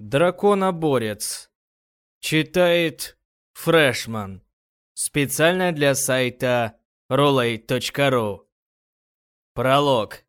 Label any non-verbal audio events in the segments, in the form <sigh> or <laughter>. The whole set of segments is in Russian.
Драконоборец. Читает Фрешман. Специально для сайта rollay.ru. Пролог.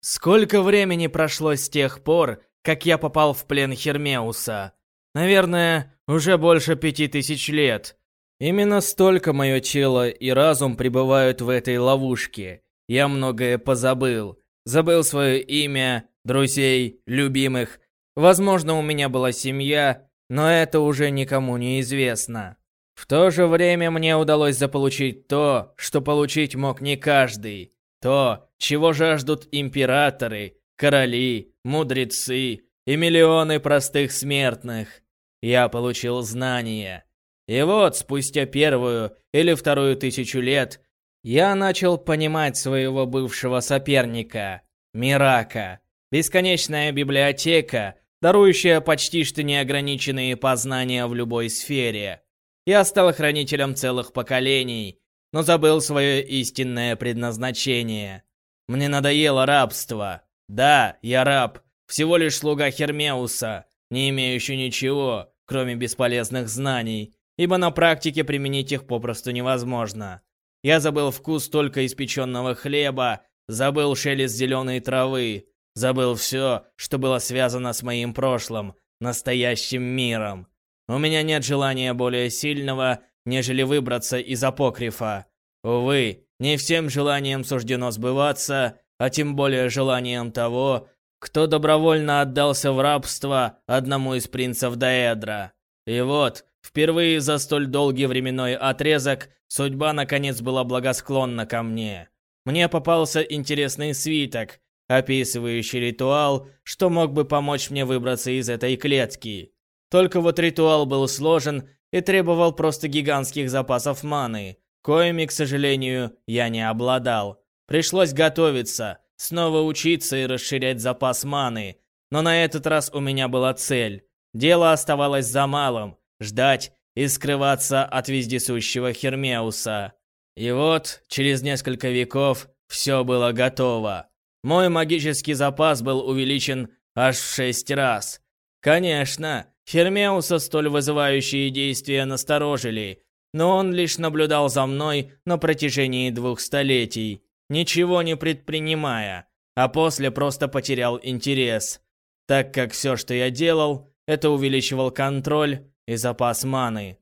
Сколько времени прошло с тех пор, как я попал в плен Хермеуса? Наверное, уже больше пяти тысяч лет. Именно столько мое тело и разум пребывают в этой ловушке. Я многое позабыл. Забыл свое имя, друзей, любимых. Возможно, у меня была семья, но это уже никому не известно. В то же время мне удалось заполучить то, что получить мог не каждый. То, чего жаждут императоры, короли, мудрецы и миллионы простых смертных. Я получил знания. И вот, спустя первую или вторую тысячу лет, я начал понимать своего бывшего соперника, Мирака. Бесконечная библиотека, дарующая почти что неограниченные познания в любой сфере. Я стал хранителем целых поколений, но забыл свое истинное предназначение. Мне надоело рабство. Да, я раб, всего лишь слуга Хермеуса, не имеющий ничего, кроме бесполезных знаний, ибо на практике применить их попросту невозможно. Я забыл вкус только испеченного хлеба, забыл шелест зеленой травы, забыл все, что было связано с моим прошлым, настоящим миром. У меня нет желания более сильного, нежели выбраться из апокрифа. Увы, не всем желанием суждено сбываться, а тем более желанием того, кто добровольно отдался в рабство одному из принцев Даэдра. И вот, впервые за столь долгий временной отрезок, судьба наконец была благосклонна ко мне. Мне попался интересный свиток, описывающий ритуал, что мог бы помочь мне выбраться из этой клетки. Только вот ритуал был сложен и требовал просто гигантских запасов маны, коими, к сожалению, я не обладал. Пришлось готовиться, снова учиться и расширять запас маны. Но на этот раз у меня была цель. Дело оставалось за малым – ждать и скрываться от вездесущего Хермеуса. И вот, через несколько веков, все было готово. Мой магический запас был увеличен аж в шесть раз. Конечно, Хермеуса столь вызывающие действия насторожили, но он лишь наблюдал за мной на протяжении двух столетий, ничего не предпринимая, а после просто потерял интерес, так как все, что я делал, это увеличивал контроль и запас маны.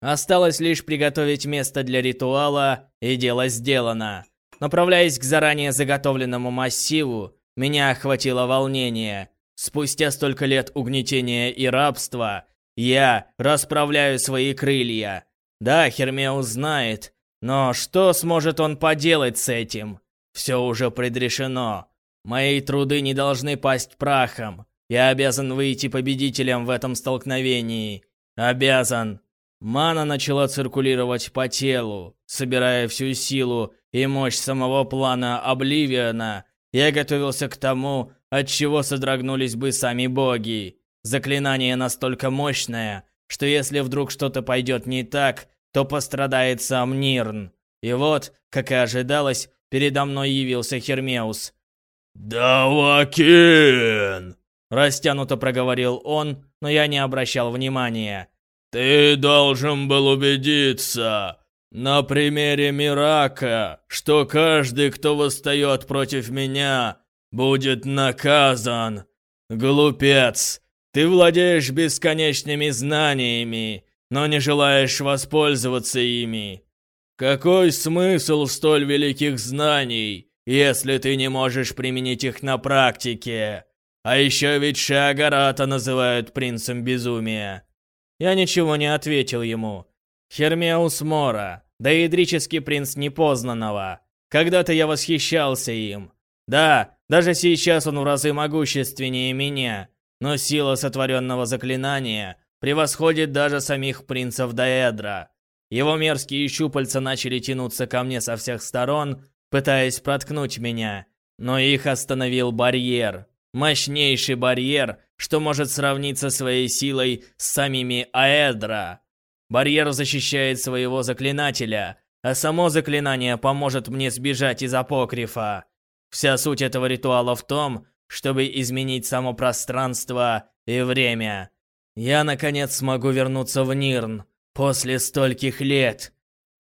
Осталось лишь приготовить место для ритуала, и дело сделано. Направляясь к заранее заготовленному массиву, меня охватило волнение. Спустя столько лет угнетения и рабства, я расправляю свои крылья. Да, Хермеус знает, но что сможет он поделать с этим? Все уже предрешено. Мои труды не должны пасть прахом. Я обязан выйти победителем в этом столкновении. Обязан. Мана начала циркулировать по телу, собирая всю силу и мощь самого плана Обливиона. Я готовился к тому, от чего содрогнулись бы сами боги. Заклинание настолько мощное, что если вдруг что-то пойдет не так, то пострадает сам Нирн. И вот, как и ожидалось, передо мной явился Хермеус. «Давакин!» Растянуто проговорил он, но я не обращал внимания. «Ты должен был убедиться на примере Мирака, что каждый, кто восстает против меня, будет наказан. Глупец, ты владеешь бесконечными знаниями, но не желаешь воспользоваться ими. Какой смысл столь великих знаний, если ты не можешь применить их на практике? А еще ведь Шагарата называют принцем безумия. Я ничего не ответил ему. Хермеус Мора, доидрический принц непознанного. Когда-то я восхищался им. Да, даже сейчас он в разы могущественнее меня, но сила сотворенного заклинания превосходит даже самих принцев Даэдра. Его мерзкие щупальца начали тянуться ко мне со всех сторон, пытаясь проткнуть меня, но их остановил барьер. Мощнейший барьер, что может сравниться своей силой с самими Аэдра. Барьер защищает своего заклинателя, а само заклинание поможет мне сбежать из апокрифа. Вся суть этого ритуала в том, чтобы изменить само пространство и время. Я, наконец, смогу вернуться в Нирн после стольких лет.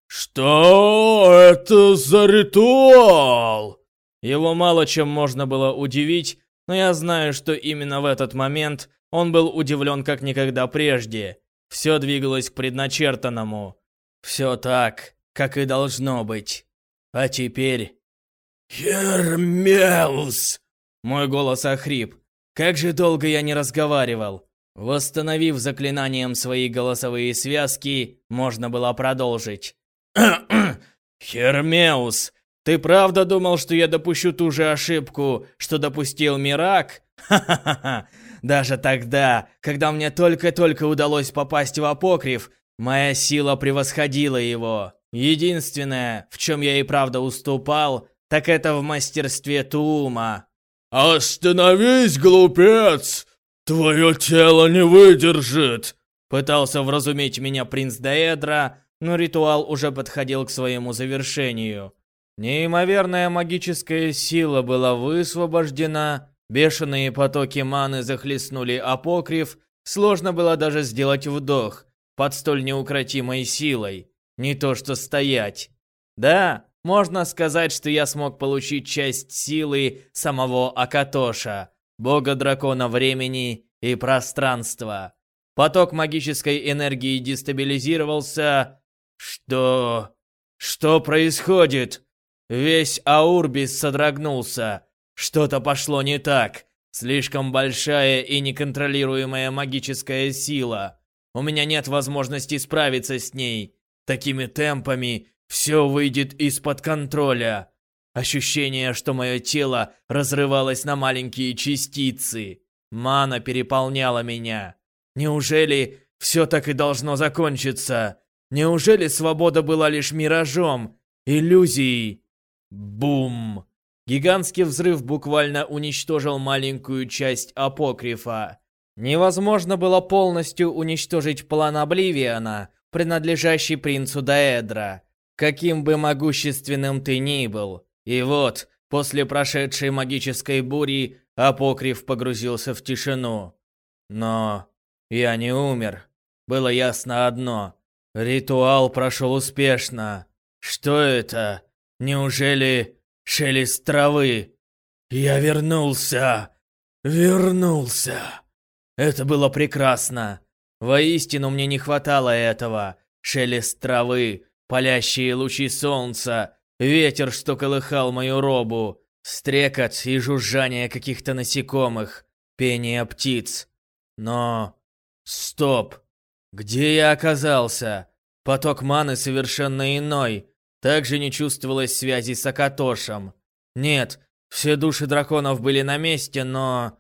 «Что это за ритуал?» Его мало чем можно было удивить, но я знаю, что именно в этот момент он был удивлен как никогда прежде. Все двигалось к предначертанному. Все так, как и должно быть. А теперь... «Хермелс!» Мой голос охрип. Как же долго я не разговаривал. Восстановив заклинанием свои голосовые связки, можно было продолжить. <clears throat> «Хермеус, ты правда думал, что я допущу ту же ошибку, что допустил Мирак? <laughs> Ха-ха-ха! Даже тогда, когда мне только-только удалось попасть в Апокриф, моя сила превосходила его. Единственное, в чем я и правда уступал, так это в мастерстве Тума. «Остановись, глупец! Твое тело не выдержит!» Пытался вразумить меня принц Даэдра, но ритуал уже подходил к своему завершению. Неимоверная магическая сила была высвобождена, бешеные потоки маны захлестнули апокриф, сложно было даже сделать вдох под столь неукротимой силой, не то что стоять. Да, можно сказать, что я смог получить часть силы самого Акатоша, бога дракона времени и пространства. Поток магической энергии дестабилизировался. Что... Что происходит? Весь Аурбис содрогнулся. Что-то пошло не так. Слишком большая и неконтролируемая магическая сила. У меня нет возможности справиться с ней. Такими темпами все выйдет из-под контроля. Ощущение, что мое тело разрывалось на маленькие частицы. Мана переполняла меня. Неужели все так и должно закончиться? Неужели свобода была лишь миражом, иллюзией? Бум! Гигантский взрыв буквально уничтожил маленькую часть апокрифа. Невозможно было полностью уничтожить план Обливиана, принадлежащий принцу Даэдра, каким бы могущественным ты ни был. И вот, после прошедшей магической бури, апокриф погрузился в тишину. Но я не умер. Было ясно одно. Ритуал прошел успешно. Что это? Неужели шелест травы? Я вернулся! Вернулся! Это было прекрасно. Воистину мне не хватало этого. Шелест травы, палящие лучи солнца, ветер, что колыхал мою робу, стрекот и жужжание каких-то насекомых, пение птиц. Но... Стоп! Где я оказался? Поток маны совершенно иной, также не чувствовалось связи с Акатошем. Нет, все души драконов были на месте, но...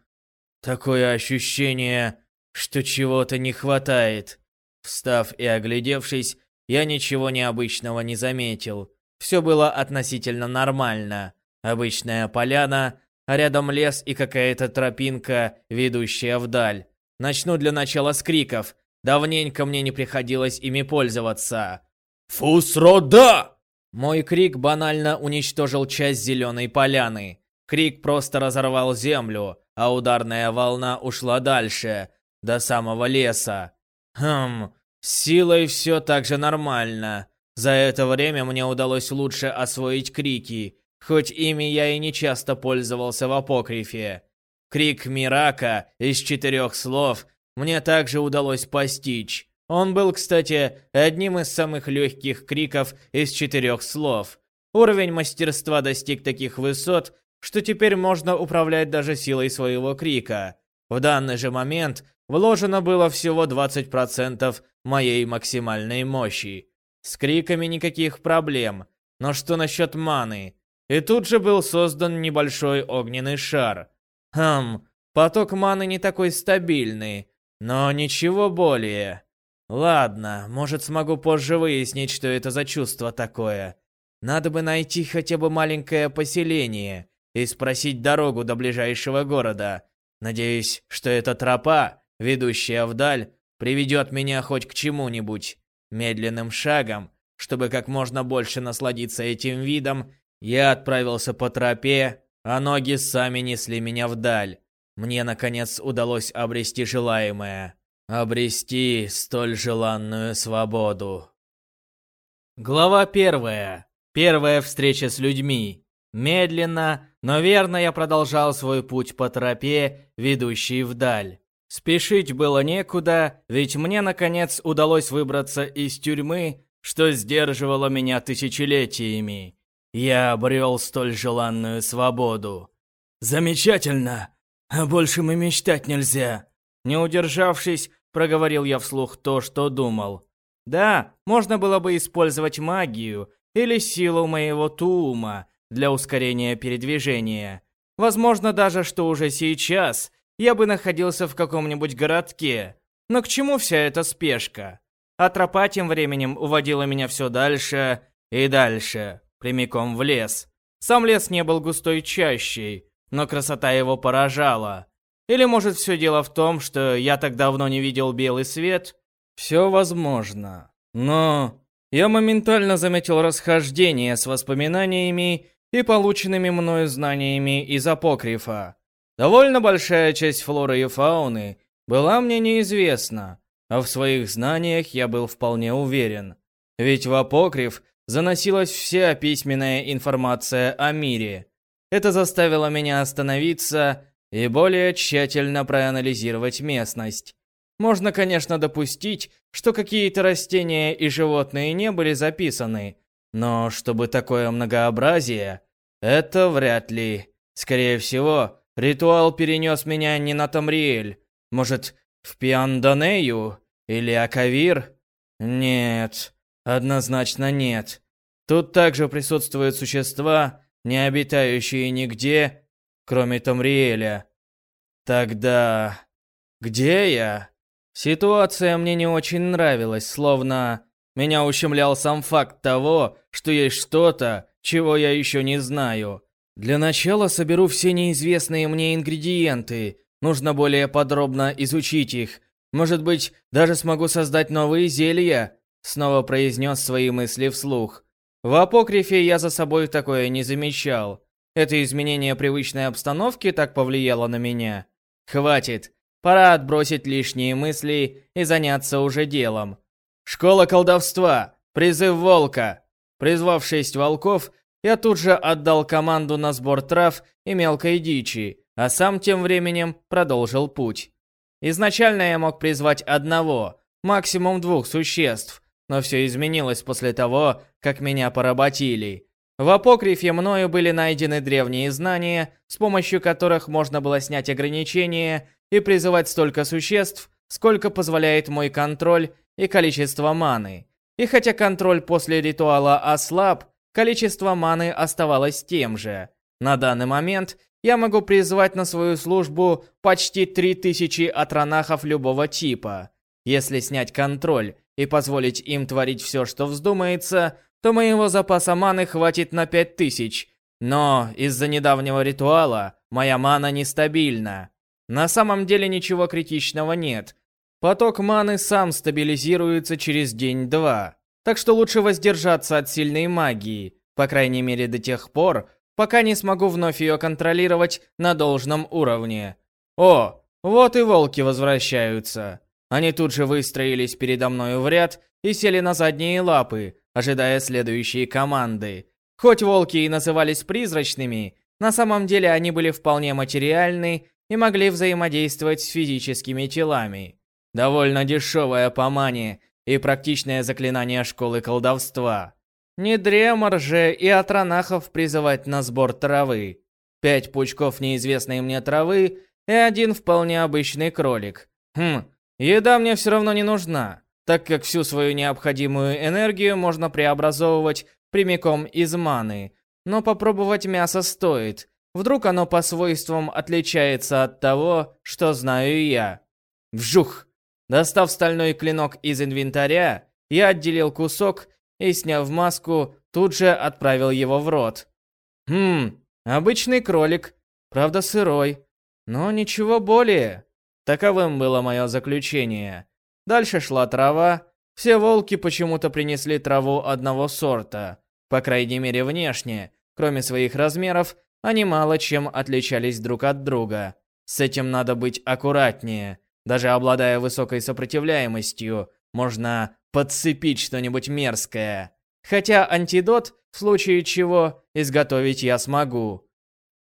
Такое ощущение, что чего-то не хватает. Встав и оглядевшись, я ничего необычного не заметил. Все было относительно нормально. Обычная поляна, а рядом лес и какая-то тропинка, ведущая вдаль. Начну для начала с криков. Давненько мне не приходилось ими пользоваться. «Фусрода!» Мой крик банально уничтожил часть зеленой поляны. Крик просто разорвал землю, а ударная волна ушла дальше, до самого леса. Хм, с силой все так же нормально. За это время мне удалось лучше освоить крики, хоть ими я и не часто пользовался в апокрифе. Крик Мирака из четырех слов мне также удалось постичь. Он был, кстати, одним из самых легких криков из четырех слов. Уровень мастерства достиг таких высот, что теперь можно управлять даже силой своего крика. В данный же момент вложено было всего 20% моей максимальной мощи. С криками никаких проблем. Но что насчет маны? И тут же был создан небольшой огненный шар. Хм, поток маны не такой стабильный, но ничего более. Ладно, может смогу позже выяснить, что это за чувство такое. Надо бы найти хотя бы маленькое поселение и спросить дорогу до ближайшего города. Надеюсь, что эта тропа, ведущая вдаль, приведет меня хоть к чему-нибудь. Медленным шагом, чтобы как можно больше насладиться этим видом, я отправился по тропе, а ноги сами несли меня вдаль. мне наконец удалось обрести желаемое. Обрести столь желанную свободу. Глава первая. Первая встреча с людьми. Медленно, но верно я продолжал свой путь по тропе, ведущей вдаль. Спешить было некуда, ведь мне, наконец, удалось выбраться из тюрьмы, что сдерживало меня тысячелетиями. Я обрел столь желанную свободу. «Замечательно! А больше мы мечтать нельзя!» Не удержавшись, проговорил я вслух то, что думал. Да, можно было бы использовать магию или силу моего тума для ускорения передвижения. Возможно даже, что уже сейчас я бы находился в каком-нибудь городке. Но к чему вся эта спешка? А тропа тем временем уводила меня все дальше и дальше, прямиком в лес. Сам лес не был густой чащей, но красота его поражала. Или может все дело в том, что я так давно не видел белый свет? Все возможно. Но я моментально заметил расхождение с воспоминаниями и полученными мною знаниями из апокрифа. Довольно большая часть флоры и фауны была мне неизвестна, а в своих знаниях я был вполне уверен. Ведь в апокриф заносилась вся письменная информация о мире. Это заставило меня остановиться и более тщательно проанализировать местность. Можно, конечно, допустить, что какие-то растения и животные не были записаны, но чтобы такое многообразие, это вряд ли. Скорее всего, ритуал перенес меня не на Тамриэль, может, в Пиандонею или Акавир? Нет, однозначно нет. Тут также присутствуют существа, не обитающие нигде, кроме Тамриэля. Тогда... где я? Ситуация мне не очень нравилась, словно... Меня ущемлял сам факт того, что есть что-то, чего я еще не знаю. Для начала соберу все неизвестные мне ингредиенты. Нужно более подробно изучить их. Может быть, даже смогу создать новые зелья?» Снова произнес свои мысли вслух. В апокрифе я за собой такое не замечал. Это изменение привычной обстановки так повлияло на меня. Хватит. Пора отбросить лишние мысли и заняться уже делом. Школа колдовства. Призыв волка. Призвав шесть волков, я тут же отдал команду на сбор трав и мелкой дичи, а сам тем временем продолжил путь. Изначально я мог призвать одного, максимум двух существ, но все изменилось после того, как меня поработили. В апокрифе мною были найдены древние знания, с помощью которых можно было снять ограничения и призывать столько существ, сколько позволяет мой контроль и количество маны. И хотя контроль после ритуала ослаб, количество маны оставалось тем же. На данный момент я могу призвать на свою службу почти 3000 атронахов любого типа. Если снять контроль и позволить им творить все, что вздумается, то моего запаса маны хватит на 5000. Но из-за недавнего ритуала моя мана нестабильна. На самом деле ничего критичного нет. Поток маны сам стабилизируется через день-два. Так что лучше воздержаться от сильной магии, по крайней мере до тех пор, пока не смогу вновь ее контролировать на должном уровне. О, вот и волки возвращаются. Они тут же выстроились передо мною в ряд и сели на задние лапы, ожидая следующие команды. Хоть волки и назывались призрачными, на самом деле они были вполне материальны и могли взаимодействовать с физическими телами. Довольно дешевое по мане и практичное заклинание школы колдовства. Не дремор же и атронахов призывать на сбор травы. Пять пучков неизвестной мне травы и один вполне обычный кролик. Хм, еда мне все равно не нужна так как всю свою необходимую энергию можно преобразовывать прямиком из маны. Но попробовать мясо стоит. Вдруг оно по свойствам отличается от того, что знаю я. Вжух! Достав стальной клинок из инвентаря, я отделил кусок и, сняв маску, тут же отправил его в рот. Хм, обычный кролик, правда сырой, но ничего более. Таковым было мое заключение. Дальше шла трава. Все волки почему-то принесли траву одного сорта. По крайней мере, внешне. Кроме своих размеров, они мало чем отличались друг от друга. С этим надо быть аккуратнее. Даже обладая высокой сопротивляемостью, можно подцепить что-нибудь мерзкое. Хотя антидот, в случае чего, изготовить я смогу.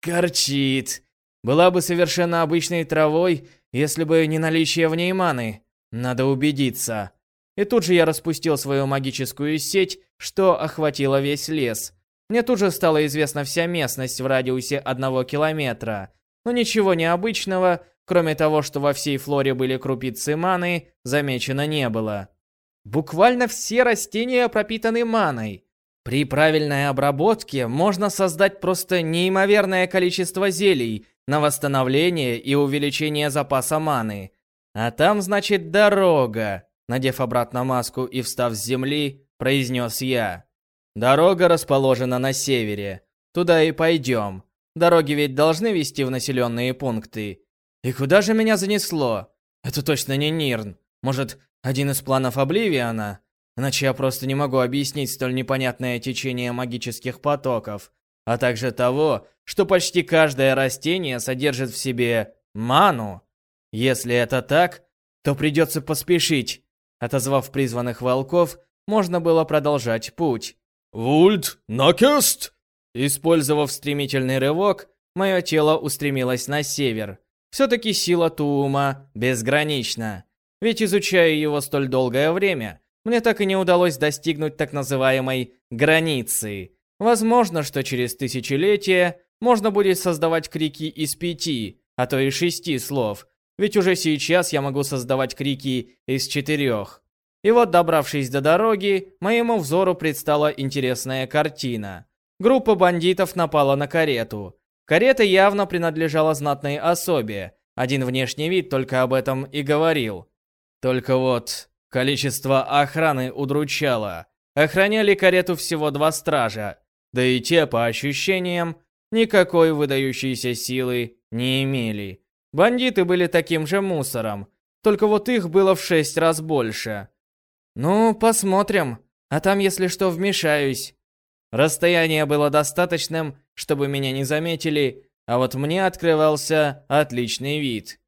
Корчит. Была бы совершенно обычной травой, если бы не наличие в ней маны. Надо убедиться. И тут же я распустил свою магическую сеть, что охватила весь лес. Мне тут же стала известна вся местность в радиусе одного километра. Но ничего необычного, кроме того, что во всей флоре были крупицы маны, замечено не было. Буквально все растения пропитаны маной. При правильной обработке можно создать просто неимоверное количество зелий на восстановление и увеличение запаса маны. А там, значит, дорога. Надев обратно маску и встав с земли, произнес я. Дорога расположена на севере. Туда и пойдем. Дороги ведь должны вести в населенные пункты. И куда же меня занесло? Это точно не Нирн. Может, один из планов Обливиана? Иначе я просто не могу объяснить столь непонятное течение магических потоков, а также того, что почти каждое растение содержит в себе ману. Если это так, то придется поспешить. Отозвав призванных волков, можно было продолжать путь. «Вульт, накест!» Использовав стремительный рывок, мое тело устремилось на север. Все-таки сила Туума безгранична. Ведь изучая его столь долгое время, мне так и не удалось достигнуть так называемой границы. Возможно, что через тысячелетия можно будет создавать крики из пяти, а то и шести слов, ведь уже сейчас я могу создавать крики из четырех. И вот, добравшись до дороги, моему взору предстала интересная картина. Группа бандитов напала на карету. Карета явно принадлежала знатной особе. Один внешний вид только об этом и говорил. Только вот количество охраны удручало. Охраняли карету всего два стража, да и те, по ощущениям, никакой выдающейся силы не имели. Бандиты были таким же мусором, только вот их было в шесть раз больше. Ну, посмотрим, а там, если что, вмешаюсь. Расстояние было достаточным, чтобы меня не заметили, а вот мне открывался отличный вид.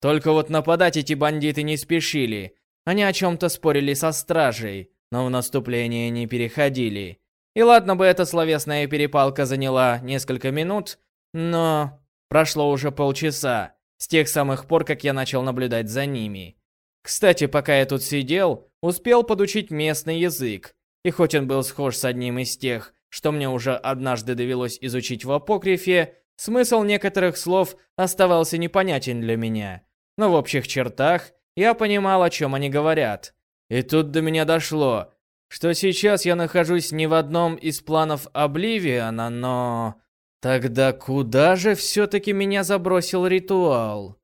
Только вот нападать эти бандиты не спешили. Они о чем-то спорили со стражей, но в наступление не переходили. И ладно бы эта словесная перепалка заняла несколько минут, но прошло уже полчаса, с тех самых пор, как я начал наблюдать за ними. Кстати, пока я тут сидел, успел подучить местный язык. И хоть он был схож с одним из тех, что мне уже однажды довелось изучить в апокрифе, смысл некоторых слов оставался непонятен для меня но в общих чертах я понимал, о чем они говорят. И тут до меня дошло, что сейчас я нахожусь не в одном из планов Обливиана, но... Тогда куда же все-таки меня забросил ритуал?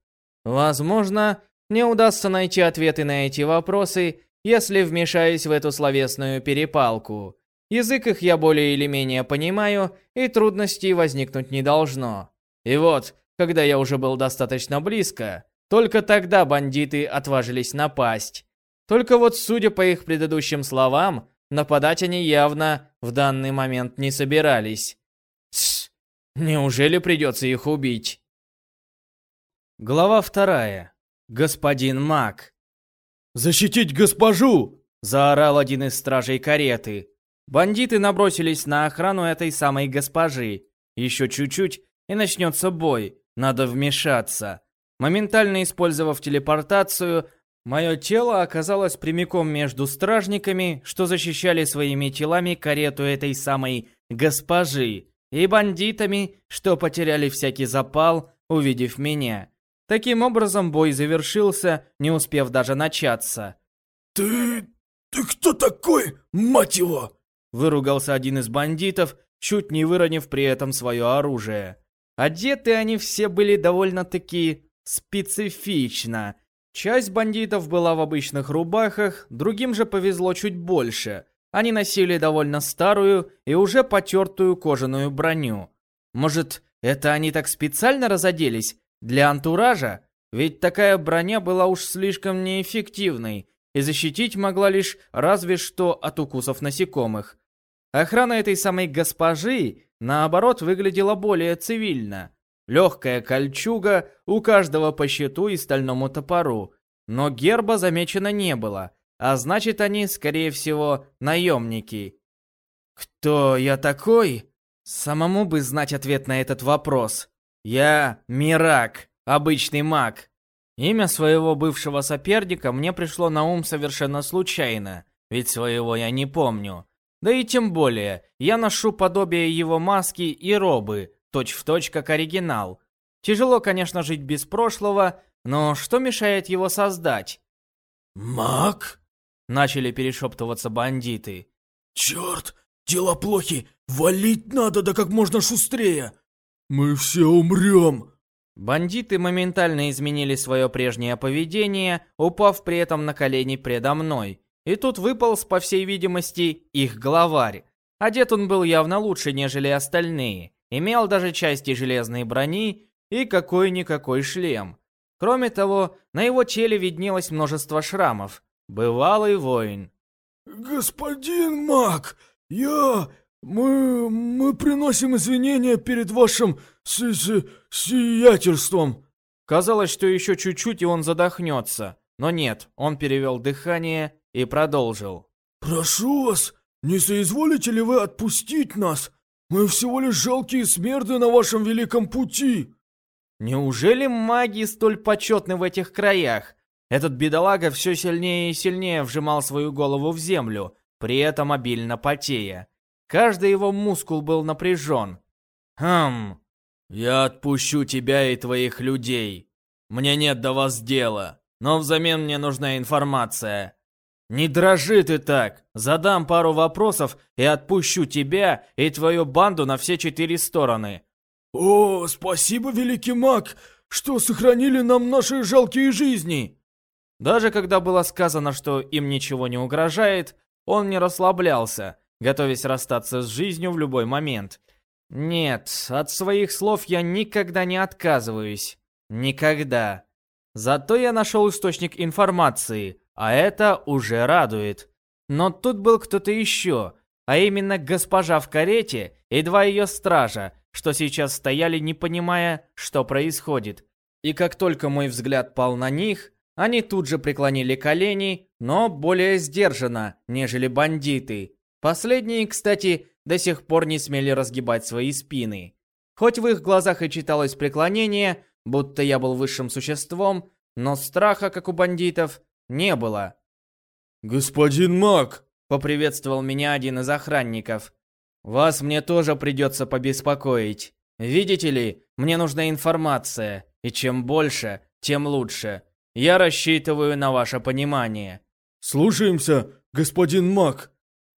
Возможно, мне удастся найти ответы на эти вопросы, если вмешаюсь в эту словесную перепалку. Язык их я более или менее понимаю, и трудностей возникнуть не должно. И вот, когда я уже был достаточно близко, только тогда бандиты отважились напасть. Только вот, судя по их предыдущим словам, нападать они явно в данный момент не собирались. Тс, неужели придется их убить? Глава вторая. Господин Мак. «Защитить госпожу!» – заорал один из стражей кареты. Бандиты набросились на охрану этой самой госпожи. Еще чуть-чуть, и начнется бой. Надо вмешаться. Моментально использовав телепортацию, мое тело оказалось прямиком между стражниками, что защищали своими телами карету этой самой госпожи, и бандитами, что потеряли всякий запал, увидев меня. Таким образом, бой завершился, не успев даже начаться. «Ты... ты кто такой, мать его?» Выругался один из бандитов, чуть не выронив при этом свое оружие. Одеты они все были довольно-таки специфично. Часть бандитов была в обычных рубахах, другим же повезло чуть больше. Они носили довольно старую и уже потертую кожаную броню. Может, это они так специально разоделись? Для антуража? Ведь такая броня была уж слишком неэффективной и защитить могла лишь разве что от укусов насекомых. Охрана этой самой госпожи, наоборот, выглядела более цивильно. легкая кольчуга, у каждого по щиту и стальному топору. Но герба замечено не было, а значит они, скорее всего, наемники. Кто я такой? Самому бы знать ответ на этот вопрос. Я Мирак, обычный маг. Имя своего бывшего соперника мне пришло на ум совершенно случайно, ведь своего я не помню. Да и тем более, я ношу подобие его маски и робы, точь-в-точь точь как оригинал. Тяжело, конечно, жить без прошлого, но что мешает его создать? «Маг?» — начали перешептываться бандиты. «Черт, дела плохи, валить надо да как можно шустрее! Мы все умрем!» Бандиты моментально изменили свое прежнее поведение, упав при этом на колени предо мной. И тут выполз, по всей видимости, их главарь. Одет он был явно лучше, нежели остальные. Имел даже части железной брони и какой-никакой шлем. Кроме того, на его теле виднелось множество шрамов. Бывалый воин. «Господин маг, я... мы... мы приносим извинения перед вашим с... с... сиятельством!» Казалось, что еще чуть-чуть, и он задохнется. Но нет, он перевел дыхание и продолжил. «Прошу вас, не соизволите ли вы отпустить нас? Мы всего лишь жалкие смерды на вашем великом пути!» Неужели маги столь почетны в этих краях? Этот бедолага все сильнее и сильнее вжимал свою голову в землю, при этом обильно потея. Каждый его мускул был напряжен. «Хм, я отпущу тебя и твоих людей. Мне нет до вас дела, но взамен мне нужна информация. Не дрожи ты так, задам пару вопросов и отпущу тебя и твою банду на все четыре стороны. «О, спасибо, великий маг, что сохранили нам наши жалкие жизни!» Даже когда было сказано, что им ничего не угрожает, он не расслаблялся, готовясь расстаться с жизнью в любой момент. Нет, от своих слов я никогда не отказываюсь. Никогда. Зато я нашел источник информации, а это уже радует. Но тут был кто-то еще, а именно госпожа в карете и два ее стража, что сейчас стояли, не понимая, что происходит. И как только мой взгляд пал на них, они тут же преклонили колени, но более сдержанно, нежели бандиты. Последние, кстати, до сих пор не смели разгибать свои спины. Хоть в их глазах и читалось преклонение, будто я был высшим существом, но страха, как у бандитов, не было. «Господин маг!» — поприветствовал меня один из охранников. Вас мне тоже придется побеспокоить. Видите ли, мне нужна информация, и чем больше, тем лучше. Я рассчитываю на ваше понимание. Слушаемся, господин Мак.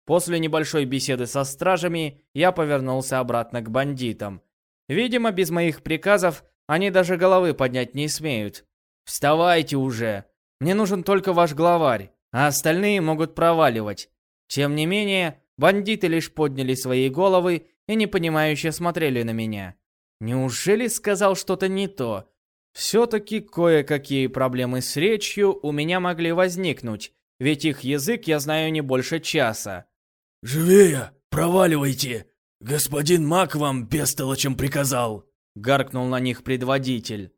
После небольшой беседы со стражами я повернулся обратно к бандитам. Видимо, без моих приказов они даже головы поднять не смеют. Вставайте уже. Мне нужен только ваш главарь, а остальные могут проваливать. Тем не менее, Бандиты лишь подняли свои головы и непонимающе смотрели на меня. Неужели сказал что-то не то? Все-таки кое-какие проблемы с речью у меня могли возникнуть, ведь их язык я знаю не больше часа. «Живее! Проваливайте! Господин Мак вам бестолочем приказал!» Гаркнул на них предводитель.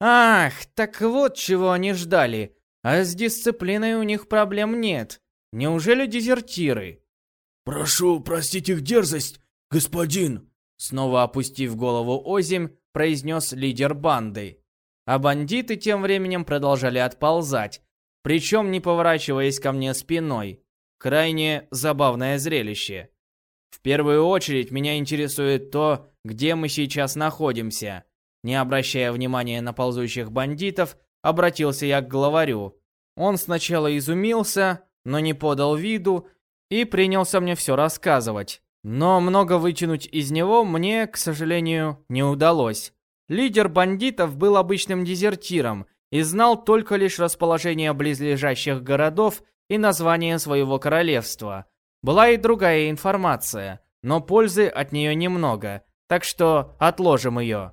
«Ах, так вот чего они ждали. А с дисциплиной у них проблем нет. Неужели дезертиры?» «Прошу простить их дерзость, господин!» Снова опустив голову озимь, произнес лидер банды. А бандиты тем временем продолжали отползать, причем не поворачиваясь ко мне спиной. Крайне забавное зрелище. В первую очередь меня интересует то, где мы сейчас находимся. Не обращая внимания на ползущих бандитов, обратился я к главарю. Он сначала изумился, но не подал виду и принялся мне все рассказывать. Но много вытянуть из него мне, к сожалению, не удалось. Лидер бандитов был обычным дезертиром и знал только лишь расположение близлежащих городов и название своего королевства. Была и другая информация, но пользы от нее немного, так что отложим ее.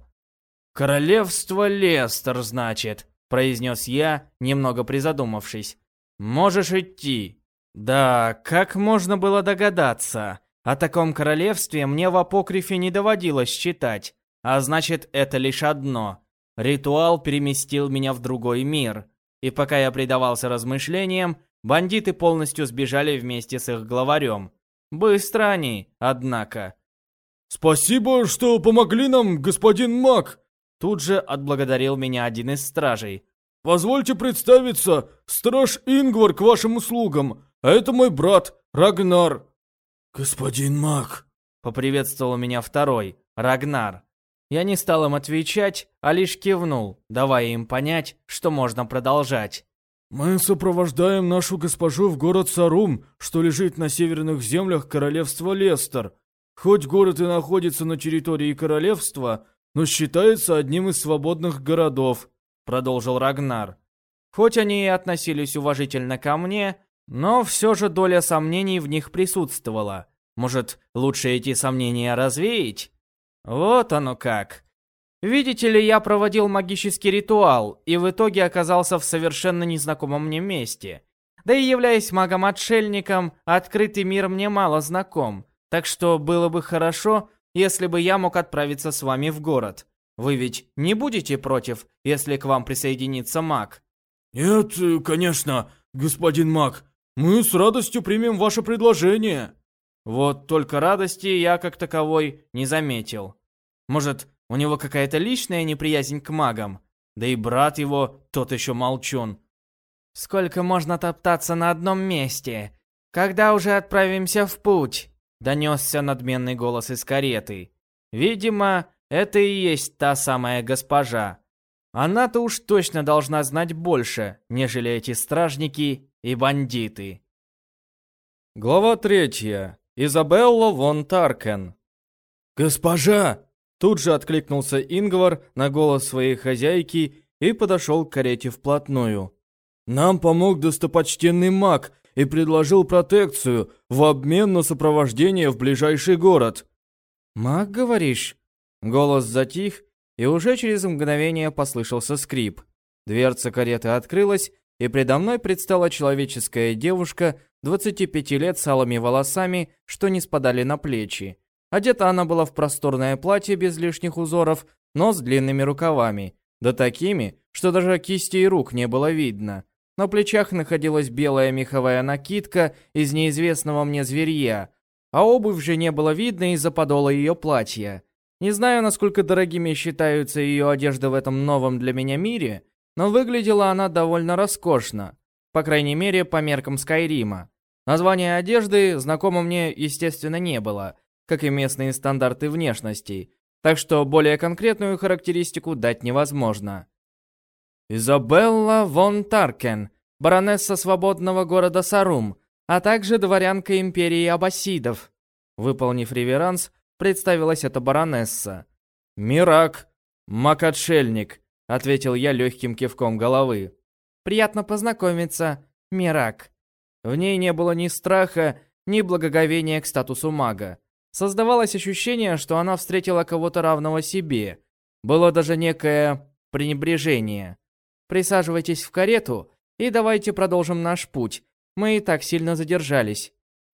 «Королевство Лестер, значит», — произнес я, немного призадумавшись. «Можешь идти». Да, как можно было догадаться? О таком королевстве мне в апокрифе не доводилось читать. А значит, это лишь одно. Ритуал переместил меня в другой мир. И пока я предавался размышлениям, бандиты полностью сбежали вместе с их главарем. Быстро они, однако. «Спасибо, что помогли нам, господин маг!» Тут же отблагодарил меня один из стражей. «Позвольте представиться, страж Ингвар к вашим услугам, а это мой брат, Рагнар». «Господин маг», — поприветствовал меня второй, Рагнар. Я не стал им отвечать, а лишь кивнул, давая им понять, что можно продолжать. «Мы сопровождаем нашу госпожу в город Сарум, что лежит на северных землях королевства Лестер. Хоть город и находится на территории королевства, но считается одним из свободных городов», — продолжил Рагнар. Хоть они и относились уважительно ко мне, но все же доля сомнений в них присутствовала. Может, лучше эти сомнения развеять? Вот оно как. Видите ли, я проводил магический ритуал и в итоге оказался в совершенно незнакомом мне месте. Да и являясь магом-отшельником, открытый мир мне мало знаком. Так что было бы хорошо, если бы я мог отправиться с вами в город. Вы ведь не будете против, если к вам присоединится маг? Нет, конечно, господин маг. Мы с радостью примем ваше предложение. Вот только радости я как таковой не заметил. Может, у него какая-то личная неприязнь к магам? Да и брат его, тот еще молчун. «Сколько можно топтаться на одном месте? Когда уже отправимся в путь?» Донесся надменный голос из кареты. Видимо, это и есть та самая госпожа. Она-то уж точно должна знать больше, нежели эти стражники и бандиты. Глава третья. Изабелла вон Таркен. «Госпожа!» Тут же откликнулся Ингвар на голос своей хозяйки и подошел к карете вплотную. «Нам помог достопочтенный маг и предложил протекцию в обмен на сопровождение в ближайший город». «Маг, говоришь?» Голос затих, и уже через мгновение послышался скрип. Дверца кареты открылась, и предо мной предстала человеческая девушка 25 лет с алыми волосами, что не спадали на плечи. Одета она была в просторное платье без лишних узоров, но с длинными рукавами, да такими, что даже кисти и рук не было видно. На плечах находилась белая меховая накидка из неизвестного мне зверья, а обувь же не было видно из-за подола ее платья. Не знаю, насколько дорогими считаются ее одежды в этом новом для меня мире, но выглядела она довольно роскошно, по крайней мере, по меркам Скайрима. Название одежды знакомо мне, естественно, не было, как и местные стандарты внешности, так что более конкретную характеристику дать невозможно. Изабелла вон Таркен, баронесса свободного города Сарум, а также дворянка империи аббасидов. Выполнив реверанс, представилась эта баронесса. «Мирак, маг-отшельник», — ответил я легким кивком головы. «Приятно познакомиться, Мирак». В ней не было ни страха, ни благоговения к статусу мага. Создавалось ощущение, что она встретила кого-то равного себе. Было даже некое пренебрежение. «Присаживайтесь в карету и давайте продолжим наш путь. Мы и так сильно задержались».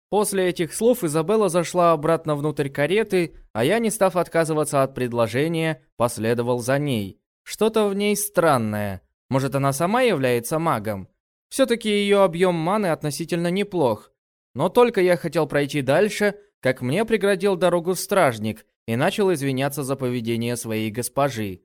После этих слов Изабелла зашла обратно внутрь кареты, а я, не став отказываться от предложения, последовал за ней. Что-то в ней странное. Может, она сама является магом? Все-таки ее объем маны относительно неплох. Но только я хотел пройти дальше, как мне преградил дорогу стражник и начал извиняться за поведение своей госпожи.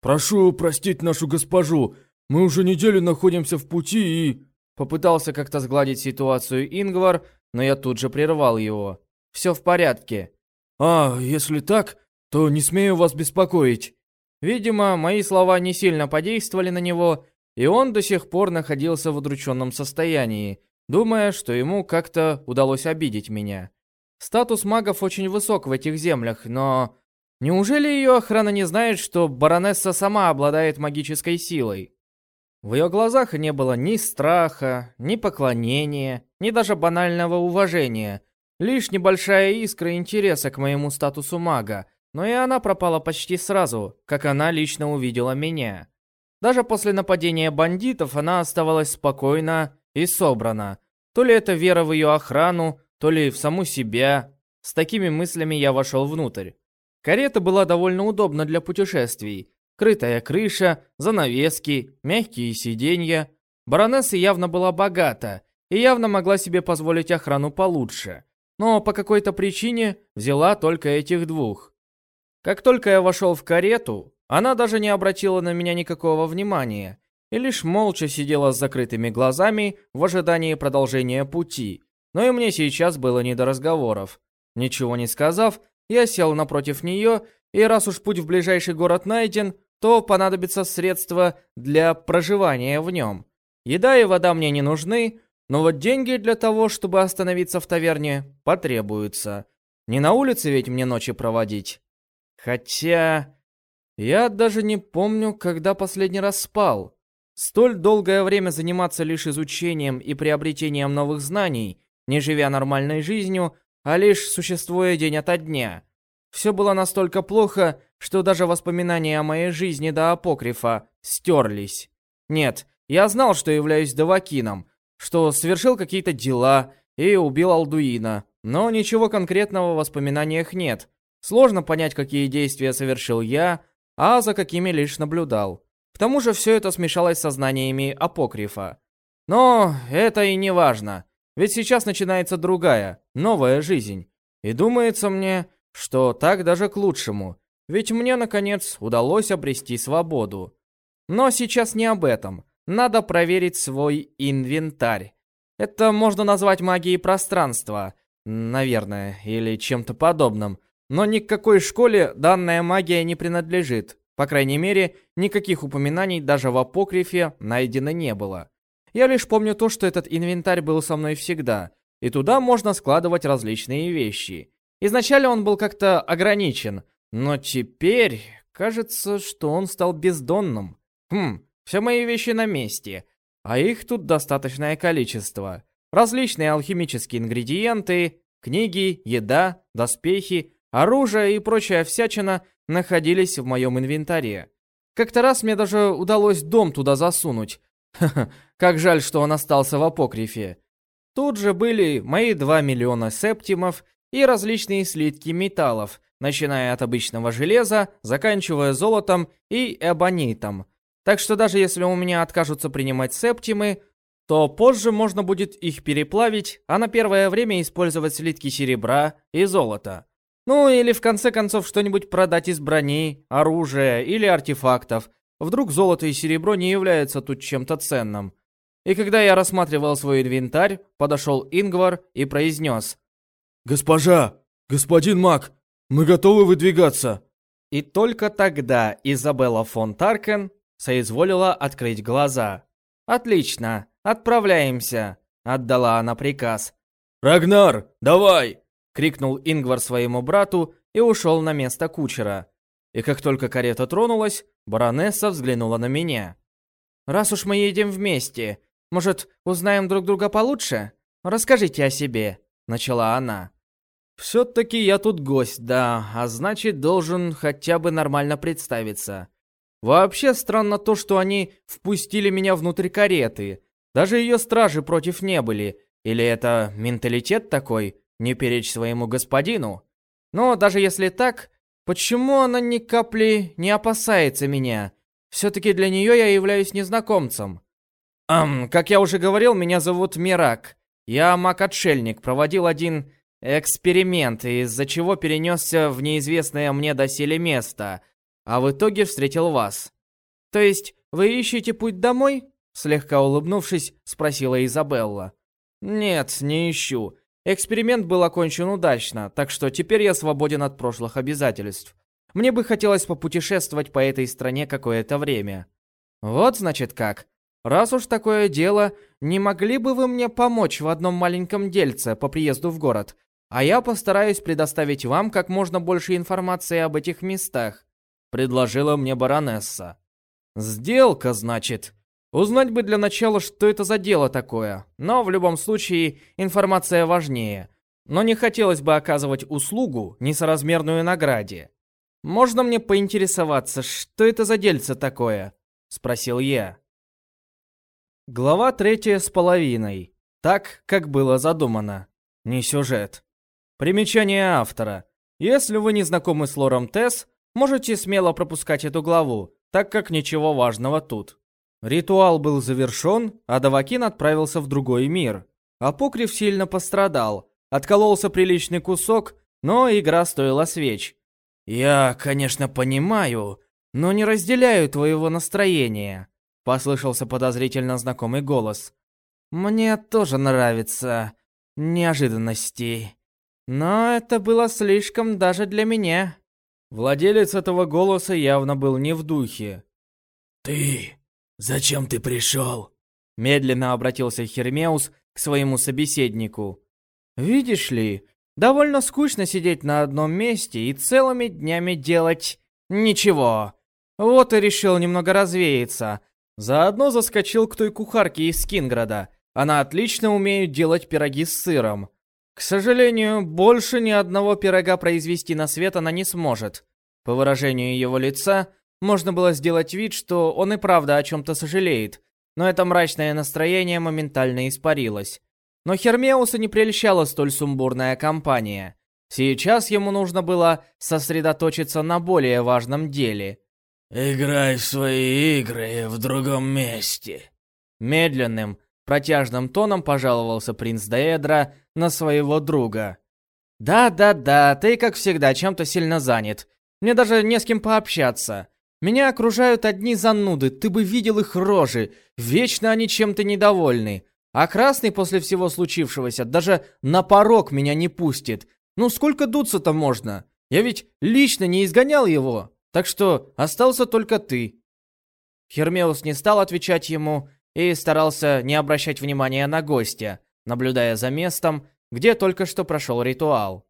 «Прошу простить нашу госпожу, мы уже неделю находимся в пути и...» Попытался как-то сгладить ситуацию Ингвар, но я тут же прервал его. «Все в порядке». «А, если так, то не смею вас беспокоить». Видимо, мои слова не сильно подействовали на него, и он до сих пор находился в удрученном состоянии, думая, что ему как-то удалось обидеть меня. Статус магов очень высок в этих землях, но... Неужели ее охрана не знает, что баронесса сама обладает магической силой? В ее глазах не было ни страха, ни поклонения, ни даже банального уважения. Лишь небольшая искра интереса к моему статусу мага, но и она пропала почти сразу, как она лично увидела меня. Даже после нападения бандитов она оставалась спокойна и собрана. То ли это вера в ее охрану, то ли в саму себя. С такими мыслями я вошел внутрь. Карета была довольно удобна для путешествий. Крытая крыша, занавески, мягкие сиденья. Баронесса явно была богата и явно могла себе позволить охрану получше. Но по какой-то причине взяла только этих двух. Как только я вошел в карету, она даже не обратила на меня никакого внимания и лишь молча сидела с закрытыми глазами в ожидании продолжения пути. Но и мне сейчас было не до разговоров. Ничего не сказав, я сел напротив нее, и раз уж путь в ближайший город найден, то понадобится средства для проживания в нем. Еда и вода мне не нужны, но вот деньги для того, чтобы остановиться в таверне, потребуются. Не на улице ведь мне ночи проводить. Хотя... Я даже не помню, когда последний раз спал. Столь долгое время заниматься лишь изучением и приобретением новых знаний, не живя нормальной жизнью, а лишь существуя день ото дня. Все было настолько плохо, что даже воспоминания о моей жизни до апокрифа стерлись. Нет, я знал, что являюсь Давакином, что совершил какие-то дела и убил Алдуина, но ничего конкретного в воспоминаниях нет. Сложно понять, какие действия совершил я, а за какими лишь наблюдал. К тому же все это смешалось со знаниями апокрифа. Но это и не важно, ведь сейчас начинается другая, новая жизнь. И думается мне, что так даже к лучшему, ведь мне, наконец, удалось обрести свободу. Но сейчас не об этом. Надо проверить свой инвентарь. Это можно назвать магией пространства, наверное, или чем-то подобным. Но ни к какой школе данная магия не принадлежит. По крайней мере, никаких упоминаний даже в апокрифе найдено не было. Я лишь помню то, что этот инвентарь был со мной всегда, и туда можно складывать различные вещи. Изначально он был как-то ограничен, но теперь кажется, что он стал бездонным. Хм, все мои вещи на месте, а их тут достаточное количество. Различные алхимические ингредиенты, книги, еда, доспехи, оружие и прочая всячина находились в моем инвентаре. Как-то раз мне даже удалось дом туда засунуть. <laughs> Как жаль, что он остался в апокрифе. Тут же были мои 2 миллиона септимов и различные слитки металлов, начиная от обычного железа, заканчивая золотом и эбонитом. Так что даже если у меня откажутся принимать септимы, то позже можно будет их переплавить, а на первое время использовать слитки серебра и золота. Ну или в конце концов что-нибудь продать из брони, оружия или артефактов. Вдруг золото и серебро не являются тут чем-то ценным. И когда я рассматривал свой инвентарь, подошел Ингвар и произнес. «Госпожа! Господин маг! Мы готовы выдвигаться!» И только тогда Изабелла фон Таркен соизволила открыть глаза. «Отлично, отправляемся!» — отдала она приказ. «Рагнар, давай!» крикнул Ингвар своему брату и ушел на место кучера. И как только карета тронулась, баронесса взглянула на меня. «Раз уж мы едем вместе, может, узнаем друг друга получше? Расскажите о себе», — начала она. «Все-таки я тут гость, да, а значит, должен хотя бы нормально представиться. Вообще странно то, что они впустили меня внутрь кареты. Даже ее стражи против не были. Или это менталитет такой? не перечь своему господину. Но даже если так, почему она ни капли не опасается меня? Все-таки для нее я являюсь незнакомцем. Ам, как я уже говорил, меня зовут Мирак. Я маг-отшельник, проводил один эксперимент, из-за чего перенесся в неизвестное мне доселе место, а в итоге встретил вас. То есть, вы ищете путь домой? Слегка улыбнувшись, спросила Изабелла. Нет, не ищу. Эксперимент был окончен удачно, так что теперь я свободен от прошлых обязательств. Мне бы хотелось попутешествовать по этой стране какое-то время. Вот значит как. Раз уж такое дело, не могли бы вы мне помочь в одном маленьком дельце по приезду в город? А я постараюсь предоставить вам как можно больше информации об этих местах, предложила мне баронесса. Сделка, значит. Узнать бы для начала, что это за дело такое. Но в любом случае информация важнее. Но не хотелось бы оказывать услугу несоразмерную награде. «Можно мне поинтересоваться, что это за дельце такое?» — спросил я. Глава третья с половиной. Так, как было задумано. Не сюжет. Примечание автора. Если вы не знакомы с лором Тесс, можете смело пропускать эту главу, так как ничего важного тут. Ритуал был завершен, а Давакин отправился в другой мир. Апокриф сильно пострадал, откололся приличный кусок, но игра стоила свеч. «Я, конечно, понимаю, но не разделяю твоего настроения», — послышался подозрительно знакомый голос. «Мне тоже нравится неожиданности, но это было слишком даже для меня». Владелец этого голоса явно был не в духе. «Ты? Зачем ты пришел?» Медленно обратился Хермеус к своему собеседнику. «Видишь ли, довольно скучно сидеть на одном месте и целыми днями делать ничего. Вот и решил немного развеяться. Заодно заскочил к той кухарке из Кинграда. Она отлично умеет делать пироги с сыром. К сожалению, больше ни одного пирога произвести на свет она не сможет. По выражению его лица, можно было сделать вид, что он и правда о чем-то сожалеет, но это мрачное настроение моментально испарилось. Но Хермеуса не прельщала столь сумбурная компания. Сейчас ему нужно было сосредоточиться на более важном деле. «Играй в свои игры в другом месте». Медленным, протяжным тоном пожаловался принц Деэдра на своего друга. «Да-да-да, ты, как всегда, чем-то сильно занят. Мне даже не с кем пообщаться. Меня окружают одни зануды, ты бы видел их рожи. Вечно они чем-то недовольны. А Красный после всего случившегося даже на порог меня не пустит. Ну сколько дуться-то можно? Я ведь лично не изгонял его, так что остался только ты». Хермеус не стал отвечать ему и старался не обращать внимания на гостя, наблюдая за местом, где только что прошел ритуал.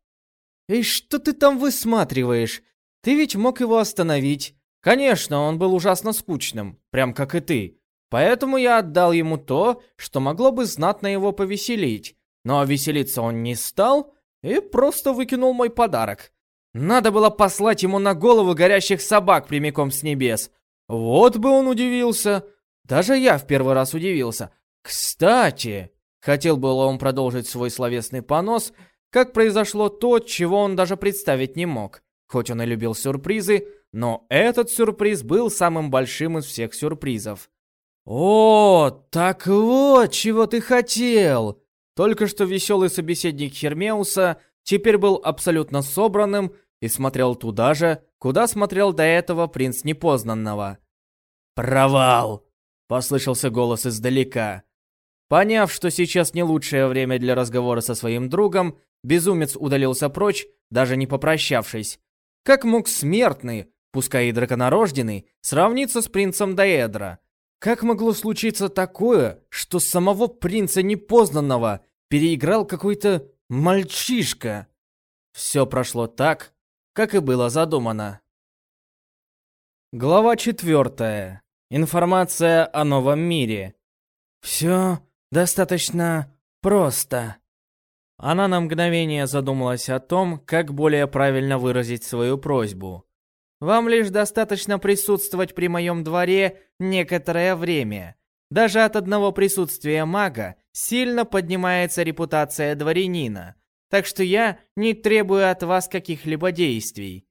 «И что ты там высматриваешь? Ты ведь мог его остановить. Конечно, он был ужасно скучным, прям как и ты. Поэтому я отдал ему то, что могло бы знатно его повеселить. Но веселиться он не стал и просто выкинул мой подарок. Надо было послать ему на голову горящих собак прямиком с небес. Вот бы он удивился. Даже я в первый раз удивился. Кстати, хотел было он продолжить свой словесный понос, как произошло то, чего он даже представить не мог. Хоть он и любил сюрпризы, но этот сюрприз был самым большим из всех сюрпризов. «О, так вот, чего ты хотел!» Только что веселый собеседник Хермеуса теперь был абсолютно собранным и смотрел туда же, куда смотрел до этого принц Непознанного. «Провал!» — послышался голос издалека. Поняв, что сейчас не лучшее время для разговора со своим другом, безумец удалился прочь, даже не попрощавшись. Как мог смертный, пускай и драконорожденный, сравниться с принцем Даэдра? Как могло случиться такое, что самого принца непознанного переиграл какой-то мальчишка? Все прошло так, как и было задумано. Глава четвертая. Информация о новом мире. Все достаточно просто. Она на мгновение задумалась о том, как более правильно выразить свою просьбу. «Вам лишь достаточно присутствовать при моем дворе некоторое время. Даже от одного присутствия мага сильно поднимается репутация дворянина, так что я не требую от вас каких-либо действий».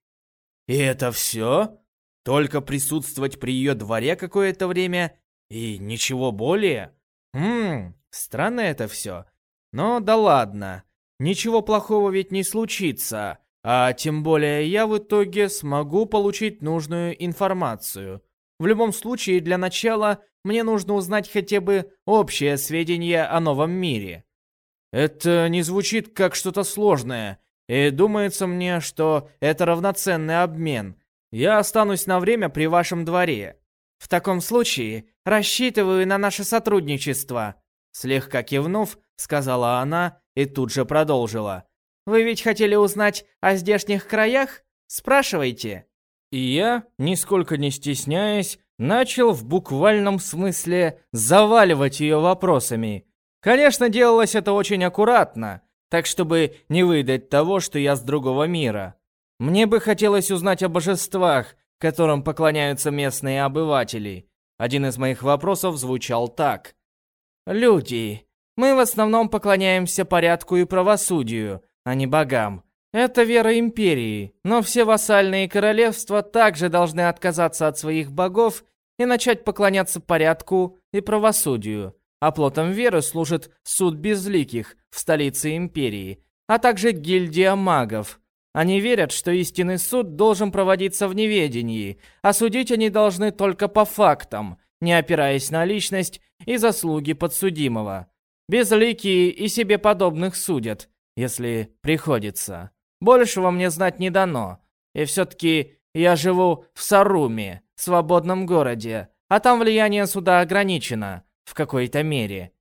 «И это все? Только присутствовать при ее дворе какое-то время и ничего более? Хм, странно это все. Но да ладно, ничего плохого ведь не случится, а тем более я в итоге смогу получить нужную информацию. В любом случае, для начала мне нужно узнать хотя бы общее сведения о новом мире. Это не звучит как что-то сложное, и думается мне, что это равноценный обмен. Я останусь на время при вашем дворе. В таком случае рассчитываю на наше сотрудничество. Слегка кивнув, сказала она и тут же продолжила. «Вы ведь хотели узнать о здешних краях? Спрашивайте». И я, нисколько не стесняясь, начал в буквальном смысле заваливать ее вопросами. Конечно, делалось это очень аккуратно, так чтобы не выдать того, что я с другого мира. Мне бы хотелось узнать о божествах, которым поклоняются местные обыватели. Один из моих вопросов звучал так. «Люди, мы в основном поклоняемся порядку и правосудию, а не богам. Это вера империи, но все вассальные королевства также должны отказаться от своих богов и начать поклоняться порядку и правосудию. Оплотом веры служит суд безликих в столице империи, а также гильдия магов. Они верят, что истинный суд должен проводиться в неведении, а судить они должны только по фактам, не опираясь на личность и заслуги подсудимого. Безликие и себе подобных судят, если приходится. Большего мне знать не дано. И все-таки я живу в Саруме, свободном городе, а там влияние суда ограничено в какой-то мере.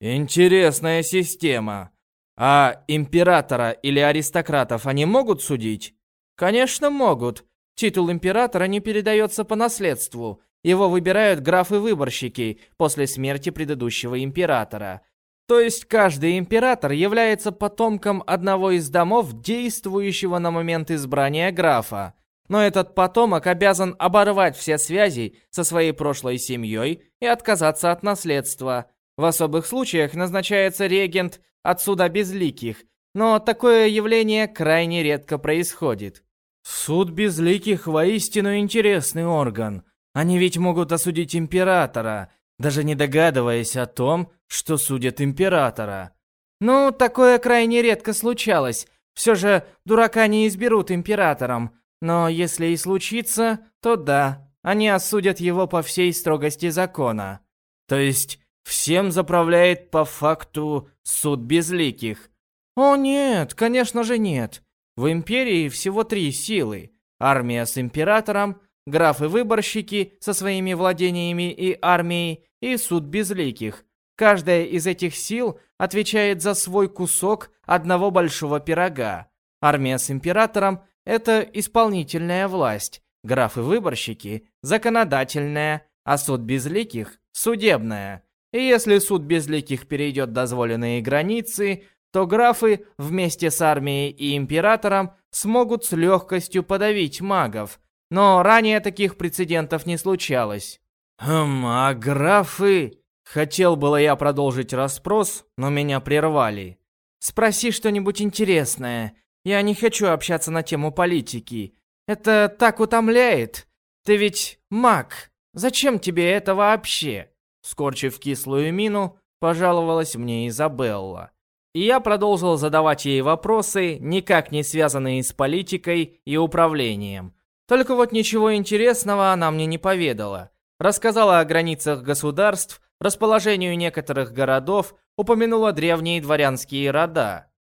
Интересная система. А императора или аристократов они могут судить? Конечно, могут. Титул императора не передается по наследству. Его выбирают графы-выборщики после смерти предыдущего императора. То есть каждый император является потомком одного из домов, действующего на момент избрания графа. Но этот потомок обязан оборвать все связи со своей прошлой семьей и отказаться от наследства. В особых случаях назначается регент от суда безликих, но такое явление крайне редко происходит. Суд безликих воистину интересный орган. Они ведь могут осудить императора, даже не догадываясь о том, что судят императора. Ну, такое крайне редко случалось. Все же дурака не изберут императором. Но если и случится, то да, они осудят его по всей строгости закона. То есть всем заправляет по факту суд безликих. О нет, конечно же нет. В империи всего три силы. Армия с императором, графы-выборщики со своими владениями и армией, и суд безликих. Каждая из этих сил отвечает за свой кусок одного большого пирога. Армия с императором – это исполнительная власть, графы-выборщики – законодательная, а суд безликих – судебная. И если суд безликих перейдет дозволенные границы, то графы вместе с армией и императором смогут с легкостью подавить магов. Но ранее таких прецедентов не случалось. Хм, а графы... Хотел было я продолжить расспрос, но меня прервали. Спроси что-нибудь интересное. Я не хочу общаться на тему политики. Это так утомляет. Ты ведь маг. Зачем тебе это вообще? Скорчив кислую мину, пожаловалась мне Изабелла. И я продолжил задавать ей вопросы, никак не связанные с политикой и управлением. Только вот ничего интересного она мне не поведала. Рассказала о границах государств, расположению некоторых городов, упомянула древние дворянские рода.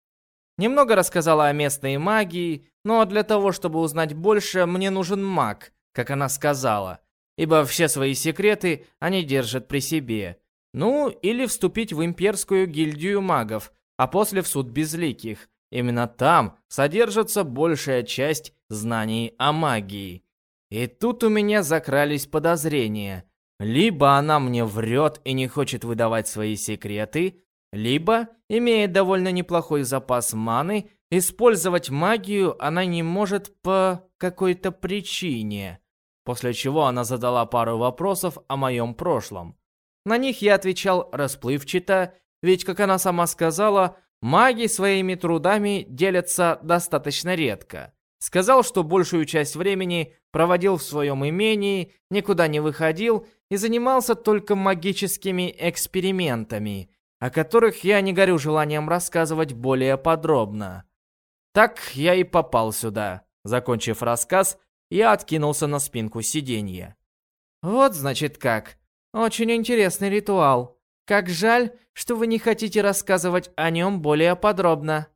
Немного рассказала о местной магии, но для того, чтобы узнать больше, мне нужен маг, как она сказала, ибо все свои секреты они держат при себе. Ну, или вступить в имперскую гильдию магов, а после в суд безликих. Именно там содержится большая часть знаний о магии. И тут у меня закрались подозрения. Либо она мне врет и не хочет выдавать свои секреты, либо, имея довольно неплохой запас маны, использовать магию она не может по какой-то причине. После чего она задала пару вопросов о моем прошлом. На них я отвечал расплывчато ведь, как она сама сказала, маги своими трудами делятся достаточно редко. Сказал, что большую часть времени проводил в своем имении, никуда не выходил и занимался только магическими экспериментами, о которых я не горю желанием рассказывать более подробно. Так я и попал сюда. Закончив рассказ, я откинулся на спинку сиденья. Вот значит как. Очень интересный ритуал. Как жаль, что вы не хотите рассказывать о нем более подробно.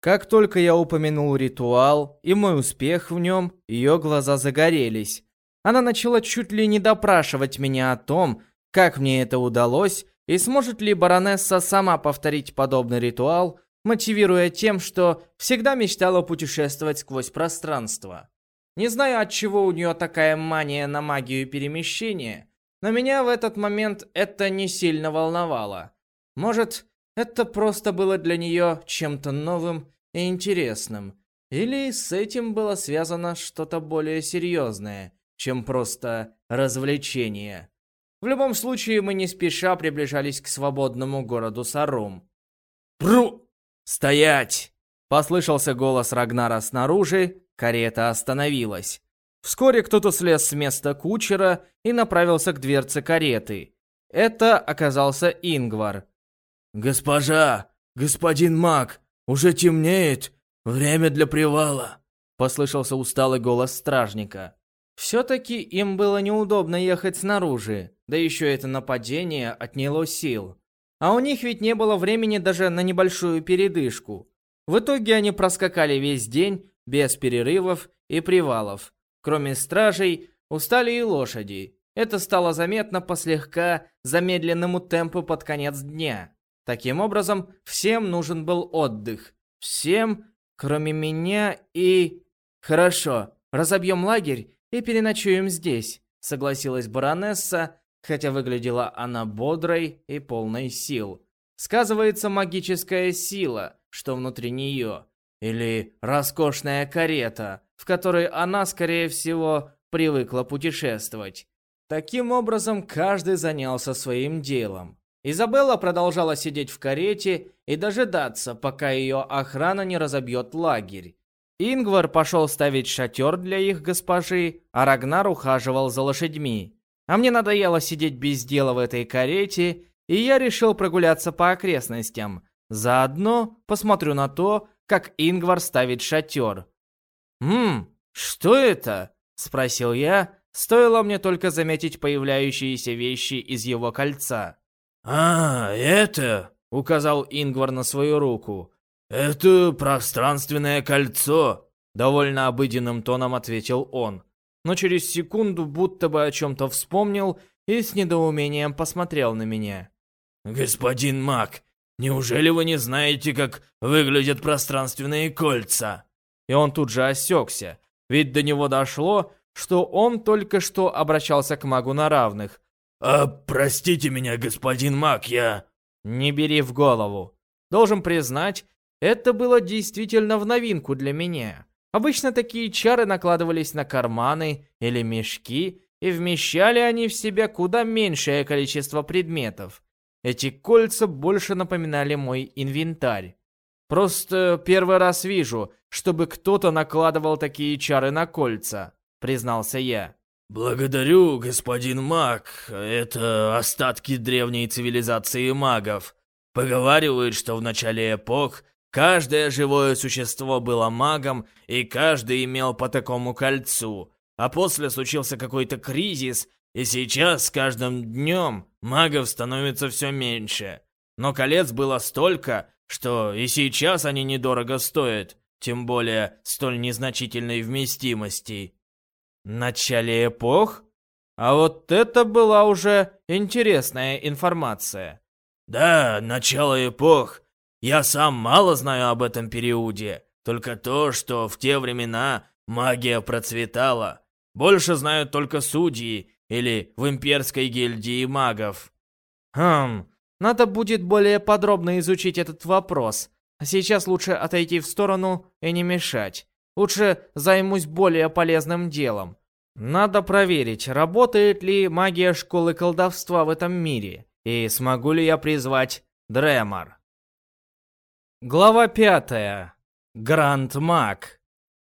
Как только я упомянул ритуал и мой успех в нем, ее глаза загорелись. Она начала чуть ли не допрашивать меня о том, как мне это удалось, и сможет ли баронесса сама повторить подобный ритуал, мотивируя тем, что всегда мечтала путешествовать сквозь пространство. Не знаю, от чего у нее такая мания на магию перемещения, но меня в этот момент это не сильно волновало. Может, это просто было для нее чем-то новым и интересным. Или с этим было связано что-то более серьезное, чем просто развлечение. В любом случае, мы не спеша приближались к свободному городу Сарум. «Бру! Стоять!» Послышался голос Рагнара снаружи, карета остановилась. Вскоре кто-то слез с места кучера и направился к дверце кареты. Это оказался Ингвар. «Госпожа, господин маг, уже темнеет, время для привала», — послышался усталый голос стражника. Все-таки им было неудобно ехать снаружи, да еще это нападение отняло сил. А у них ведь не было времени даже на небольшую передышку. В итоге они проскакали весь день без перерывов и привалов. Кроме стражей, устали и лошади. Это стало заметно по слегка замедленному темпу под конец дня. Таким образом, всем нужен был отдых. Всем, кроме меня и... Хорошо, разобьем лагерь и переночуем здесь, согласилась баронесса, хотя выглядела она бодрой и полной сил. Сказывается магическая сила, что внутри нее, или роскошная карета, в которой она, скорее всего, привыкла путешествовать. Таким образом, каждый занялся своим делом. Изабелла продолжала сидеть в карете и дожидаться, пока ее охрана не разобьет лагерь. Ингвар пошел ставить шатер для их госпожи, а Рагнар ухаживал за лошадьми. А мне надоело сидеть без дела в этой карете, и я решил прогуляться по окрестностям. Заодно посмотрю на то, как Ингвар ставит шатер. «Ммм, что это?» – спросил я, стоило мне только заметить появляющиеся вещи из его кольца. «А, это...» – указал Ингвар на свою руку. «Это пространственное кольцо!» – довольно обыденным тоном ответил он. Но через секунду будто бы о чем-то вспомнил и с недоумением посмотрел на меня. «Господин Мак, неужели вы не знаете, как выглядят пространственные кольца?» И он тут же осекся, ведь до него дошло, что он только что обращался к магу на равных. «А, простите меня, господин маг, я...» «Не бери в голову. Должен признать, это было действительно в новинку для меня. Обычно такие чары накладывались на карманы или мешки, и вмещали они в себя куда меньшее количество предметов. Эти кольца больше напоминали мой инвентарь. Просто первый раз вижу, чтобы кто-то накладывал такие чары на кольца, признался я. Благодарю, господин маг. Это остатки древней цивилизации магов. Поговаривают, что в начале эпох каждое живое существо было магом, и каждый имел по такому кольцу. А после случился какой-то кризис, и сейчас с каждым днем магов становится все меньше. Но колец было столько, что и сейчас они недорого стоят тем более столь незначительной вместимости. Начале эпох? А вот это была уже интересная информация. Да, начало эпох. Я сам мало знаю об этом периоде, только то, что в те времена магия процветала. Больше знают только судьи или в имперской гильдии магов. Хм, надо будет более подробно изучить этот вопрос. А сейчас лучше отойти в сторону и не мешать. Лучше займусь более полезным делом. Надо проверить, работает ли магия школы колдовства в этом мире, и смогу ли я призвать Дремор. Глава пятая. Гранд Маг.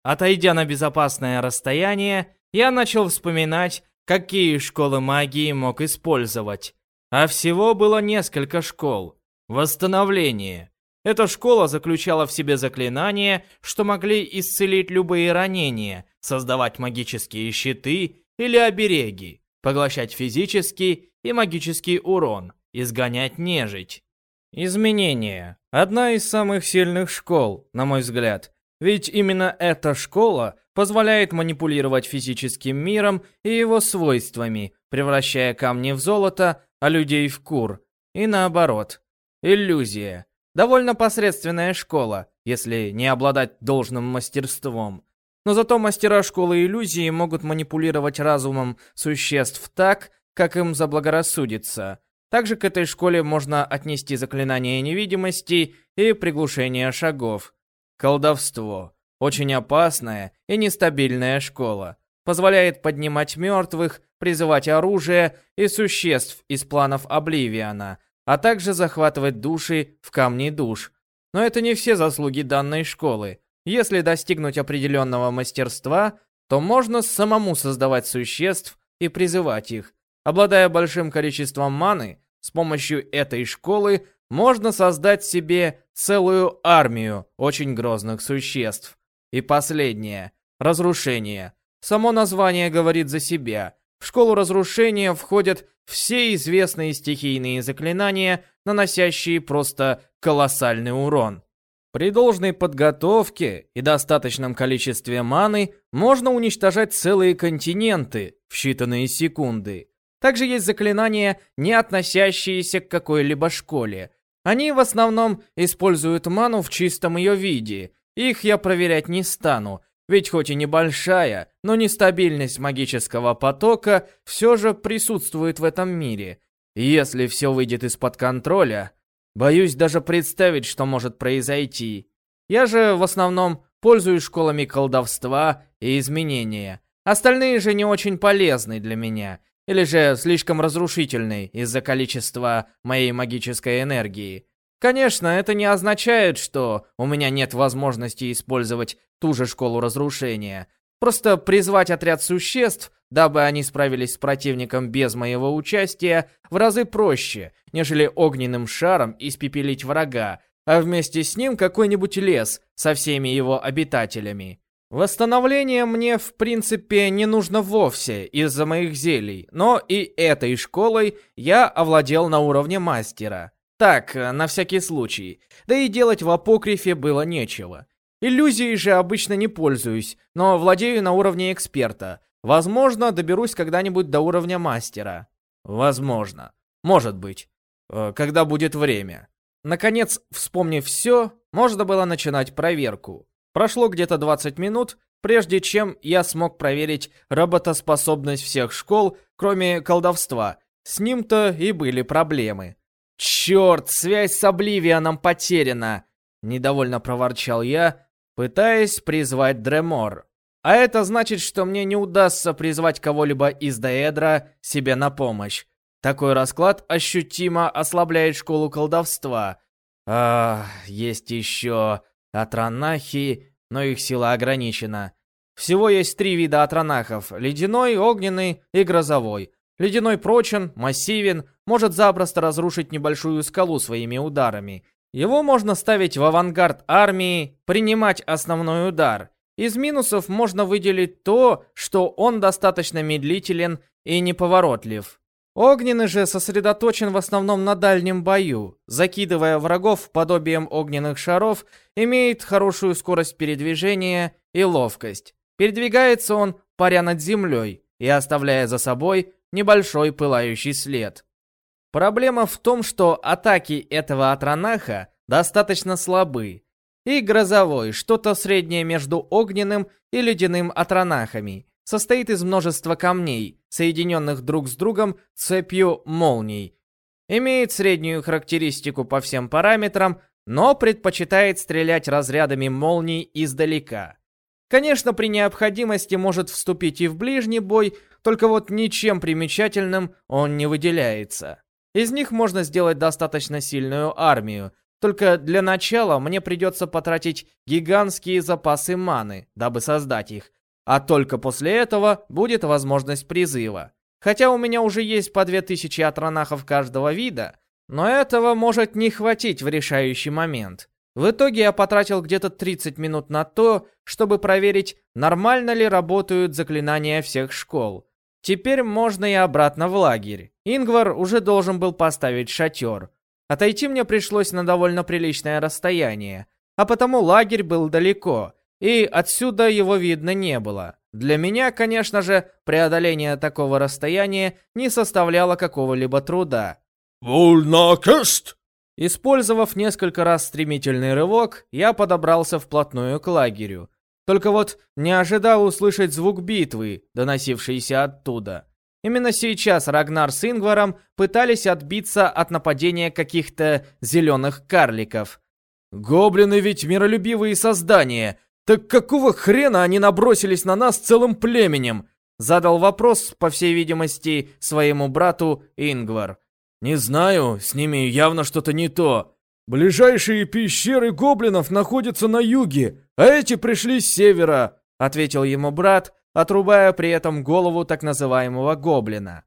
Отойдя на безопасное расстояние, я начал вспоминать, какие школы магии мог использовать. А всего было несколько школ. Восстановление. Эта школа заключала в себе заклинания, что могли исцелить любые ранения, создавать магические щиты или обереги, поглощать физический и магический урон, изгонять нежить. Изменение. Одна из самых сильных школ, на мой взгляд. Ведь именно эта школа позволяет манипулировать физическим миром и его свойствами, превращая камни в золото, а людей в кур. И наоборот. Иллюзия. Довольно посредственная школа, если не обладать должным мастерством. Но зато мастера школы иллюзии могут манипулировать разумом существ так, как им заблагорассудится. Также к этой школе можно отнести заклинание невидимости и приглушение шагов. Колдовство. Очень опасная и нестабильная школа. Позволяет поднимать мертвых, призывать оружие и существ из планов Обливиана, а также захватывать души в камне душ. Но это не все заслуги данной школы. Если достигнуть определенного мастерства, то можно самому создавать существ и призывать их. Обладая большим количеством маны, с помощью этой школы можно создать себе целую армию очень грозных существ. И последнее – разрушение. Само название говорит за себя. В школу разрушения входят все известные стихийные заклинания, наносящие просто колоссальный урон. При должной подготовке и достаточном количестве маны можно уничтожать целые континенты в считанные секунды. Также есть заклинания, не относящиеся к какой-либо школе. Они в основном используют ману в чистом ее виде. Их я проверять не стану, ведь хоть и небольшая, но нестабильность магического потока все же присутствует в этом мире. если все выйдет из-под контроля, боюсь даже представить, что может произойти. Я же в основном пользуюсь школами колдовства и изменения. Остальные же не очень полезны для меня, или же слишком разрушительны из-за количества моей магической энергии. Конечно, это не означает, что у меня нет возможности использовать ту же школу разрушения. Просто призвать отряд существ, дабы они справились с противником без моего участия, в разы проще, нежели огненным шаром испепелить врага, а вместе с ним какой-нибудь лес со всеми его обитателями. Восстановление мне, в принципе, не нужно вовсе из-за моих зелий, но и этой школой я овладел на уровне мастера. Так, на всякий случай. Да и делать в апокрифе было нечего. Иллюзией же обычно не пользуюсь, но владею на уровне эксперта. Возможно, доберусь когда-нибудь до уровня мастера. Возможно. Может быть. Э, когда будет время. Наконец, вспомнив все, можно было начинать проверку. Прошло где-то 20 минут, прежде чем я смог проверить работоспособность всех школ, кроме колдовства. С ним-то и были проблемы. «Черт, связь с Обливианом потеряна!» Недовольно проворчал я, пытаясь призвать Дремор. А это значит, что мне не удастся призвать кого-либо из Деэдра себе на помощь. Такой расклад ощутимо ослабляет школу колдовства. А, есть еще атранахи, но их сила ограничена. Всего есть три вида атранахов – ледяной, огненный и грозовой. Ледяной прочен, массивен, может запросто разрушить небольшую скалу своими ударами – его можно ставить в авангард армии, принимать основной удар. Из минусов можно выделить то, что он достаточно медлителен и неповоротлив. Огненный же сосредоточен в основном на дальнем бою, закидывая врагов подобием огненных шаров, имеет хорошую скорость передвижения и ловкость. Передвигается он, паря над землей, и оставляя за собой небольшой пылающий след. Проблема в том, что атаки этого Атранаха достаточно слабы. И грозовой, что-то среднее между огненным и ледяным Атранахами, состоит из множества камней, соединенных друг с другом цепью молний. Имеет среднюю характеристику по всем параметрам, но предпочитает стрелять разрядами молний издалека. Конечно, при необходимости может вступить и в ближний бой, только вот ничем примечательным он не выделяется. Из них можно сделать достаточно сильную армию. Только для начала мне придется потратить гигантские запасы маны, дабы создать их. А только после этого будет возможность призыва. Хотя у меня уже есть по 2000 атронахов каждого вида, но этого может не хватить в решающий момент. В итоге я потратил где-то 30 минут на то, чтобы проверить, нормально ли работают заклинания всех школ. Теперь можно и обратно в лагерь. Ингвар уже должен был поставить шатер. Отойти мне пришлось на довольно приличное расстояние, а потому лагерь был далеко, и отсюда его видно не было. Для меня, конечно же, преодоление такого расстояния не составляло какого-либо труда. «Вульнакест!» Использовав несколько раз стремительный рывок, я подобрался вплотную к лагерю. Только вот не ожидал услышать звук битвы, доносившийся оттуда. Именно сейчас Рагнар с Ингваром пытались отбиться от нападения каких-то зеленых карликов. «Гоблины ведь миролюбивые создания! Так какого хрена они набросились на нас целым племенем?» Задал вопрос, по всей видимости, своему брату Ингвар. «Не знаю, с ними явно что-то не то. Ближайшие пещеры гоблинов находятся на юге, а эти пришли с севера», — ответил ему брат, отрубая при этом голову так называемого гоблина.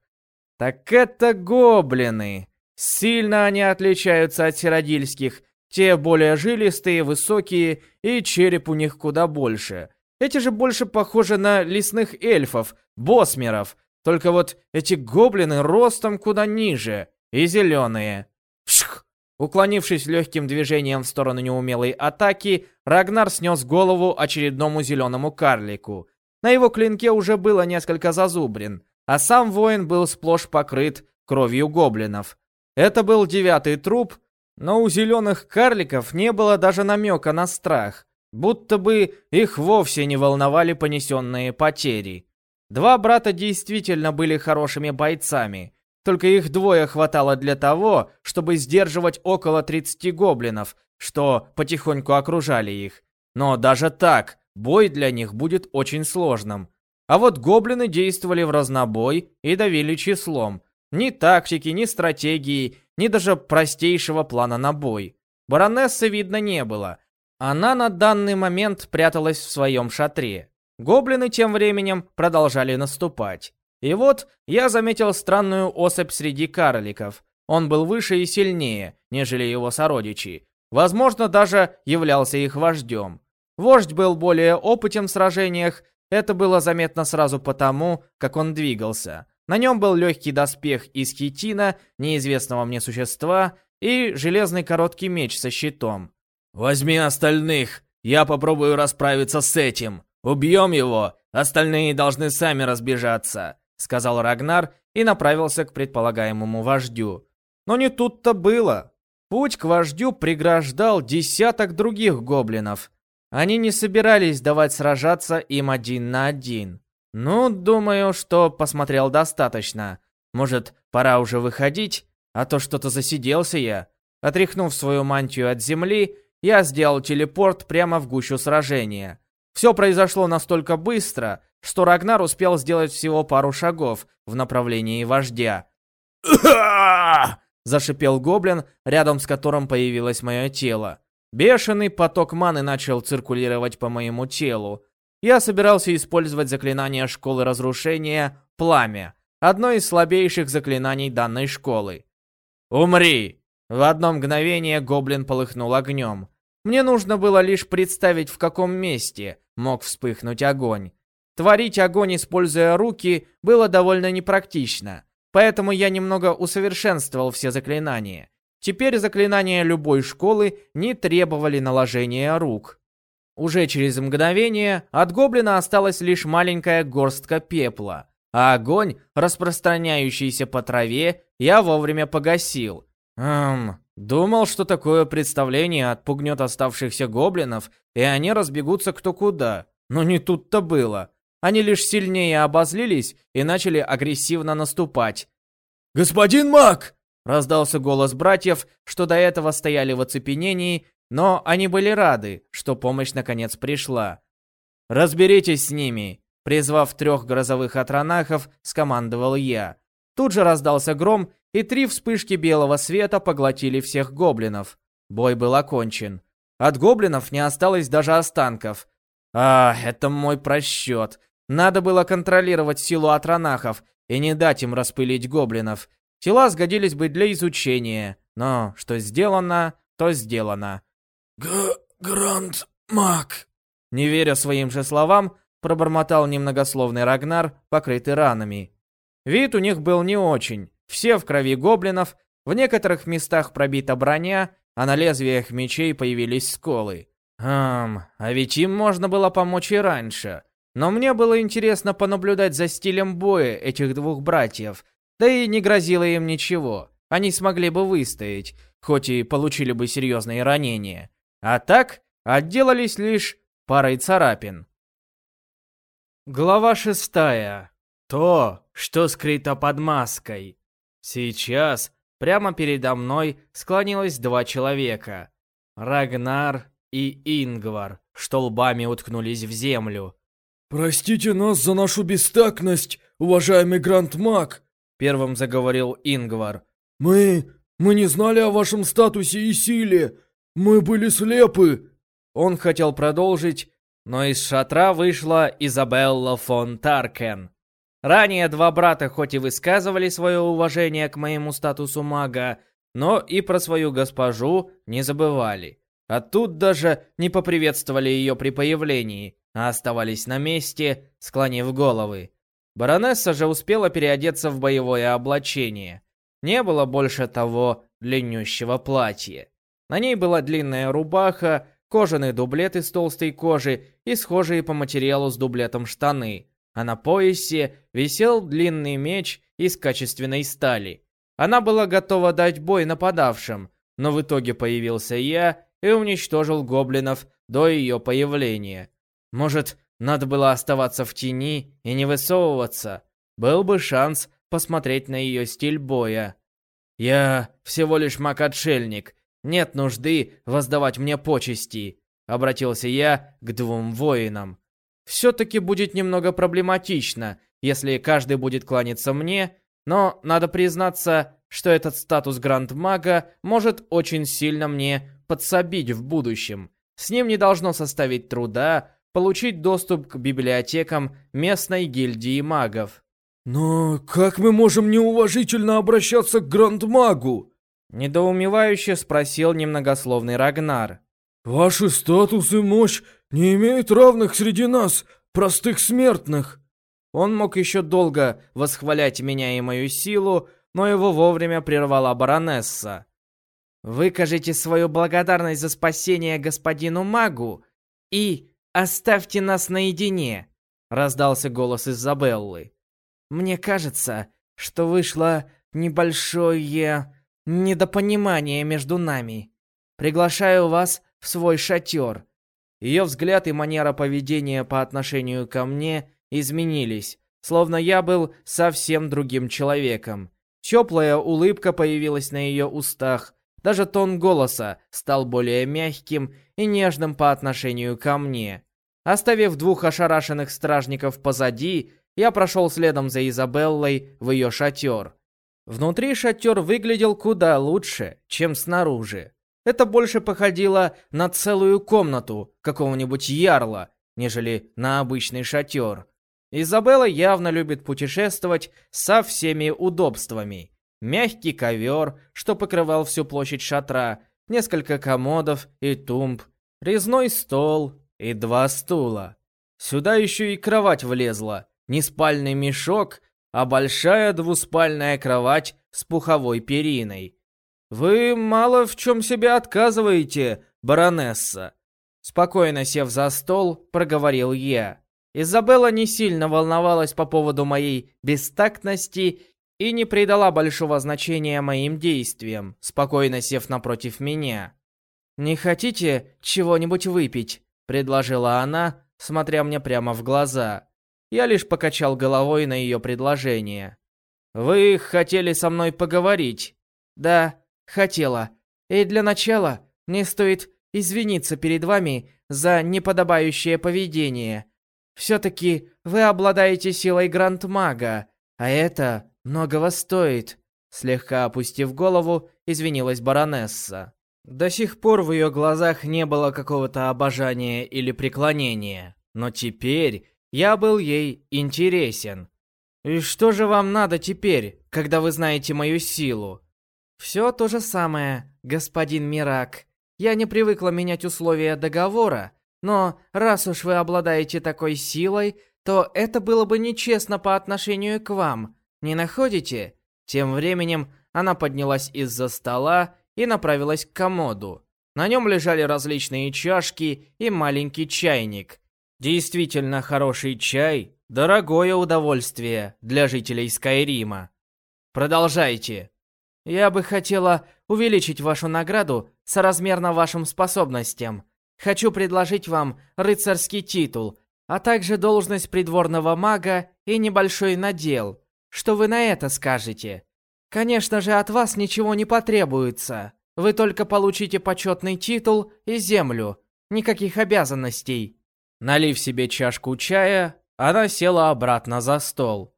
«Так это гоблины. Сильно они отличаются от сиродильских. Те более жилистые, высокие, и череп у них куда больше. Эти же больше похожи на лесных эльфов, босмеров. Только вот эти гоблины ростом куда ниже и зеленые. Вшх! Уклонившись легким движением в сторону неумелой атаки, Рагнар снес голову очередному зеленому карлику. На его клинке уже было несколько зазубрин, а сам воин был сплошь покрыт кровью гоблинов. Это был девятый труп, но у зеленых карликов не было даже намека на страх, будто бы их вовсе не волновали понесенные потери. Два брата действительно были хорошими бойцами, только их двое хватало для того, чтобы сдерживать около 30 гоблинов, что потихоньку окружали их. Но даже так, бой для них будет очень сложным. А вот гоблины действовали в разнобой и давили числом. Ни тактики, ни стратегии, ни даже простейшего плана на бой. Баронессы видно не было. Она на данный момент пряталась в своем шатре. Гоблины тем временем продолжали наступать. И вот я заметил странную особь среди карликов. Он был выше и сильнее, нежели его сородичи. Возможно, даже являлся их вождем. Вождь был более опытен в сражениях, это было заметно сразу потому, как он двигался. На нем был легкий доспех из хитина, неизвестного мне существа, и железный короткий меч со щитом. «Возьми остальных, я попробую расправиться с этим. Убьем его, остальные должны сами разбежаться», сказал Рагнар и направился к предполагаемому вождю. Но не тут-то было. Путь к вождю преграждал десяток других гоблинов. Они не собирались давать сражаться им один на один. Ну, думаю, что посмотрел достаточно. Может, пора уже выходить? А то что-то засиделся я. Отряхнув свою мантию от земли, я сделал телепорт прямо в гущу сражения. Все произошло настолько быстро, что Рагнар успел сделать всего пару шагов в направлении вождя. Зашипел гоблин, рядом с которым появилось мое тело. Бешеный поток маны начал циркулировать по моему телу. Я собирался использовать заклинание Школы Разрушения «Пламя», одно из слабейших заклинаний данной школы. «Умри!» В одно мгновение гоблин полыхнул огнем. Мне нужно было лишь представить, в каком месте мог вспыхнуть огонь. Творить огонь, используя руки, было довольно непрактично, поэтому я немного усовершенствовал все заклинания. Теперь заклинания любой школы не требовали наложения рук. Уже через мгновение от гоблина осталась лишь маленькая горстка пепла, а огонь, распространяющийся по траве, я вовремя погасил. Эм, думал, что такое представление отпугнет оставшихся гоблинов, и они разбегутся кто куда. Но не тут-то было. Они лишь сильнее обозлились и начали агрессивно наступать. «Господин маг!» — раздался голос братьев, что до этого стояли в оцепенении, но они были рады, что помощь наконец пришла. «Разберитесь с ними!» Призвав трех грозовых атронахов, скомандовал я. Тут же раздался гром, и три вспышки белого света поглотили всех гоблинов. Бой был окончен. От гоблинов не осталось даже останков. А, это мой просчет. Надо было контролировать силу атронахов и не дать им распылить гоблинов. Тела сгодились бы для изучения, но что сделано, то сделано. Г Гранд Маг. Не веря своим же словам, пробормотал немногословный Рагнар, покрытый ранами. Вид у них был не очень. Все в крови гоблинов, в некоторых местах пробита броня, а на лезвиях мечей появились сколы. Хм, а ведь им можно было помочь и раньше. Но мне было интересно понаблюдать за стилем боя этих двух братьев, да и не грозило им ничего. Они смогли бы выстоять, хоть и получили бы серьезные ранения. А так, отделались лишь парой царапин. Глава шестая. То, что скрыто под маской. Сейчас прямо передо мной склонилось два человека. Рагнар и Ингвар, что лбами уткнулись в землю. «Простите нас за нашу бестактность, уважаемый Гранд Маг!» Первым заговорил Ингвар. «Мы... Мы не знали о вашем статусе и силе. Мы были слепы. Он хотел продолжить, но из шатра вышла Изабелла фон Таркен. Ранее два брата хоть и высказывали свое уважение к моему статусу мага, но и про свою госпожу не забывали. А тут даже не поприветствовали ее при появлении, а оставались на месте, склонив головы. Баронесса же успела переодеться в боевое облачение. Не было больше того длиннющего платья. На ней была длинная рубаха, кожаный дублет из толстой кожи и схожие по материалу с дублетом штаны, а на поясе висел длинный меч из качественной стали. Она была готова дать бой нападавшим, но в итоге появился я и уничтожил гоблинов до ее появления. Может, надо было оставаться в тени и не высовываться? Был бы шанс посмотреть на ее стиль боя. Я всего лишь маг-отшельник, нет нужды воздавать мне почести, обратился я к двум воинам. Все-таки будет немного проблематично, если каждый будет кланяться мне, но надо признаться, что этот статус гранд-мага может очень сильно мне подсобить в будущем. С ним не должно составить труда получить доступ к библиотекам местной гильдии магов. «Но как мы можем неуважительно обращаться к гранд-магу?» Недоумевающе спросил немногословный Рагнар. «Ваши статус и мощь не имеют равных среди нас, простых смертных». Он мог еще долго восхвалять меня и мою силу, но его вовремя прервала баронесса. «Выкажите свою благодарность за спасение господину магу и оставьте нас наедине», — раздался голос Изабеллы. «Мне кажется, что вышло небольшое недопонимание между нами. Приглашаю вас в свой шатер». Ее взгляд и манера поведения по отношению ко мне изменились, словно я был совсем другим человеком. Теплая улыбка появилась на ее устах, даже тон голоса стал более мягким и нежным по отношению ко мне. Оставив двух ошарашенных стражников позади, я прошел следом за Изабеллой в ее шатер. Внутри шатер выглядел куда лучше, чем снаружи. Это больше походило на целую комнату какого-нибудь ярла, нежели на обычный шатер. Изабелла явно любит путешествовать со всеми удобствами. Мягкий ковер, что покрывал всю площадь шатра, несколько комодов и тумб, резной стол и два стула. Сюда еще и кровать влезла, не спальный мешок, а большая двуспальная кровать с пуховой периной. «Вы мало в чем себе отказываете, баронесса», Спокойно сев за стол, проговорил я. Изабелла не сильно волновалась по поводу моей бестактности и не придала большого значения моим действиям, спокойно сев напротив меня. «Не хотите чего-нибудь выпить?» – предложила она, смотря мне прямо в глаза. Я лишь покачал головой на ее предложение. «Вы хотели со мной поговорить?» «Да, хотела. И для начала мне стоит извиниться перед вами за неподобающее поведение. Все-таки вы обладаете силой Гранд-мага, а это многого стоит», — слегка опустив голову, извинилась баронесса. До сих пор в ее глазах не было какого-то обожания или преклонения, но теперь я был ей интересен. «И что же вам надо теперь, когда вы знаете мою силу?» «Все то же самое, господин Мирак. Я не привыкла менять условия договора, но раз уж вы обладаете такой силой, то это было бы нечестно по отношению к вам. Не находите? Тем временем она поднялась из-за стола и направилась к комоду. На нем лежали различные чашки и маленький чайник. Действительно хороший чай – дорогое удовольствие для жителей Скайрима. Продолжайте. Я бы хотела увеличить вашу награду соразмерно вашим способностям. Хочу предложить вам рыцарский титул, а также должность придворного мага и небольшой надел. Что вы на это скажете? Конечно же, от вас ничего не потребуется. Вы только получите почетный титул и землю. Никаких обязанностей. Налив себе чашку чая, она села обратно за стол.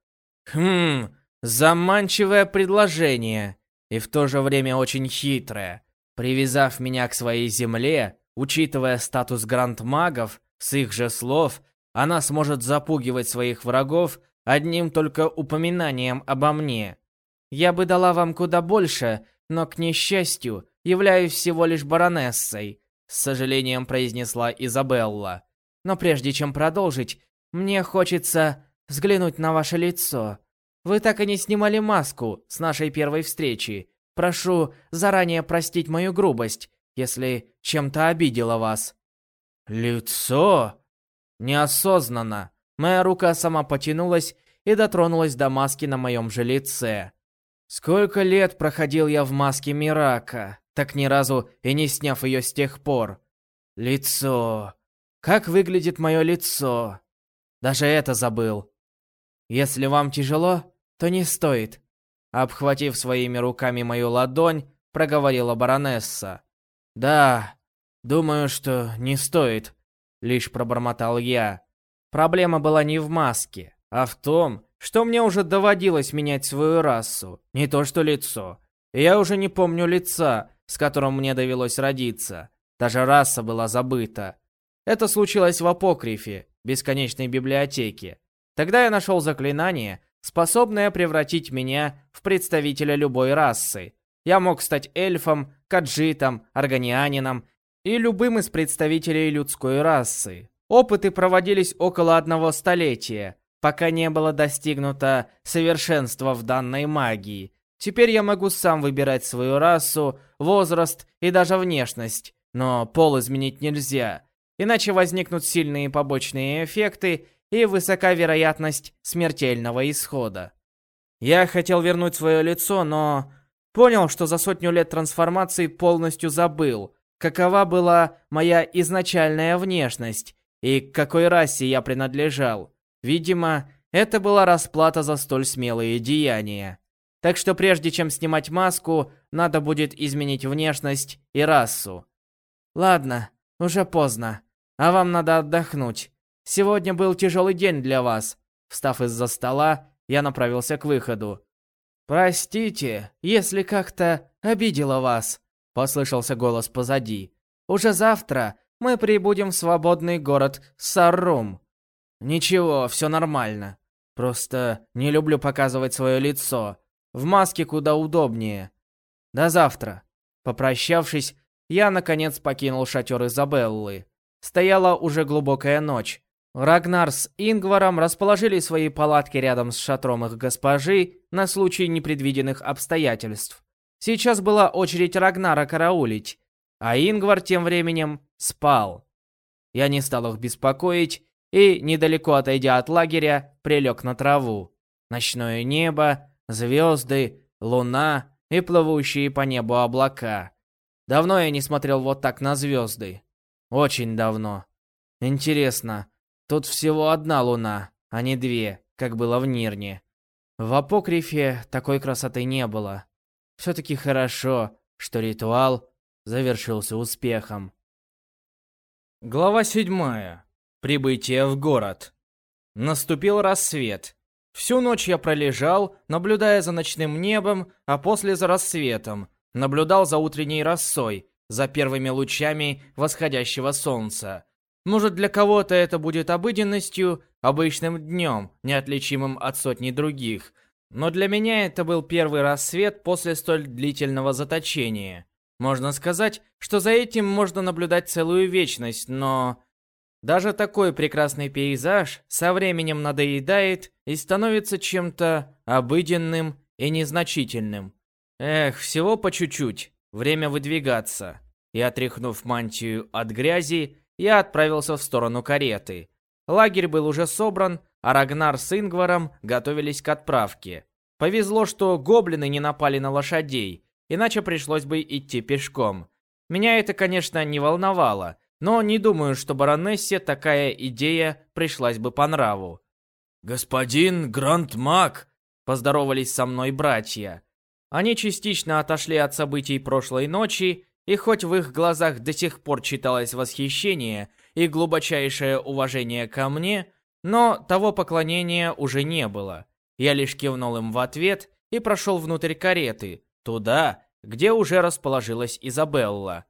Хм, заманчивое предложение. и в то же время очень хитрая. Привязав меня к своей земле, учитывая статус гранд-магов, с их же слов, она сможет запугивать своих врагов одним только упоминанием обо мне. Я бы дала вам куда больше, но, к несчастью, являюсь всего лишь баронессой, с сожалением произнесла Изабелла. Но прежде чем продолжить, мне хочется взглянуть на ваше лицо. Вы так и не снимали маску с нашей первой встречи. Прошу заранее простить мою грубость, если чем-то обидела вас. Лицо? Неосознанно. Моя рука сама потянулась и дотронулась до маски на моем же лице. Сколько лет проходил я в маске Мирака, так ни разу и не сняв ее с тех пор. Лицо. Как выглядит мое лицо? Даже это забыл. Если вам тяжело, то не стоит. Обхватив своими руками мою ладонь, проговорила баронесса. Да, думаю, что не стоит, лишь пробормотал я. Проблема была не в маске, а в том, что мне уже доводилось менять свою расу, не то что лицо. Я уже не помню лица, с которым мне довелось родиться. Даже раса была забыта. Это случилось в апокрифе, бесконечной библиотеке. Тогда я нашел заклинание, способное превратить меня в представителя любой расы. Я мог стать эльфом, каджитом, органианином и любым из представителей людской расы. Опыты проводились около одного столетия, пока не было достигнуто совершенства в данной магии. Теперь я могу сам выбирать свою расу, возраст и даже внешность, но пол изменить нельзя, иначе возникнут сильные побочные эффекты и высока вероятность смертельного исхода. Я хотел вернуть свое лицо, но понял, что за сотню лет трансформации полностью забыл, какова была моя изначальная внешность и к какой расе я принадлежал. Видимо, это была расплата за столь смелые деяния. Так что прежде чем снимать маску, надо будет изменить внешность и расу. Ладно, уже поздно, а вам надо отдохнуть. Сегодня был тяжелый день для вас. Встав из-за стола, я направился к выходу. «Простите, если как-то обидела вас», — послышался голос позади. «Уже завтра мы прибудем в свободный город Саррум». «Ничего, все нормально. Просто не люблю показывать свое лицо. В маске куда удобнее. До завтра». Попрощавшись, я, наконец, покинул шатер Изабеллы. Стояла уже глубокая ночь. Рагнар с Ингваром расположили свои палатки рядом с шатром их госпожи на случай непредвиденных обстоятельств. Сейчас была очередь Рагнара караулить, а Ингвар тем временем спал. Я не стал их беспокоить и, недалеко отойдя от лагеря, прилег на траву. Ночное небо, звезды, луна и плывущие по небу облака. Давно я не смотрел вот так на звезды. Очень давно. Интересно, Тут всего одна луна, а не две, как было в Нирне. В апокрифе такой красоты не было. Все-таки хорошо, что ритуал завершился успехом. Глава седьмая. Прибытие в город. Наступил рассвет. Всю ночь я пролежал, наблюдая за ночным небом, а после за рассветом. Наблюдал за утренней росой, за первыми лучами восходящего солнца. Может, для кого-то это будет обыденностью, обычным днем, неотличимым от сотни других. Но для меня это был первый рассвет после столь длительного заточения. Можно сказать, что за этим можно наблюдать целую вечность, но... Даже такой прекрасный пейзаж со временем надоедает и становится чем-то обыденным и незначительным. Эх, всего по чуть-чуть. Время выдвигаться. И отряхнув мантию от грязи, я отправился в сторону кареты. Лагерь был уже собран, а Рагнар с Ингваром готовились к отправке. Повезло, что гоблины не напали на лошадей, иначе пришлось бы идти пешком. Меня это, конечно, не волновало, но не думаю, что баронессе такая идея пришлась бы по нраву. «Господин Гранд-Маг!» – поздоровались со мной братья. Они частично отошли от событий прошлой ночи и хоть в их глазах до сих пор читалось восхищение и глубочайшее уважение ко мне, но того поклонения уже не было. Я лишь кивнул им в ответ и прошел внутрь кареты, туда, где уже расположилась Изабелла.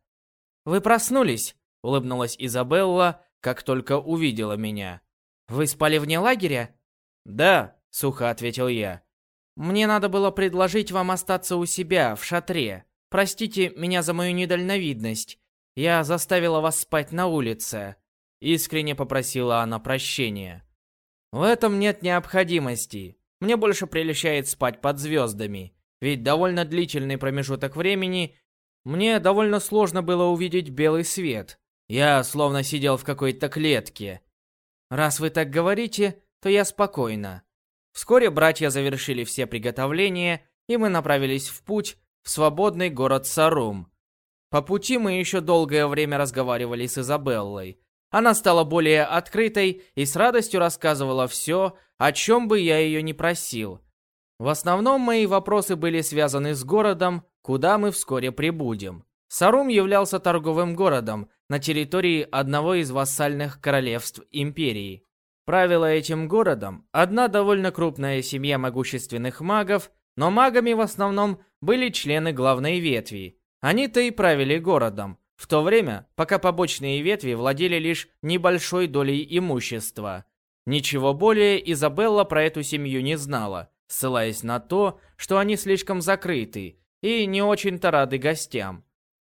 «Вы проснулись?» — улыбнулась Изабелла, как только увидела меня. «Вы спали вне лагеря?» «Да», — сухо ответил я. «Мне надо было предложить вам остаться у себя, в шатре. Простите меня за мою недальновидность. Я заставила вас спать на улице». Искренне попросила она прощения. «В этом нет необходимости. Мне больше прельщает спать под звездами. Ведь довольно длительный промежуток времени мне довольно сложно было увидеть белый свет. Я словно сидел в какой-то клетке. Раз вы так говорите, то я спокойна. Вскоре братья завершили все приготовления, и мы направились в путь в свободный город Сарум. По пути мы еще долгое время разговаривали с Изабеллой. Она стала более открытой и с радостью рассказывала все, о чем бы я ее не просил. В основном мои вопросы были связаны с городом, куда мы вскоре прибудем. Сарум являлся торговым городом на территории одного из вассальных королевств империи. Правила этим городом одна довольно крупная семья могущественных магов, но магами в основном были члены главной ветви. Они-то и правили городом, в то время, пока побочные ветви владели лишь небольшой долей имущества. Ничего более Изабелла про эту семью не знала, ссылаясь на то, что они слишком закрыты и не очень-то рады гостям.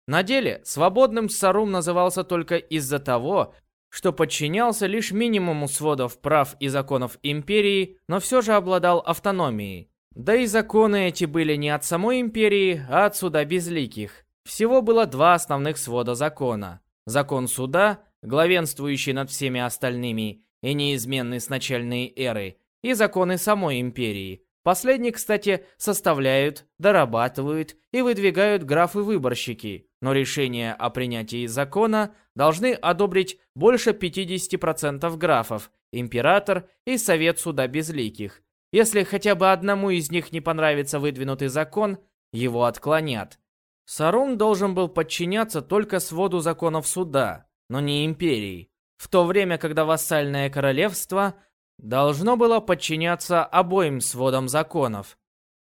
На деле, свободным Сарум назывался только из-за того, что подчинялся лишь минимуму сводов прав и законов империи, но все же обладал автономией. Да и законы эти были не от самой империи, а от суда безликих. Всего было два основных свода закона. Закон суда, главенствующий над всеми остальными и неизменный с начальной эры, и законы самой империи, Последний, кстати, составляют, дорабатывают и выдвигают графы-выборщики, но решение о принятии закона должны одобрить больше 50% графов, император и совет суда безликих. Если хотя бы одному из них не понравится выдвинутый закон, его отклонят. Сарун должен был подчиняться только своду законов суда, но не империи, в то время, когда вассальное королевство – должно было подчиняться обоим сводам законов.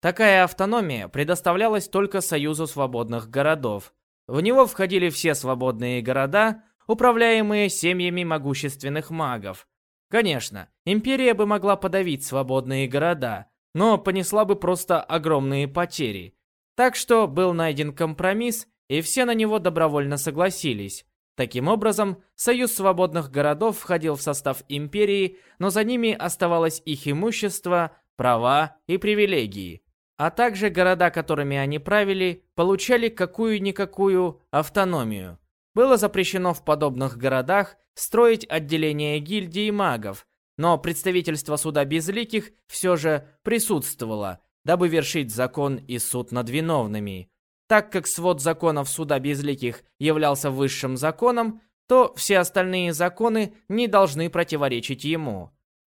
Такая автономия предоставлялась только Союзу свободных городов. В него входили все свободные города, управляемые семьями могущественных магов. Конечно, империя бы могла подавить свободные города, но понесла бы просто огромные потери. Так что был найден компромисс, и все на него добровольно согласились. Таким образом, Союз свободных городов входил в состав империи, но за ними оставалось их имущество, права и привилегии. А также города, которыми они правили, получали какую-никакую автономию. Было запрещено в подобных городах строить отделение гильдии магов, но представительство суда безликих все же присутствовало, дабы вершить закон и суд над виновными. Так как свод законов суда безликих являлся высшим законом, то все остальные законы не должны противоречить ему.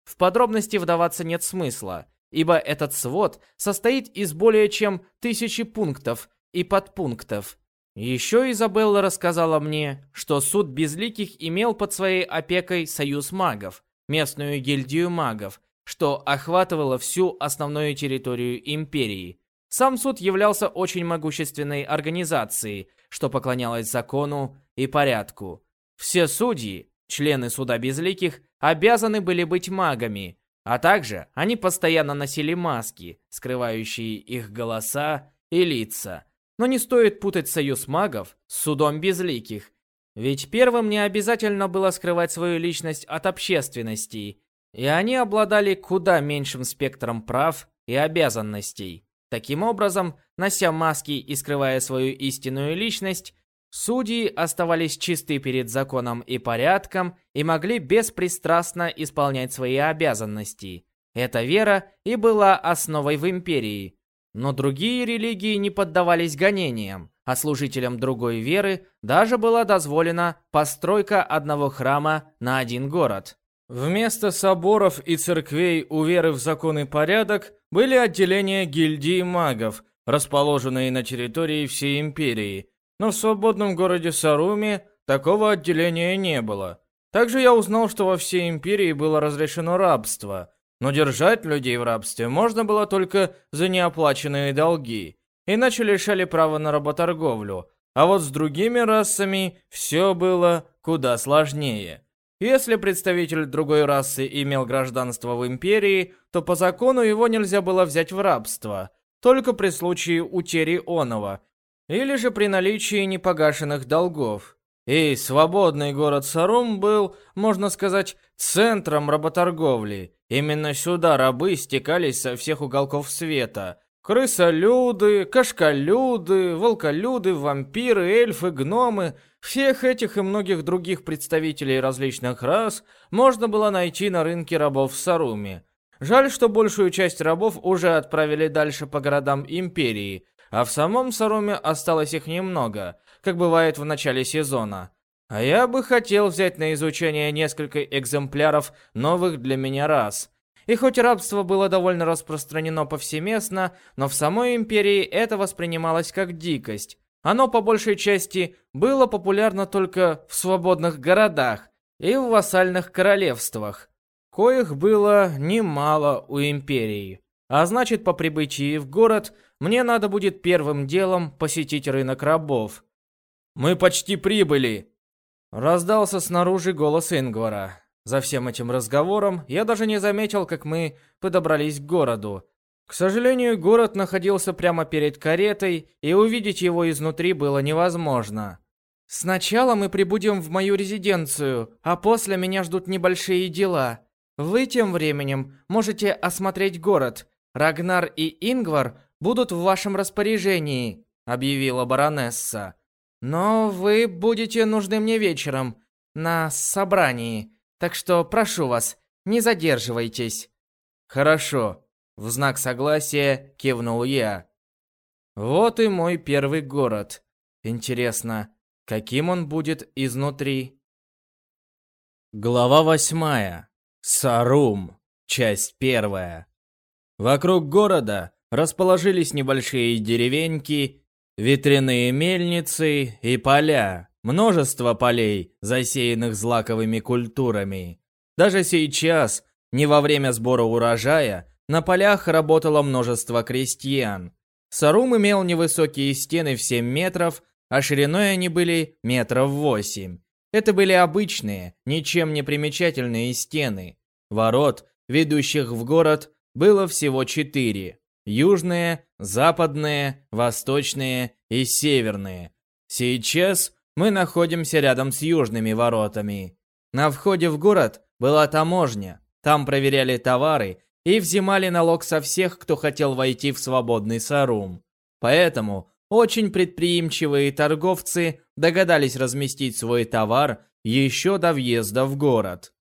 В подробности вдаваться нет смысла, ибо этот свод состоит из более чем тысячи пунктов и подпунктов. Еще Изабелла рассказала мне, что суд безликих имел под своей опекой союз магов, местную гильдию магов, что охватывало всю основную территорию империи – сам суд являлся очень могущественной организацией, что поклонялась закону и порядку. Все судьи, члены суда безликих, обязаны были быть магами, а также они постоянно носили маски, скрывающие их голоса и лица. Но не стоит путать союз магов с судом безликих, ведь первым не обязательно было скрывать свою личность от общественности, и они обладали куда меньшим спектром прав и обязанностей. Таким образом, нося маски и скрывая свою истинную личность, судьи оставались чисты перед законом и порядком и могли беспристрастно исполнять свои обязанности. Эта вера и была основой в империи. Но другие религии не поддавались гонениям, а служителям другой веры даже была дозволена постройка одного храма на один город. Вместо соборов и церквей у веры в закон и порядок были отделения гильдии магов, расположенные на территории всей империи, но в свободном городе Саруме такого отделения не было. Также я узнал, что во всей империи было разрешено рабство, но держать людей в рабстве можно было только за неоплаченные долги. иначе лишали права на работорговлю. А вот с другими расами все было куда сложнее. Если представитель другой расы имел гражданство в Империи, то по закону его нельзя было взять в рабство, только при случае утери оного, или же при наличии непогашенных долгов. И свободный город Сарум был, можно сказать, центром работорговли. Именно сюда рабы стекались со всех уголков света. Крысолюды, кошколюды, волколюды, вампиры, эльфы, гномы – всех этих и многих других представителей различных рас можно было найти на рынке рабов в Саруме. Жаль, что большую часть рабов уже отправили дальше по городам Империи, а в самом Саруме осталось их немного, как бывает в начале сезона. А я бы хотел взять на изучение несколько экземпляров новых для меня рас. И хоть рабство было довольно распространено повсеместно, но в самой империи это воспринималось как дикость. Оно по большей части было популярно только в свободных городах и в вассальных королевствах, коих было немало у империи. А значит, по прибытии в город мне надо будет первым делом посетить рынок рабов. «Мы почти прибыли!» Раздался снаружи голос Ингвара. За всем этим разговором я даже не заметил, как мы подобрались к городу. К сожалению, город находился прямо перед каретой, и увидеть его изнутри было невозможно. Сначала мы прибудем в мою резиденцию, а после меня ждут небольшие дела. Вы тем временем можете осмотреть город. Рагнар и Ингвар будут в вашем распоряжении, объявила баронесса. Но вы будете нужны мне вечером на собрании, так что прошу вас, не задерживайтесь. Хорошо, в знак согласия кивнул я. Вот и мой первый город. Интересно, каким он будет изнутри? Глава восьмая. Сарум. Часть первая. Вокруг города расположились небольшие деревеньки Ветряные мельницы и поля. Множество полей, засеянных злаковыми культурами. Даже сейчас, не во время сбора урожая, на полях работало множество крестьян. Сарум имел невысокие стены в 7 метров, а шириной они были метров 8. Это были обычные, ничем не примечательные стены. Ворот, ведущих в город, было всего четыре. Южные, западные, восточные и северные. Сейчас мы находимся рядом с южными воротами. На входе в город была таможня. Там проверяли товары и взимали налог со всех, кто хотел войти в свободный Сарум. Поэтому очень предприимчивые торговцы догадались разместить свой товар еще до въезда в город.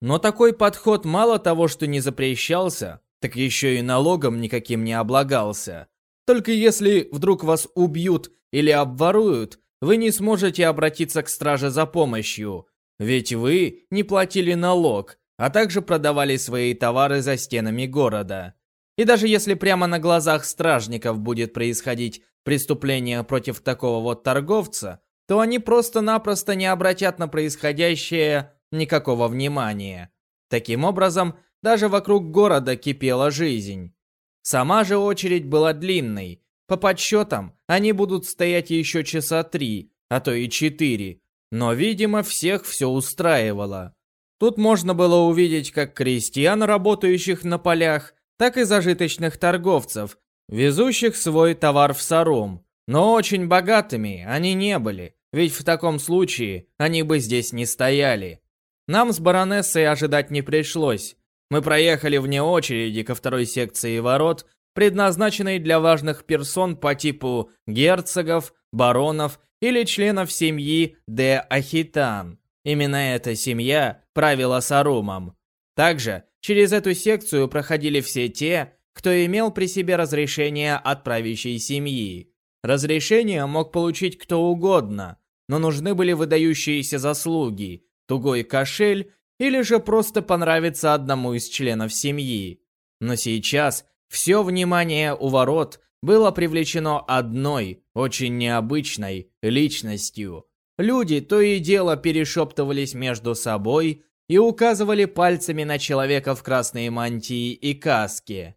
Но такой подход мало того, что не запрещался, так еще и налогом никаким не облагался. Только если вдруг вас убьют или обворуют, вы не сможете обратиться к страже за помощью, ведь вы не платили налог, а также продавали свои товары за стенами города. И даже если прямо на глазах стражников будет происходить преступление против такого вот торговца, то они просто-напросто не обратят на происходящее никакого внимания. Таким образом, даже вокруг города кипела жизнь. Сама же очередь была длинной. По подсчетам, они будут стоять еще часа три, а то и четыре. Но, видимо, всех все устраивало. Тут можно было увидеть как крестьян, работающих на полях, так и зажиточных торговцев, везущих свой товар в Сарум. Но очень богатыми они не были, ведь в таком случае они бы здесь не стояли. Нам с баронессой ожидать не пришлось. Мы проехали вне очереди ко второй секции ворот, предназначенной для важных персон по типу герцогов, баронов или членов семьи де Ахитан. Именно эта семья правила Сарумом. Также через эту секцию проходили все те, кто имел при себе разрешение от правящей семьи. Разрешение мог получить кто угодно, но нужны были выдающиеся заслуги, тугой кошель или же просто понравится одному из членов семьи. Но сейчас все внимание у ворот было привлечено одной, очень необычной личностью. Люди то и дело перешептывались между собой и указывали пальцами на человека в красной мантии и каске.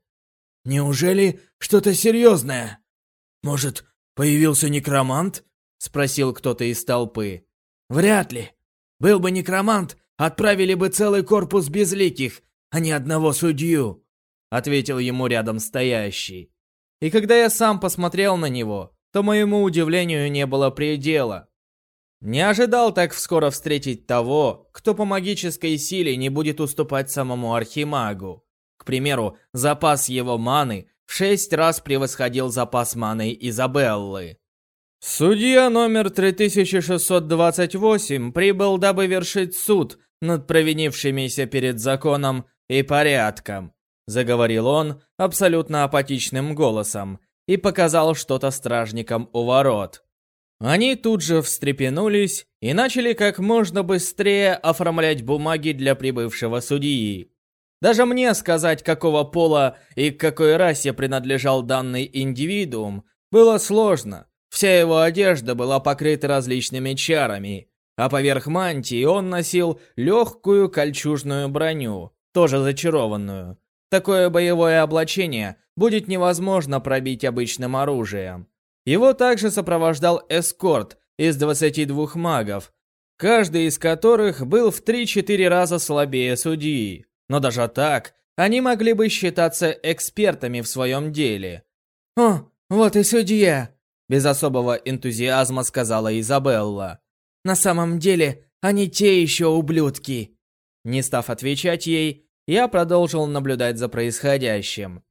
«Неужели что-то серьезное?» Может, появился некромант?» — спросил кто-то из толпы. «Вряд ли. Был бы некромант, отправили бы целый корпус безликих, а не одного судью», — ответил ему рядом стоящий. И когда я сам посмотрел на него, то моему удивлению не было предела. Не ожидал так скоро встретить того, кто по магической силе не будет уступать самому Архимагу. К примеру, запас его маны в шесть раз превосходил запас маны Изабеллы. Судья номер 3628 прибыл, дабы вершить суд над провинившимися перед законом и порядком, заговорил он абсолютно апатичным голосом и показал что-то стражникам у ворот. Они тут же встрепенулись и начали как можно быстрее оформлять бумаги для прибывшего судьи. Даже мне сказать, какого пола и к какой расе принадлежал данный индивидуум, было сложно. Вся его одежда была покрыта различными чарами, а поверх мантии он носил легкую кольчужную броню, тоже зачарованную. Такое боевое облачение будет невозможно пробить обычным оружием. Его также сопровождал эскорт из 22 магов, каждый из которых был в 3-4 раза слабее судьи. Но даже так, они могли бы считаться экспертами в своем деле. «О, вот и судья!» Без особого энтузиазма сказала Изабелла. «На самом деле, они те еще ублюдки!» Не став отвечать ей, я продолжил наблюдать за происходящим.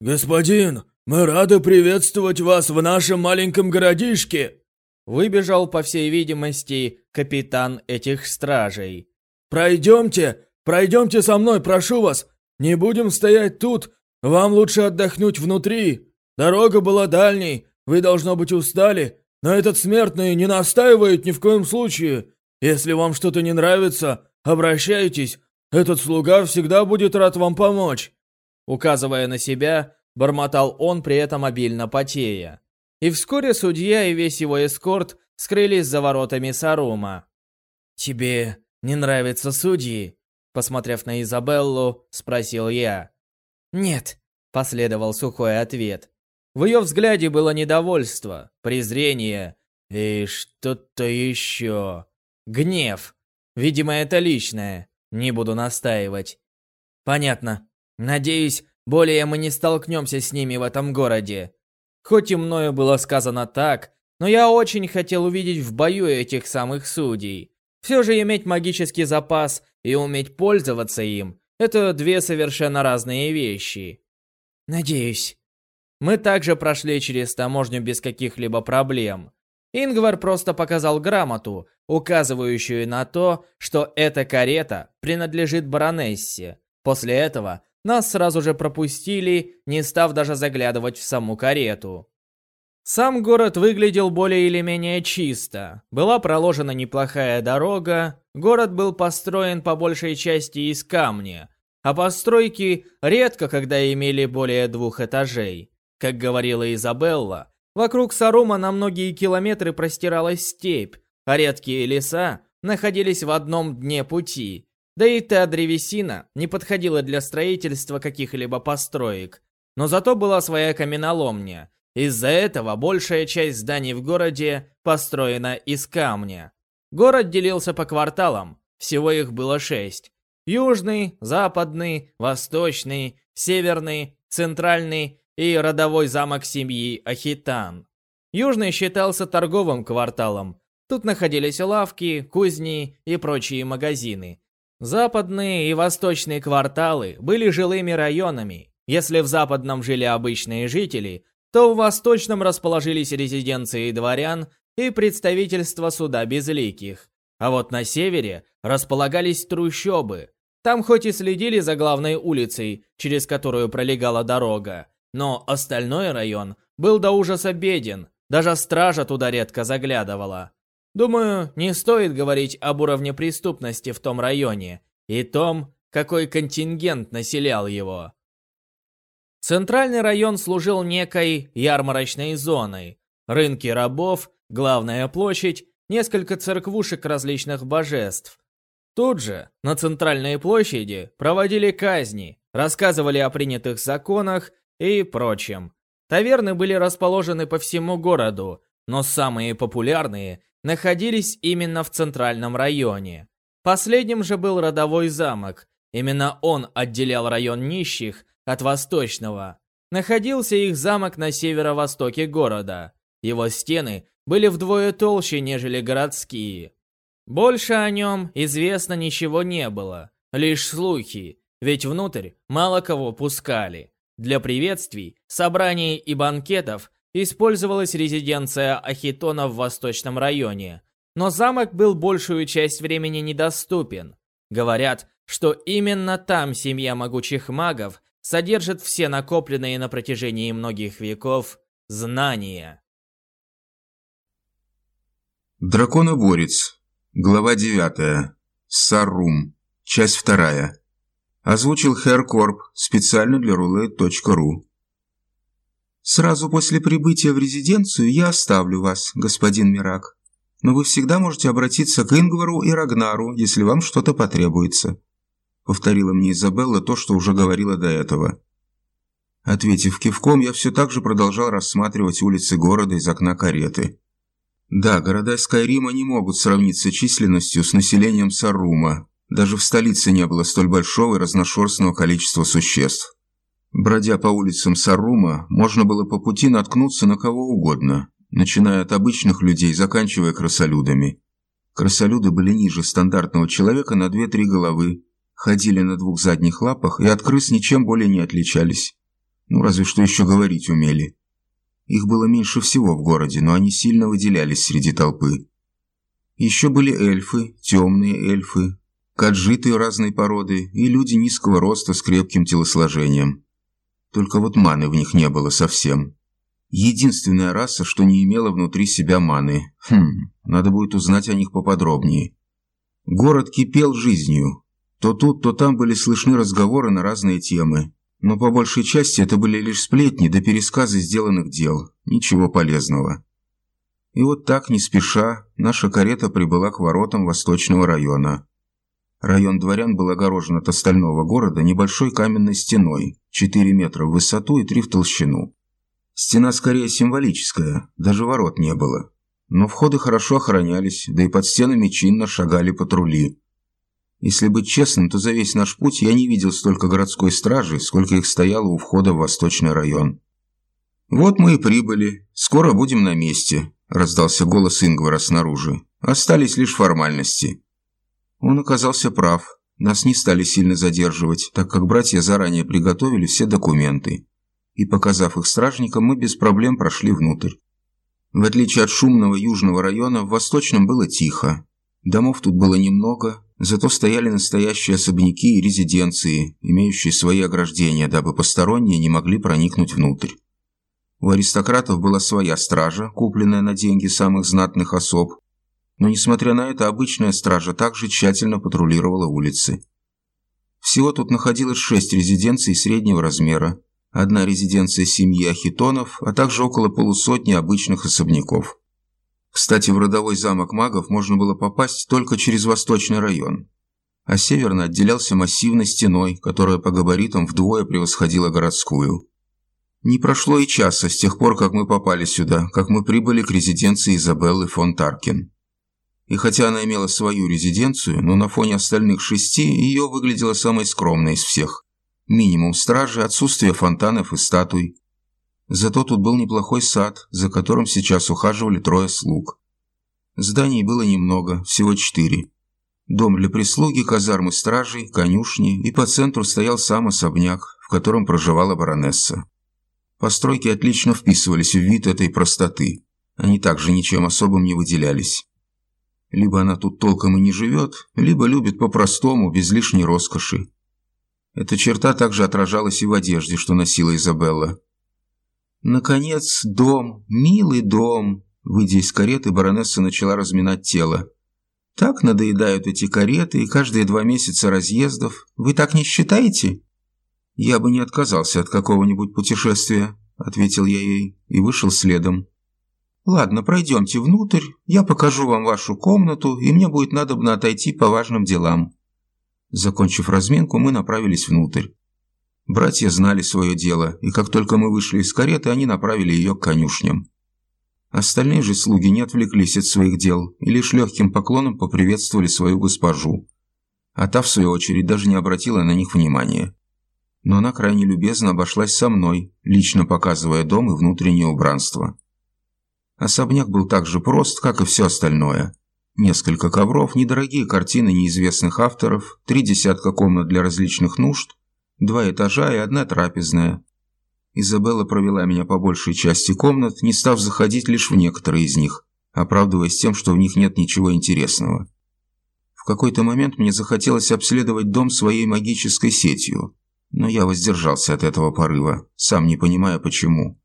«Господин, мы рады приветствовать вас в нашем маленьком городишке!» Выбежал, по всей видимости, капитан этих стражей. «Пройдемте, пройдемте со мной, прошу вас! Не будем стоять тут, вам лучше отдохнуть внутри. Дорога была дальней, вы, должно быть, устали, но этот смертный не настаивает ни в коем случае. Если вам что-то не нравится, обращайтесь, этот слуга всегда будет рад вам помочь». Указывая на себя, бормотал он при этом обильно потея. И вскоре судья и весь его эскорт скрылись за воротами Сарума. «Тебе не нравятся судьи?» Посмотрев на Изабеллу, спросил я. «Нет», — последовал сухой ответ. В ее взгляде было недовольство, презрение и что-то еще. Гнев. Видимо, это личное. Не буду настаивать. Понятно. Надеюсь, более мы не столкнемся с ними в этом городе. Хоть и мною было сказано так, но я очень хотел увидеть в бою этих самых судей. Все же иметь магический запас и уметь пользоваться им – это две совершенно разные вещи. Надеюсь. Мы также прошли через таможню без каких-либо проблем. Ингвар просто показал грамоту, указывающую на то, что эта карета принадлежит баронессе. После этого нас сразу же пропустили, не став даже заглядывать в саму карету. Сам город выглядел более или менее чисто. Была проложена неплохая дорога, город был построен по большей части из камня, а постройки редко когда имели более двух этажей. Как говорила Изабелла, вокруг Сарума на многие километры простиралась степь, редкие леса находились в одном дне пути. Да и та древесина не подходила для строительства каких-либо построек. Но зато была своя каменоломня. Из-за этого большая часть зданий в городе построена из камня. Город делился по кварталам, всего их было шесть. Южный, западный, восточный, северный, центральный и родовой замок семьи Ахитан. Южный считался торговым кварталом. Тут находились лавки, кузни и прочие магазины. Западные и восточные кварталы были жилыми районами. Если в западном жили обычные жители, то в восточном расположились резиденции дворян и представительства суда безликих. А вот на севере располагались трущобы. Там хоть и следили за главной улицей, через которую пролегала дорога, но остальной район был до ужаса беден, даже стража туда редко заглядывала. Думаю, не стоит говорить об уровне преступности в том районе и том, какой контингент населял его. Центральный район служил некой ярмарочной зоной. Рынки рабов, главная площадь, несколько церквушек различных божеств. Тут же, на центральной площади, проводили казни, рассказывали о принятых законах и прочем. Таверны были расположены по всему городу, но самые популярные находились именно в центральном районе. Последним же был родовой замок. Именно он отделял район нищих от восточного. Находился их замок на северо-востоке города. Его стены были вдвое толще, нежели городские. Больше о нем известно ничего не было, лишь слухи, ведь внутрь мало кого пускали. Для приветствий, собраний и банкетов использовалась резиденция Ахитона в восточном районе, но замок был большую часть времени недоступен. Говорят, что именно там семья могучих магов содержит все накопленные на протяжении многих веков знания. Драконоборец. Глава 9. Саррум. Часть 2. Озвучил Херкорп специально для roulette.ru. Сразу после прибытия в резиденцию я оставлю вас, господин Мирак. Но вы всегда можете обратиться к Ингвару и Рагнару, если вам что-то потребуется. Повторила мне Изабелла то, что уже говорила до этого. Ответив кивком, я все так же продолжал рассматривать улицы города из окна кареты. Да, города Скайрима не могут сравниться численностью с населением Сарума. Даже в столице не было столь большого и разношерстного количества существ. Бродя по улицам Сарума, можно было по пути наткнуться на кого угодно, начиная от обычных людей, заканчивая красолюдами. Красолюды были ниже стандартного человека на 2-3 головы, ходили на двух задних лапах и от крыс ничем более не отличались. Ну, разве что еще говорить умели. Их было меньше всего в городе, но они сильно выделялись среди толпы. Еще были эльфы, темные эльфы, каджиты разной породы и люди низкого роста с крепким телосложением. Только вот маны в них не было совсем. Единственная раса, что не имела внутри себя маны. Хм, надо будет узнать о них поподробнее. Город кипел жизнью. То тут, то там были слышны разговоры на разные темы. Но по большей части это были лишь сплетни да пересказы сделанных дел. Ничего полезного. И вот так, не спеша, наша карета прибыла к воротам восточного района. Район дворян был огорожен от остального города небольшой каменной стеной, 4 метра в высоту и 3 в толщину. Стена скорее символическая, даже ворот не было. Но входы хорошо охранялись, да и под стенами чинно шагали патрули. Если быть честным, то за весь наш путь я не видел столько городской стражи, сколько их стояло у входа в восточный район. «Вот мы и прибыли. Скоро будем на месте», – раздался голос Ингвара снаружи. «Остались лишь формальности». Он оказался прав. Нас не стали сильно задерживать, так как братья заранее приготовили все документы. И, показав их стражникам, мы без проблем прошли внутрь. В отличие от шумного южного района, в восточном было тихо. Домов тут было немного, Зато стояли настоящие особняки и резиденции, имеющие свои ограждения, дабы посторонние не могли проникнуть внутрь. У аристократов была своя стража, купленная на деньги самых знатных особ, но, несмотря на это, обычная стража также тщательно патрулировала улицы. Всего тут находилось шесть резиденций среднего размера, одна резиденция семьи Ахитонов, а также около полусотни обычных особняков. Кстати, в родовой замок магов можно было попасть только через восточный район, а северно отделялся массивной стеной, которая по габаритам вдвое превосходила городскую. Не прошло и часа с тех пор, как мы попали сюда, как мы прибыли к резиденции Изабеллы фон Таркин. И хотя она имела свою резиденцию, но на фоне остальных шести ее выглядела самой скромной из всех. Минимум стражи, отсутствие фонтанов и статуй, Зато тут был неплохой сад, за которым сейчас ухаживали трое слуг. Зданий было немного, всего четыре. Дом для прислуги, казармы стражей, конюшни, и по центру стоял сам особняк, в котором проживала баронесса. Постройки отлично вписывались в вид этой простоты. Они также ничем особым не выделялись. Либо она тут толком и не живет, либо любит по-простому, без лишней роскоши. Эта черта также отражалась и в одежде, что носила Изабелла. Наконец, дом, милый дом. Выйдя из кареты, баронесса начала разминать тело. Так надоедают эти кареты и каждые два месяца разъездов. Вы так не считаете? Я бы не отказался от какого-нибудь путешествия, ответил я ей и вышел следом. Ладно, пройдемте внутрь, я покажу вам вашу комнату, и мне будет надобно отойти по важным делам. Закончив разминку, мы направились внутрь. Братья знали свое дело, и как только мы вышли из кареты, они направили ее к конюшням. Остальные же слуги не отвлеклись от своих дел и лишь легким поклоном поприветствовали свою госпожу. А та, в свою очередь, даже не обратила на них внимания. Но она крайне любезно обошлась со мной, лично показывая дом и внутреннее убранство. Особняк был так же прост, как и все остальное. Несколько ковров, недорогие картины неизвестных авторов, три десятка комнат для различных нужд, два этажа и одна трапезная, Изабелла провела меня по большей части комнат, не став заходить лишь в некоторые из них, оправдываясь тем, что в них нет ничего интересного. В какой-то момент мне захотелось обследовать дом своей магической сетью, но я воздержался от этого порыва, сам не понимая почему.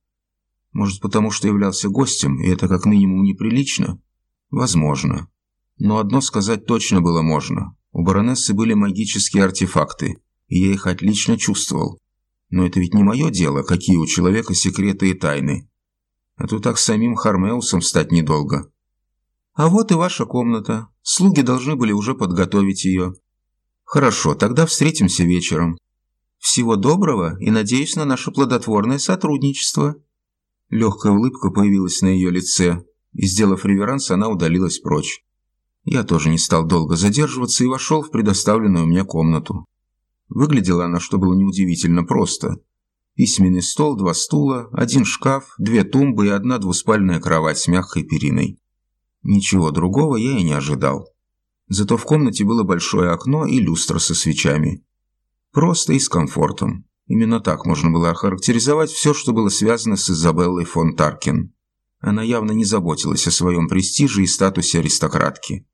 Может, потому что являлся гостем, и это как минимум неприлично? Возможно. Но одно сказать точно было можно. У баронессы были магические артефакты, и я их отлично чувствовал. Но это ведь не мое дело, какие у человека секреты и тайны. А то так самим Хармеусом стать недолго. А вот и ваша комната. Слуги должны были уже подготовить ее. Хорошо, тогда встретимся вечером. Всего доброго и надеюсь на наше плодотворное сотрудничество. Легкая улыбка появилась на ее лице, и, сделав реверанс, она удалилась прочь. Я тоже не стал долго задерживаться и вошел в предоставленную мне комнату. Выглядела она, что было неудивительно, просто. Письменный стол, два стула, один шкаф, две тумбы и одна двуспальная кровать с мягкой периной. Ничего другого я и не ожидал. Зато в комнате было большое окно и люстра со свечами. Просто и с комфортом. Именно так можно было охарактеризовать все, что было связано с Изабеллой фон Таркин. Она явно не заботилась о своем престиже и статусе аристократки.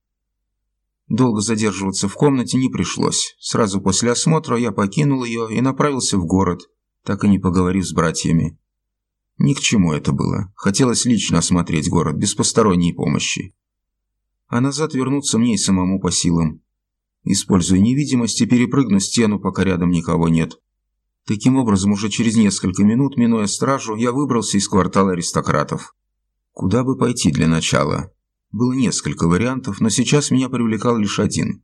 Долго задерживаться в комнате не пришлось. Сразу после осмотра я покинул ее и направился в город, так и не поговорив с братьями. Ни к чему это было. Хотелось лично осмотреть город, без посторонней помощи. А назад вернуться мне и самому по силам. Используя невидимость и перепрыгну стену, пока рядом никого нет. Таким образом, уже через несколько минут, минуя стражу, я выбрался из квартала аристократов. Куда бы пойти для начала? Было несколько вариантов, но сейчас меня привлекал лишь один.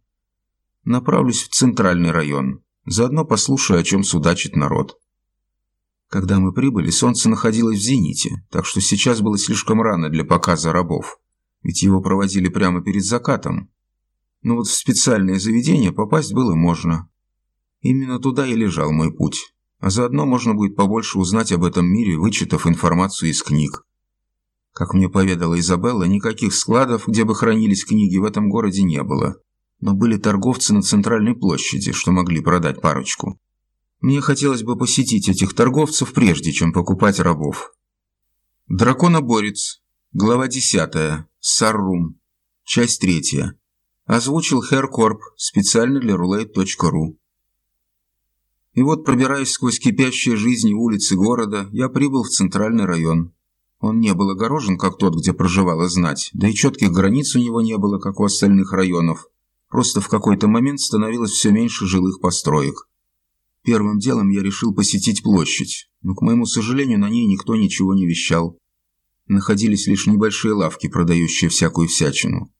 Направлюсь в центральный район, заодно послушаю, о чем судачит народ. Когда мы прибыли, солнце находилось в зените, так что сейчас было слишком рано для показа рабов, ведь его проводили прямо перед закатом. Но вот в специальное заведение попасть было можно. Именно туда и лежал мой путь, заодно можно будет побольше узнать об этом мире, вычитав информацию из книг. Как мне поведала Изабелла, никаких складов, где бы хранились книги, в этом городе не было. Но были торговцы на центральной площади, что могли продать парочку. Мне хотелось бы посетить этих торговцев, прежде чем покупать рабов. Драконоборец. Глава 10. Саррум. Часть 3. Озвучил Херкорп специально для roulette.ru. И вот, пробираясь сквозь кипящие жизни улицы города, я прибыл в центральный район. Он не был огорожен, как тот, где проживала знать, да и четких границ у него не было, как у остальных районов. Просто в какой-то момент становилось все меньше жилых построек. Первым делом я решил посетить площадь, но, к моему сожалению, на ней никто ничего не вещал. Находились лишь небольшие лавки, продающие всякую всячину.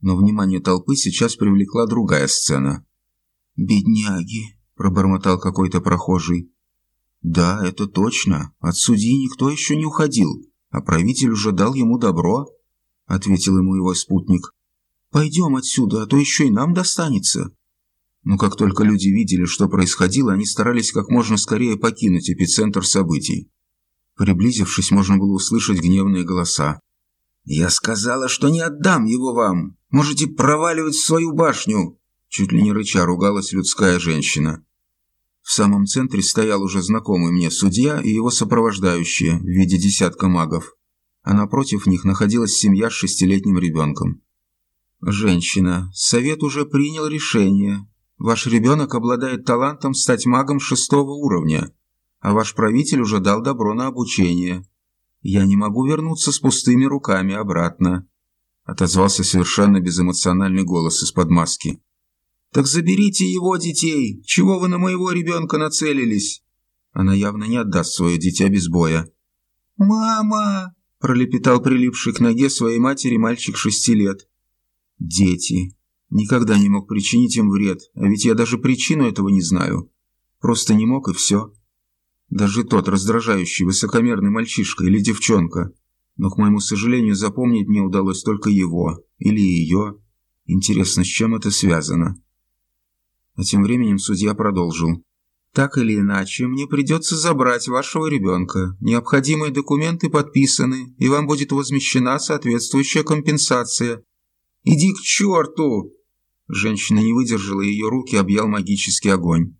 Но внимание толпы сейчас привлекла другая сцена. «Бедняги!» – пробормотал какой-то прохожий. Да, это точно. От судьи никто еще не уходил, а правитель уже дал ему добро, ответил ему его спутник. Пойдем отсюда, а то еще и нам достанется. Но как только люди видели, что происходило, они старались как можно скорее покинуть эпицентр событий. Приблизившись, можно было услышать гневные голоса. «Я сказала, что не отдам его вам! Можете проваливать в свою башню!» Чуть ли не рыча ругалась людская женщина. В самом центре стоял уже знакомый мне судья и его сопровождающие в виде десятка магов, а напротив них находилась семья с шестилетним ребенком. «Женщина, совет уже принял решение. Ваш ребенок обладает талантом стать магом шестого уровня, а ваш правитель уже дал добро на обучение. Я не могу вернуться с пустыми руками обратно», отозвался совершенно безэмоциональный голос из-под маски. «Так заберите его детей! Чего вы на моего ребенка нацелились?» Она явно не отдаст свое дитя без боя. «Мама!» – пролепетал прилипший к ноге своей матери мальчик шести лет. «Дети. Никогда не мог причинить им вред, а ведь я даже причину этого не знаю. Просто не мог и все. Даже тот раздражающий высокомерный мальчишка или девчонка. Но, к моему сожалению, запомнить мне удалось только его или ее. Интересно, с чем это связано? А тем временем судья продолжил. Так или иначе, мне придется забрать вашего ребенка. Необходимые документы подписаны, и вам будет возмещена соответствующая компенсация. Иди к черту! Женщина не выдержала, и ее руки объял магический огонь.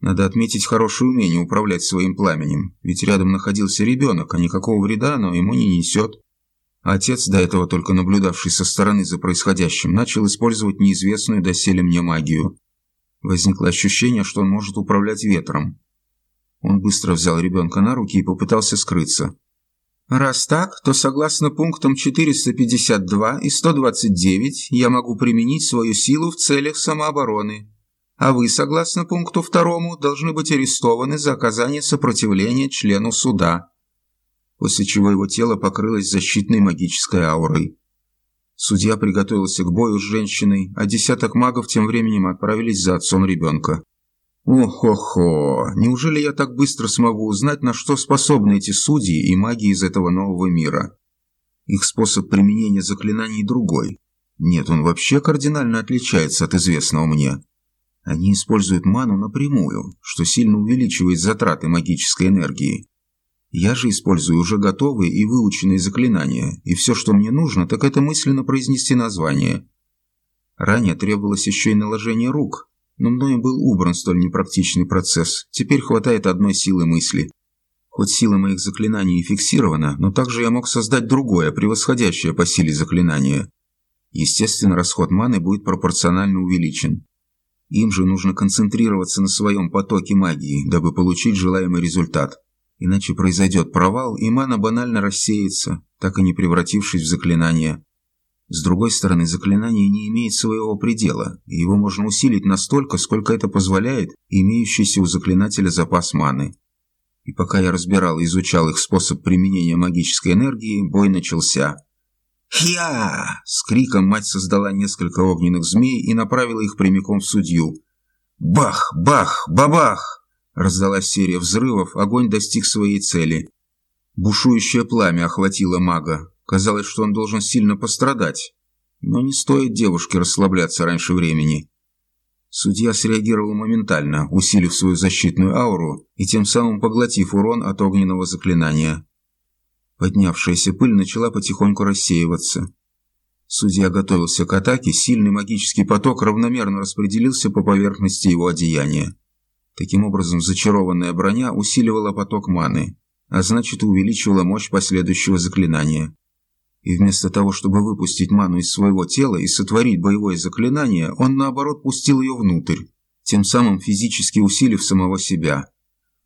Надо отметить хорошее умение управлять своим пламенем, ведь рядом находился ребенок, а никакого вреда оно ему не несет. Отец, до этого только наблюдавший со стороны за происходящим, начал использовать неизвестную доселе мне магию. Возникло ощущение, что он может управлять ветром. Он быстро взял ребенка на руки и попытался скрыться. «Раз так, то согласно пунктам 452 и 129 я могу применить свою силу в целях самообороны», а вы, согласно пункту второму, должны быть арестованы за оказание сопротивления члену суда. После чего его тело покрылось защитной магической аурой. Судья приготовился к бою с женщиной, а десяток магов тем временем отправились за отцом ребенка. Ох-хо-хо, неужели я так быстро смогу узнать, на что способны эти судьи и маги из этого нового мира? Их способ применения заклинаний другой. Нет, он вообще кардинально отличается от известного мне. Они используют ману напрямую, что сильно увеличивает затраты магической энергии. Я же использую уже готовые и выученные заклинания, и все, что мне нужно, так это мысленно произнести название. Ранее требовалось еще и наложение рук, но мною был убран столь непрактичный процесс, теперь хватает одной силы мысли. Хоть сила моих заклинаний и фиксирована, но также я мог создать другое, превосходящее по силе заклинание. Естественно, расход маны будет пропорционально увеличен. Им же нужно концентрироваться на своем потоке магии, дабы получить желаемый результат. Иначе произойдет провал, и мана банально рассеется, так и не превратившись в заклинание. С другой стороны, заклинание не имеет своего предела, и его можно усилить настолько, сколько это позволяет имеющийся у заклинателя запас маны. И пока я разбирал и изучал их способ применения магической энергии, бой начался – «Хья!» С криком мать создала несколько огненных змей и направила их прямиком в судью. «Бах! Бах! Бабах!» Раздалась серия взрывов, огонь достиг своей цели. Бушующее пламя охватило мага. Казалось, что он должен сильно пострадать. Но не стоит девушке расслабляться раньше времени. Судья среагировал моментально, усилив свою защитную ауру и тем самым поглотив урон от огненного заклинания. Поднявшаяся пыль начала потихоньку рассеиваться. Судья готовился к атаке, сильный магический поток равномерно распределился по поверхности его одеяния. Таким образом, зачарованная броня усиливала поток маны, а значит увеличивала мощь последующего заклинания. И вместо того, чтобы выпустить ману из своего тела и сотворить боевое заклинание, он наоборот пустил ее внутрь, тем самым физически усилив самого себя.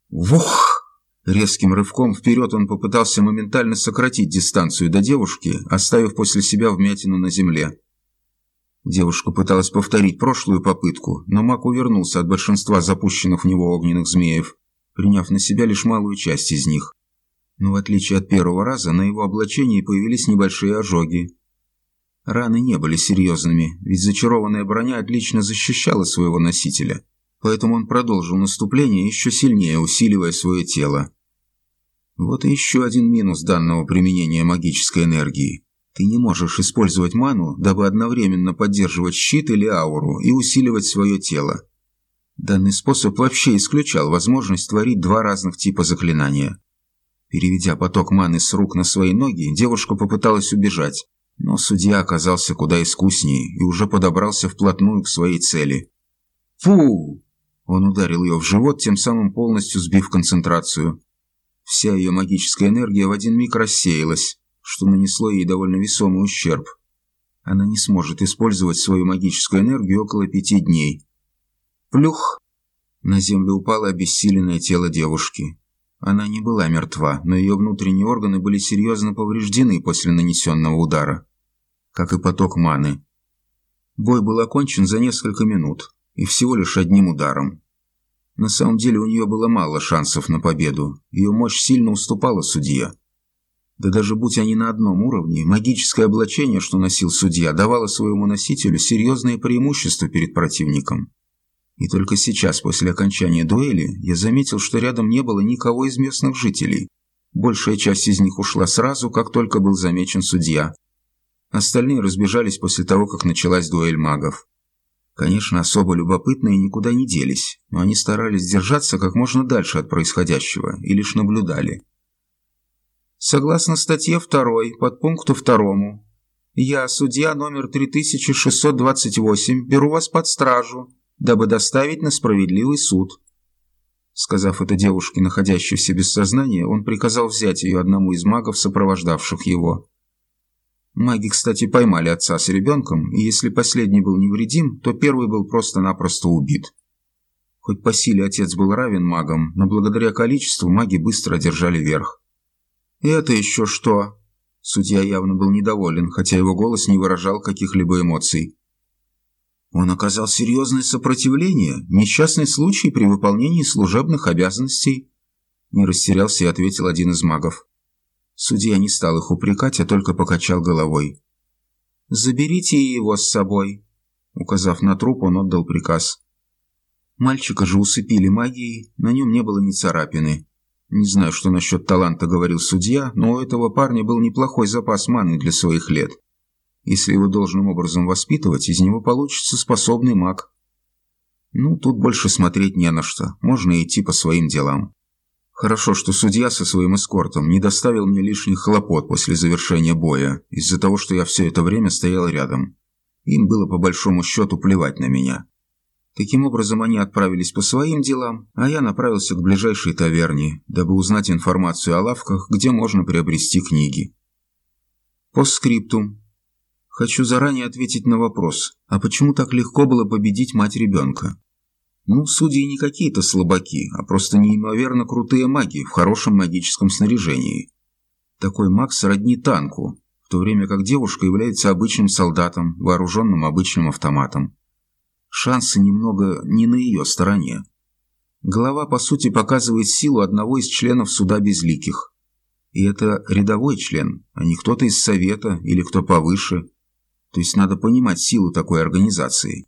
Вух! Резким рывком вперед он попытался моментально сократить дистанцию до девушки, оставив после себя вмятину на земле. Девушка пыталась повторить прошлую попытку, но маг увернулся от большинства запущенных в него огненных змеев, приняв на себя лишь малую часть из них. Но в отличие от первого раза, на его облачении появились небольшие ожоги. Раны не были серьезными, ведь зачарованная броня отлично защищала своего носителя, поэтому он продолжил наступление, еще сильнее усиливая свое тело. Вот и еще один минус данного применения магической энергии. Ты не можешь использовать ману, дабы одновременно поддерживать щит или ауру и усиливать свое тело. Данный способ вообще исключал возможность творить два разных типа заклинания. Переведя поток маны с рук на свои ноги, девушка попыталась убежать, но судья оказался куда искуснее и уже подобрался вплотную к своей цели. «Фу!» Он ударил ее в живот, тем самым полностью сбив концентрацию. Вся ее магическая энергия в один миг рассеялась, что нанесло ей довольно весомый ущерб. Она не сможет использовать свою магическую энергию около пяти дней. Плюх! На землю упало обессиленное тело девушки. Она не была мертва, но ее внутренние органы были серьезно повреждены после нанесенного удара. Как и поток маны. Бой был окончен за несколько минут, и всего лишь одним ударом. На самом деле у нее было мало шансов на победу. Ее мощь сильно уступала судье. Да даже будь они на одном уровне, магическое облачение, что носил судья, давало своему носителю серьезное преимущество перед противником. И только сейчас, после окончания дуэли, я заметил, что рядом не было никого из местных жителей. Большая часть из них ушла сразу, как только был замечен судья. Остальные разбежались после того, как началась дуэль магов. Конечно, особо любопытные никуда не делись, но они старались держаться как можно дальше от происходящего и лишь наблюдали. Согласно статье 2, подпункту 2, я, судья номер 3628, беру вас под стражу, дабы доставить на справедливый суд. Сказав это девушке, находящейся без сознания, он приказал взять ее одному из магов, сопровождавших его. Маги, кстати, поймали отца с ребенком, и если последний был невредим, то первый был просто-напросто убит. Хоть по силе отец был равен магам, но благодаря количеству маги быстро одержали верх. «Это еще что?» Судья явно был недоволен, хотя его голос не выражал каких-либо эмоций. Он оказал серьезное сопротивление, несчастный случай при выполнении служебных обязанностей. Не растерялся и ответил один из магов. Судья не стал их упрекать, а только покачал головой. «Заберите его с собой», — указав на труп, он отдал приказ. Мальчика же усыпили магией, на нем не было ни царапины. Не знаю, что насчет таланта говорил судья, но у этого парня был неплохой запас маны для своих лет. Если его должным образом воспитывать, из него получится способный маг. Ну, тут больше смотреть не на что, можно идти по своим делам. Хорошо, что судья со своим эскортом не доставил мне лишних хлопот после завершения боя, из-за того, что я все это время стоял рядом. Им было по большому счету плевать на меня. Таким образом, они отправились по своим делам, а я направился к ближайшей таверне, дабы узнать информацию о лавках, где можно приобрести книги. По скриптум. Хочу заранее ответить на вопрос, а почему так легко было победить мать ребенка? Ну, судьи не какие-то слабаки, а просто неимоверно крутые маги в хорошем магическом снаряжении. Такой маг сродни танку, в то время как девушка является обычным солдатом, вооруженным обычным автоматом. Шансы немного не на ее стороне. Голова, по сути, показывает силу одного из членов суда безликих. И это рядовой член, а не кто-то из совета или кто повыше – то есть надо понимать силу такой организации.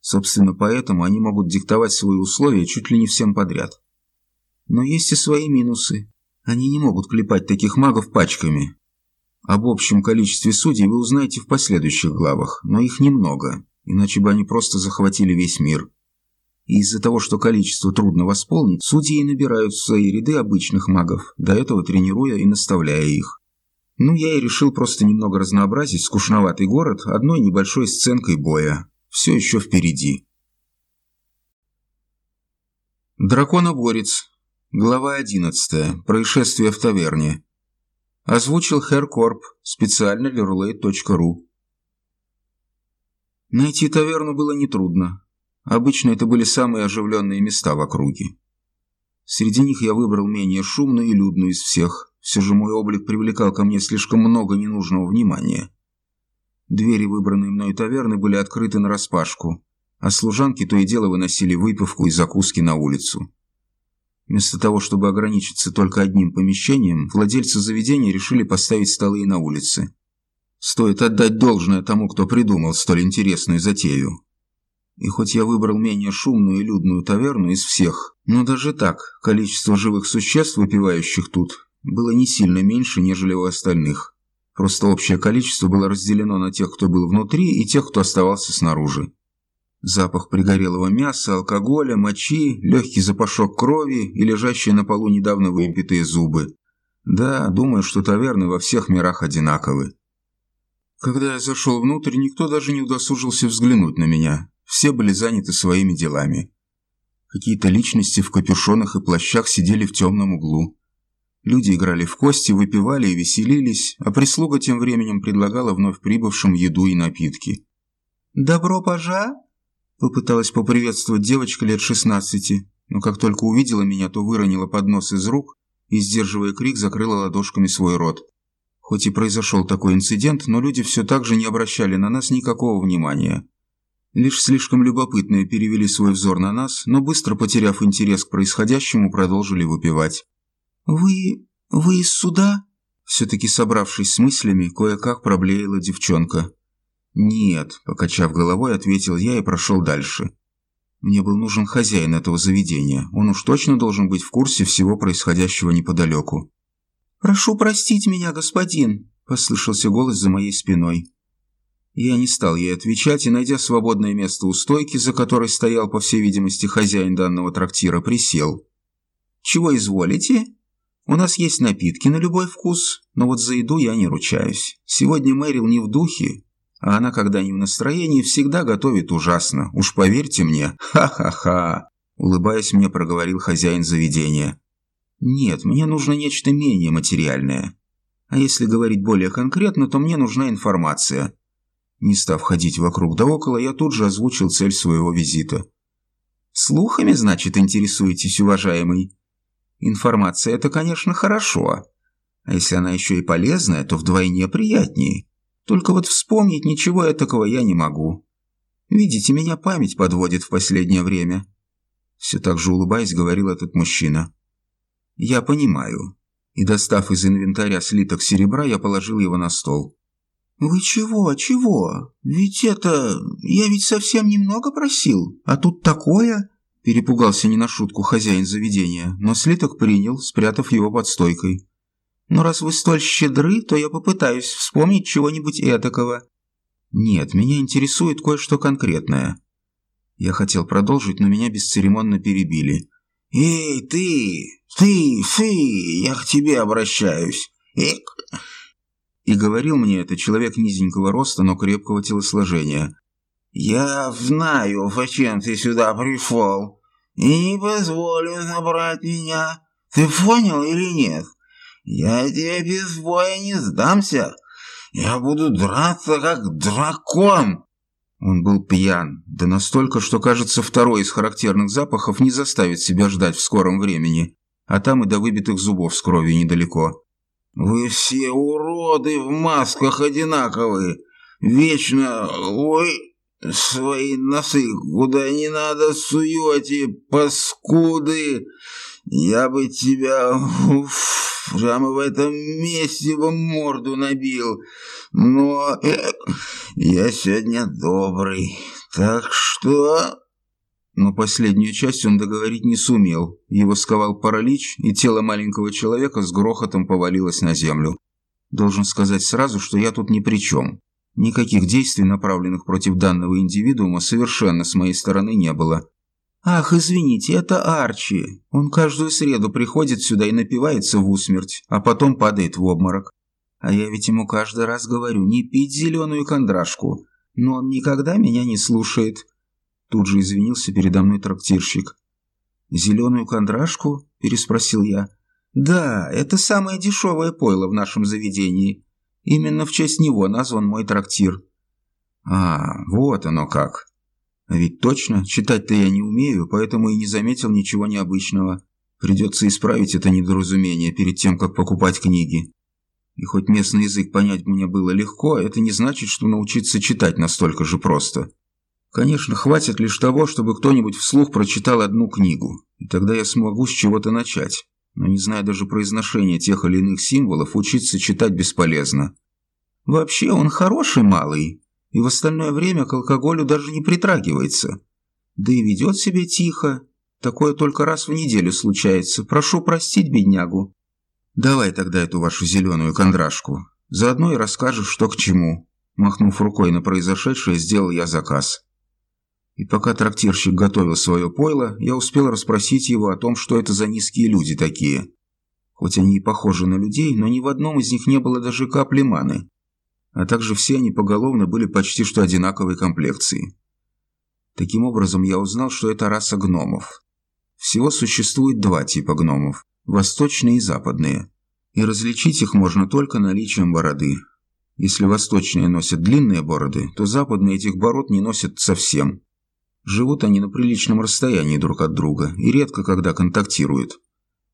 Собственно, поэтому они могут диктовать свои условия чуть ли не всем подряд. Но есть и свои минусы. Они не могут клепать таких магов пачками. Об общем количестве судей вы узнаете в последующих главах, но их немного, иначе бы они просто захватили весь мир. Из-за того, что количество трудно восполнить, судьи набирают в свои ряды обычных магов, до этого тренируя и наставляя их. Ну, я и решил просто немного разнообразить скучноватый город одной небольшой сценкой боя. Все еще впереди. Драконоборец. Глава 11. Происшествие в таверне. Озвучил Хэр Корп специально для Roulette.ru. Найти таверну было нетрудно. Обычно это были самые оживленные места в округе. Среди них я выбрал менее шумную и людную из всех, все же мой облик привлекал ко мне слишком много ненужного внимания. Двери выбранной мной таверны были открыты нараспашку, а служанки то и дело выносили выпивку и закуски на улицу. Вместо того, чтобы ограничиться только одним помещением, владельцы заведения решили поставить столы и на улице. Стоит отдать должное тому, кто придумал столь интересную затею. И хоть я выбрал менее шумную и людную таверну из всех, но даже так количество живых существ, выпивающих тут, было не сильно меньше, нежели у остальных. Просто общее количество было разделено на тех, кто был внутри, и тех, кто оставался снаружи. Запах пригорелого мяса, алкоголя, мочи, легкий запашок крови и лежащие на полу недавно выпитые зубы. Да, думаю, что таверны во всех мирах одинаковы. Когда я зашел внутрь, никто даже не удосужился взглянуть на меня. Все были заняты своими делами. Какие-то личности в капюшонах и плащах сидели в темном углу. Люди играли в кости, выпивали и веселились, а прислуга тем временем предлагала вновь прибывшим еду и напитки. «Добро пожа!» – попыталась поприветствовать девочка лет шестнадцати, но как только увидела меня, то выронила поднос из рук и, сдерживая крик, закрыла ладошками свой рот. Хоть и произошел такой инцидент, но люди все так же не обращали на нас никакого внимания. Лишь слишком любопытные перевели свой взор на нас, но быстро потеряв интерес к происходящему, продолжили выпивать. «Вы... вы из суда?» Все-таки собравшись с мыслями, кое-как проблеяла девчонка. «Нет», — покачав головой, ответил я и прошел дальше. Мне был нужен хозяин этого заведения. Он уж точно должен быть в курсе всего происходящего неподалеку. «Прошу простить меня, господин», – послышался голос за моей спиной. Я не стал ей отвечать и, найдя свободное место у стойки, за которой стоял, по всей видимости, хозяин данного трактира, присел. «Чего изволите? У нас есть напитки на любой вкус, но вот за еду я не ручаюсь. Сегодня Мэрил не в духе, а она, когда не в настроении, всегда готовит ужасно. Уж поверьте мне. Ха-ха-ха!» Улыбаясь мне, проговорил хозяин заведения. «Нет, мне нужно нечто менее материальное. А если говорить более конкретно, то мне нужна информация». Не став ходить вокруг да около, я тут же озвучил цель своего визита. «Слухами, значит, интересуетесь, уважаемый?» «Информация – это, конечно, хорошо. А если она еще и полезная, то вдвойне приятнее. Только вот вспомнить ничего такого я не могу. Видите, меня память подводит в последнее время». Все так же улыбаясь, говорил этот мужчина. «Я понимаю». И достав из инвентаря слиток серебра, я положил его на стол. «Вы чего, чего? Ведь это... Я ведь совсем немного просил, а тут такое...» Перепугался не на шутку хозяин заведения, но слиток принял, спрятав его под стойкой. «Но раз вы столь щедры, то я попытаюсь вспомнить чего-нибудь этакого». «Нет, меня интересует кое-что конкретное». Я хотел продолжить, но меня бесцеремонно перебили. «Эй, ты! Ты! Ты! Я к тебе обращаюсь! Эк!» И говорил мне это человек низенького роста, но крепкого телосложения. «Я знаю, зачем ты сюда пришел, и не позволю забрать меня. Ты понял или нет? Я тебе без боя не сдамся. Я буду драться, как дракон!» Он был пьян, да настолько, что, кажется, второй из характерных запахов не заставит себя ждать в скором времени, а там и до выбитых зубов с кровью недалеко. «Вы все уроды в масках одинаковые, вечно, ой, свои носы куда не надо суете, паскуды, я бы тебя уф, прямо в этом месте бы морду набил, но э, я сегодня добрый, так что...» Но последнюю часть он договорить не сумел. Его сковал паралич, и тело маленького человека с грохотом повалилось на землю. Должен сказать сразу, что я тут ни при чем. Никаких действий, направленных против данного индивидуума, совершенно с моей стороны не было. «Ах, извините, это Арчи. Он каждую среду приходит сюда и напивается в усмерть, а потом падает в обморок. А я ведь ему каждый раз говорю, не пить зеленую кондрашку. Но он никогда меня не слушает. Тут же извинился передо мной трактирщик. «Зеленую кондрашку?» – переспросил я. «Да, это самое дешевое пойло в нашем заведении. Именно в честь него назван мой трактир». «А, вот оно как. А ведь точно, читать-то я не умею, поэтому и не заметил ничего необычного. Придется исправить это недоразумение перед тем, как покупать книги. И хоть местный язык понять мне было легко, это не значит, что научиться читать настолько же просто». Конечно, хватит лишь того, чтобы кто-нибудь вслух прочитал одну книгу, и тогда я смогу с чего-то начать. Но не зная даже произношения тех или иных символов, учиться читать бесполезно. Вообще, он хороший малый, и в остальное время к алкоголю даже не притрагивается. Да и ведет себя тихо. Такое только раз в неделю случается. Прошу простить беднягу. Давай тогда эту вашу зеленую кондрашку. Заодно и расскажешь, что к чему. Махнув рукой на произошедшее, сделал я заказ. И пока трактирщик готовил свое пойло, я успел расспросить его о том, что это за низкие люди такие. Хоть они и похожи на людей, но ни в одном из них не было даже капли маны. А также все они поголовно были почти что одинаковой комплекции. Таким образом, я узнал, что это раса гномов. Всего существует два типа гномов – восточные и западные. И различить их можно только наличием бороды. Если восточные носят длинные бороды, то западные этих бород не носят совсем – Живут они на приличном расстоянии друг от друга и редко когда контактируют.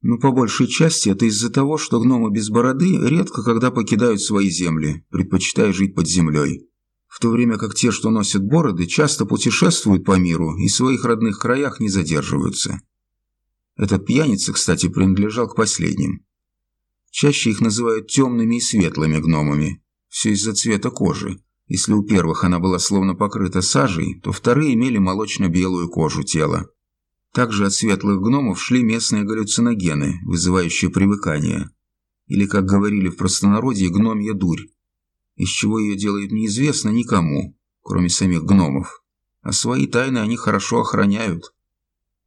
Но по большей части это из-за того, что гномы без бороды редко когда покидают свои земли, предпочитая жить под землей. В то время как те, что носят бороды, часто путешествуют по миру и в своих родных краях не задерживаются. Этот пьяница, кстати, принадлежал к последним. Чаще их называют темными и светлыми гномами, все из-за цвета кожи. Если у первых она была словно покрыта сажей, то вторые имели молочно-белую кожу тела. Также от светлых гномов шли местные галлюциногены, вызывающие привыкание. Или, как говорили в простонародье, гномья дурь. Из чего ее делают неизвестно никому, кроме самих гномов. А свои тайны они хорошо охраняют.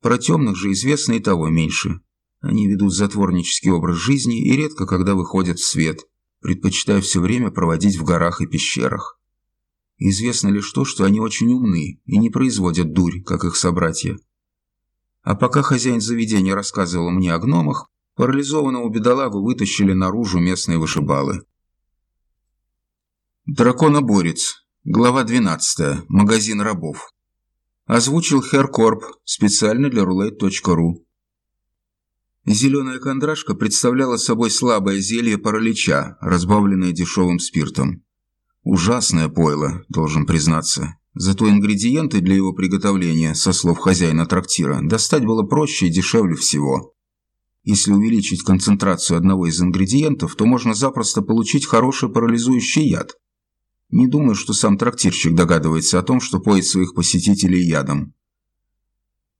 Про темных же известно и того меньше. Они ведут затворнический образ жизни и редко когда выходят в свет, предпочитая все время проводить в горах и пещерах. Известно лишь то, что они очень умны и не производят дурь, как их собратья. А пока хозяин заведения рассказывал мне о гномах, парализованного бедолагу вытащили наружу местные вышибалы. Драконоборец. Глава 12. Магазин рабов. Озвучил Херкорп специально для roulette.ru. Зеленая кондрашка представляла собой слабое зелье паралича, разбавленное дешевым спиртом. Ужасное пойло, должен признаться. Зато ингредиенты для его приготовления, со слов хозяина трактира, достать было проще и дешевле всего. Если увеличить концентрацию одного из ингредиентов, то можно запросто получить хороший парализующий яд – не думаю, что сам трактирщик догадывается о том, что поет своих посетителей ядом.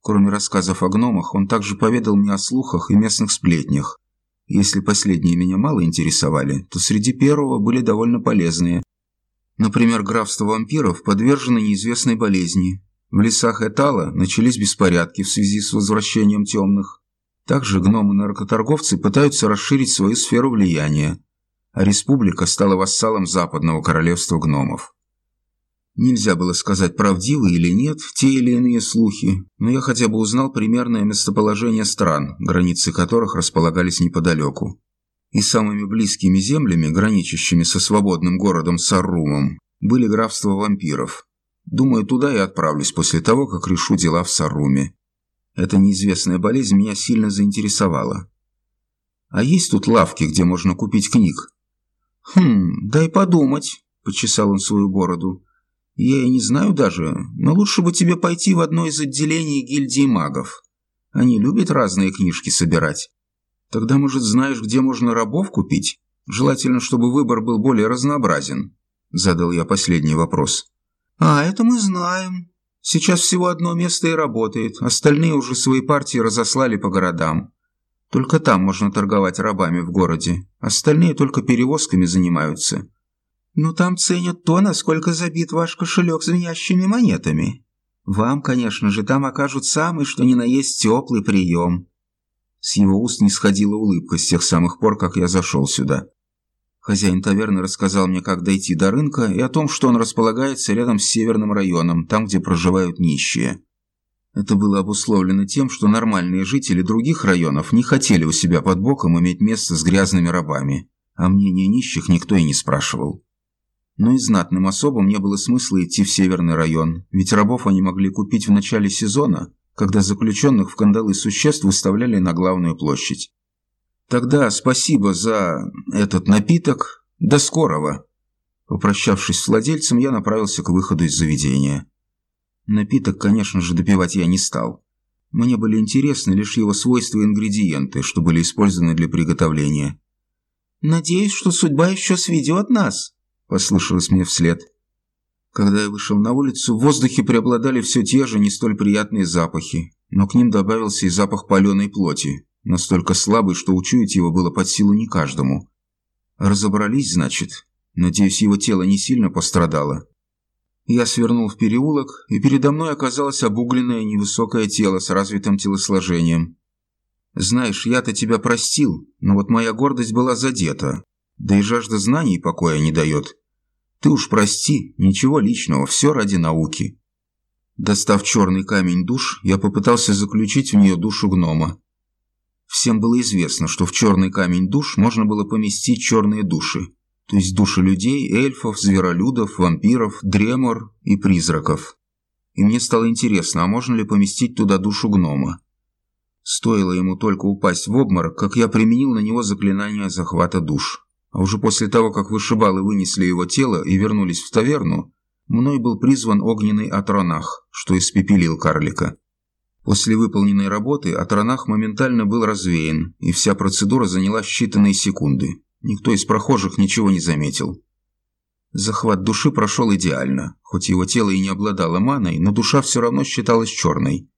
Кроме рассказов о гномах, он также поведал мне о слухах и местных сплетнях. Если последние меня мало интересовали, то среди первого были довольно полезные. Например, графство вампиров подвержено неизвестной болезни. В лесах Этала начались беспорядки в связи с возвращением темных. Также гномы-наркоторговцы пытаются расширить свою сферу влияния а республика стала вассалом западного королевства гномов. Нельзя было сказать, правдивы или нет те или иные слухи, но я хотя бы узнал примерное местоположение стран, границы которых располагались неподалеку. И самыми близкими землями, граничащими со свободным городом Саррумом, были графства вампиров. Думаю, туда я отправлюсь после того, как решу дела в Сарруме. Эта неизвестная болезнь меня сильно заинтересовала. А есть тут лавки, где можно купить книг? «Хм, дай подумать», – почесал он свою бороду. «Я и не знаю даже, но лучше бы тебе пойти в одно из отделений гильдии магов. Они любят разные книжки собирать. Тогда, может, знаешь, где можно рабов купить? Желательно, чтобы выбор был более разнообразен», – задал я последний вопрос. «А, это мы знаем. Сейчас всего одно место и работает, остальные уже свои партии разослали по городам. Только там можно торговать рабами в городе. Остальные только перевозками занимаются. Но там ценят то, насколько забит ваш кошелек звенящими монетами. Вам, конечно же, там окажут самый, что ни на есть теплый прием. С его уст не сходила улыбка с тех самых пор, как я зашел сюда. Хозяин таверны рассказал мне, как дойти до рынка и о том, что он располагается рядом с северным районом, там, где проживают нищие. Это было обусловлено тем, что нормальные жители других районов не хотели у себя под боком иметь место с грязными рабами, а мнение нищих никто и не спрашивал. Но и знатным особам не было смысла идти в северный район, ведь рабов они могли купить в начале сезона, когда заключенных в кандалы существ выставляли на главную площадь. Тогда спасибо за этот напиток. До скорого. Попрощавшись с владельцем, я направился к выходу из заведения. Напиток, конечно же, допивать я не стал. Мне были интересны лишь его свойства и ингредиенты, что были использованы для приготовления. «Надеюсь, что судьба еще сведет нас», – послышалось мне вслед. Когда я вышел на улицу, в воздухе преобладали все те же не столь приятные запахи, но к ним добавился и запах паленой плоти, настолько слабый, что учуять его было под силу не каждому. Разобрались, значит. Надеюсь, его тело не сильно пострадало. Я свернул в переулок, и передо мной оказалось обугленное невысокое тело с развитым телосложением. Знаешь, я-то тебя простил, но вот моя гордость была задета, да и жажда знаний покоя не дает. Ты уж прости, ничего личного, все ради науки. Достав черный камень душ, я попытался заключить в нее душу гнома. Всем было известно, что в черный камень душ можно было поместить черные души то есть души людей, эльфов, зверолюдов, вампиров, дремор и призраков. И мне стало интересно, а можно ли поместить туда душу гнома? Стоило ему только упасть в обморок, как я применил на него заклинание захвата душ. А уже после того, как вышибалы вынесли его тело и вернулись в таверну, мной был призван огненный Атронах, что испепелил карлика. После выполненной работы Атронах моментально был развеян, и вся процедура заняла считанные секунды. Никто из прохожих ничего не заметил. Захват души прошел идеально. Хоть его тело и не обладало маной, но душа все равно считалась черной.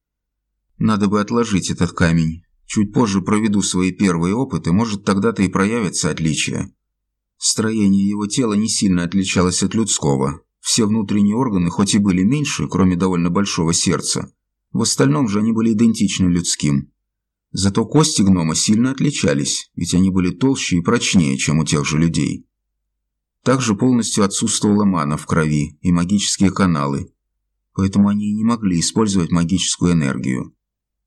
Надо бы отложить этот камень. Чуть позже проведу свои первые опыты, может, тогда-то и проявятся отличия. Строение его тела не сильно отличалось от людского. Все внутренние органы, хоть и были меньше, кроме довольно большого сердца, в остальном же они были идентичны людским. Зато кости гнома сильно отличались, ведь они были толще и прочнее, чем у тех же людей. Также полностью отсутствовала мана в крови и магические каналы, поэтому они не могли использовать магическую энергию.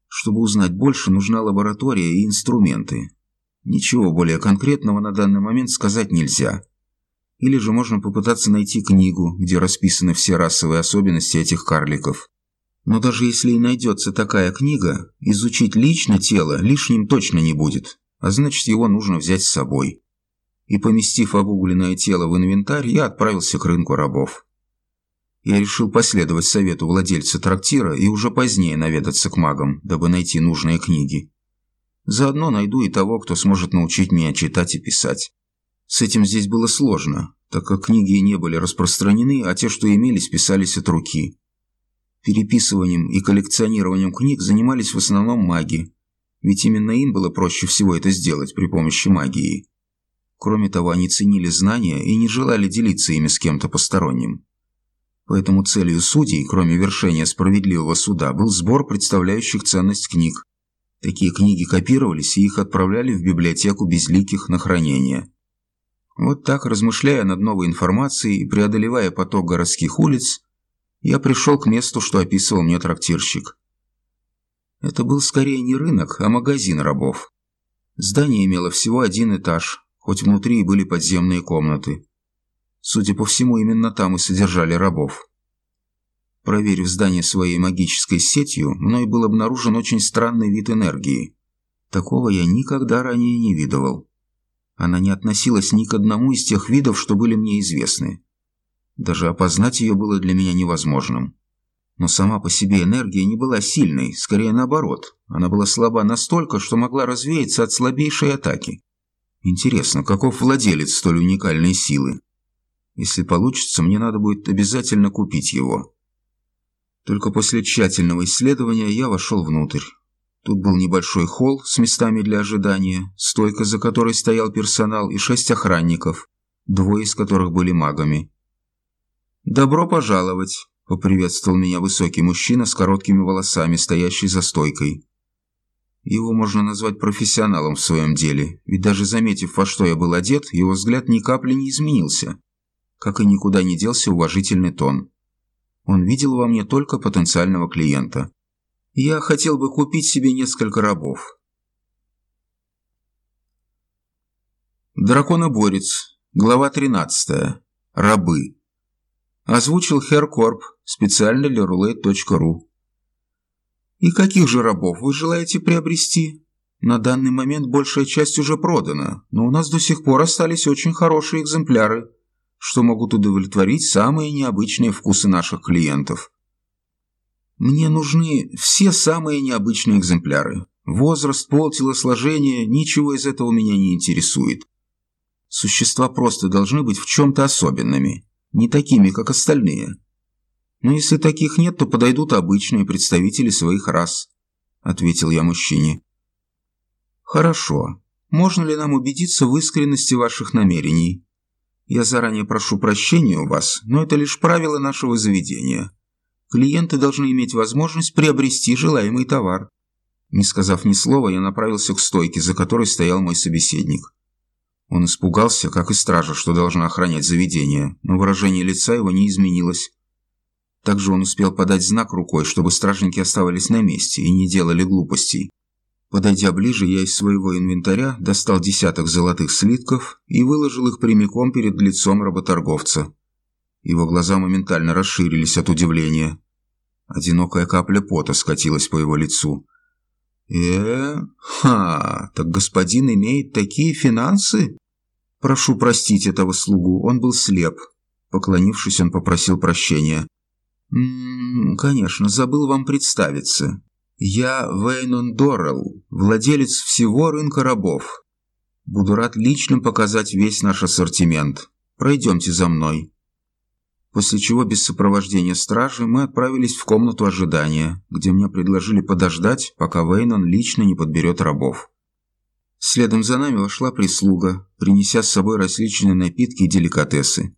Чтобы узнать больше, нужна лаборатория и инструменты. Ничего более конкретного на данный момент сказать нельзя. Или же можно попытаться найти книгу, где расписаны все расовые особенности этих карликов. Но даже если и найдется такая книга, изучить лично тело лишним точно не будет, а значит его нужно взять с собой и, поместив обугленное тело в инвентарь, я отправился к рынку рабов. Я решил последовать совету владельца трактира и уже позднее наведаться к магам, дабы найти нужные книги. Заодно найду и того, кто сможет научить меня читать и писать. С этим здесь было сложно, так как книги не были распространены, а те, что имелись, писались от руки. Переписыванием и коллекционированием книг занимались в основном маги, ведь именно им было проще всего это сделать при помощи магии. Кроме того, они ценили знания и не желали делиться ими с кем-то посторонним. Поэтому целью судей, кроме вершения справедливого суда, был сбор представляющих ценность книг. Такие книги копировались и их отправляли в библиотеку безликих на хранение. Вот так, размышляя над новой информацией и преодолевая поток городских улиц, я пришел к месту, что описывал мне трактирщик. Это был скорее не рынок, а магазин рабов. Здание имело всего один этаж, хоть внутри и были подземные комнаты. Судя по всему, именно там и содержали рабов. Проверив здание своей магической сетью, мной был обнаружен очень странный вид энергии. Такого я никогда ранее не видывал. Она не относилась ни к одному из тех видов, что были мне известны. Даже опознать ее было для меня невозможным. Но сама по себе энергия не была сильной, скорее наоборот. Она была слаба настолько, что могла развеяться от слабейшей атаки. Интересно, каков владелец столь уникальной силы? Если получится, мне надо будет обязательно купить его. Только после тщательного исследования я вошел внутрь. Тут был небольшой холл с местами для ожидания, стойка, за которой стоял персонал, и шесть охранников, двое из которых были магами. «Добро пожаловать!» – поприветствовал меня высокий мужчина с короткими волосами, стоящий за стойкой. Его можно назвать профессионалом в своем деле, ведь даже заметив, во что я был одет, его взгляд ни капли не изменился, как и никуда не делся уважительный тон. Он видел во мне только потенциального клиента. Я хотел бы купить себе несколько рабов. Драконоборец. Глава 13. Рабы. Озвучил Хер Корп специально для roulette.ru. И каких же рабов вы желаете приобрести? На данный момент большая часть уже продана, но у нас до сих пор остались очень хорошие экземпляры, что могут удовлетворить самые необычные вкусы наших клиентов. Мне нужны все самые необычные экземпляры. Возраст, пол, телосложение – ничего из этого меня не интересует. Существа просто должны быть в чем-то особенными, не такими, как остальные. «Но если таких нет, то подойдут обычные представители своих рас», — ответил я мужчине. «Хорошо. Можно ли нам убедиться в искренности ваших намерений? Я заранее прошу прощения у вас, но это лишь правило нашего заведения. Клиенты должны иметь возможность приобрести желаемый товар». Не сказав ни слова, я направился к стойке, за которой стоял мой собеседник. Он испугался, как и стража, что должна охранять заведение, но выражение лица его не изменилось. Также он успел подать знак рукой, чтобы стражники оставались на месте и не делали глупостей. Подойдя ближе, я из своего инвентаря достал десяток золотых слитков и выложил их прямиком перед лицом работорговца. Его глаза моментально расширились от удивления. Одинокая капля пота скатилась по его лицу. э ха, так господин имеет такие финансы?» «Прошу простить этого слугу, он был слеп». Поклонившись, он попросил прощения. «М -м, «Конечно, забыл вам представиться. Я Вейнон Доррелл, владелец всего рынка рабов. Буду рад лично показать весь наш ассортимент. Пройдемте за мной». после чего без сопровождения стражи мы отправились в комнату ожидания, где мне предложили подождать, пока Вейнон лично не подберет рабов. Следом за нами вошла прислуга, принеся с собой различные напитки и деликатесы.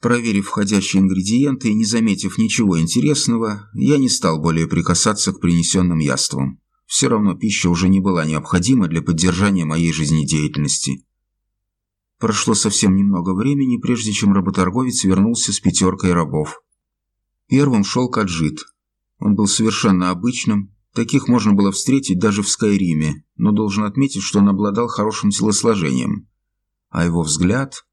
Проверив входящие ингредиенты и не заметив ничего интересного, я не стал более прикасаться к принесенным яствам. Все равно пища уже не была необходима для поддержания моей жизнедеятельности. Прошло совсем немного времени, прежде чем работорговец вернулся с пятеркой рабов. Первым шел Каджит. Он был совершенно обычным, таких можно было встретить даже в Скайриме, но должен отметить, что он обладал хорошим телосложением. А его взгляд...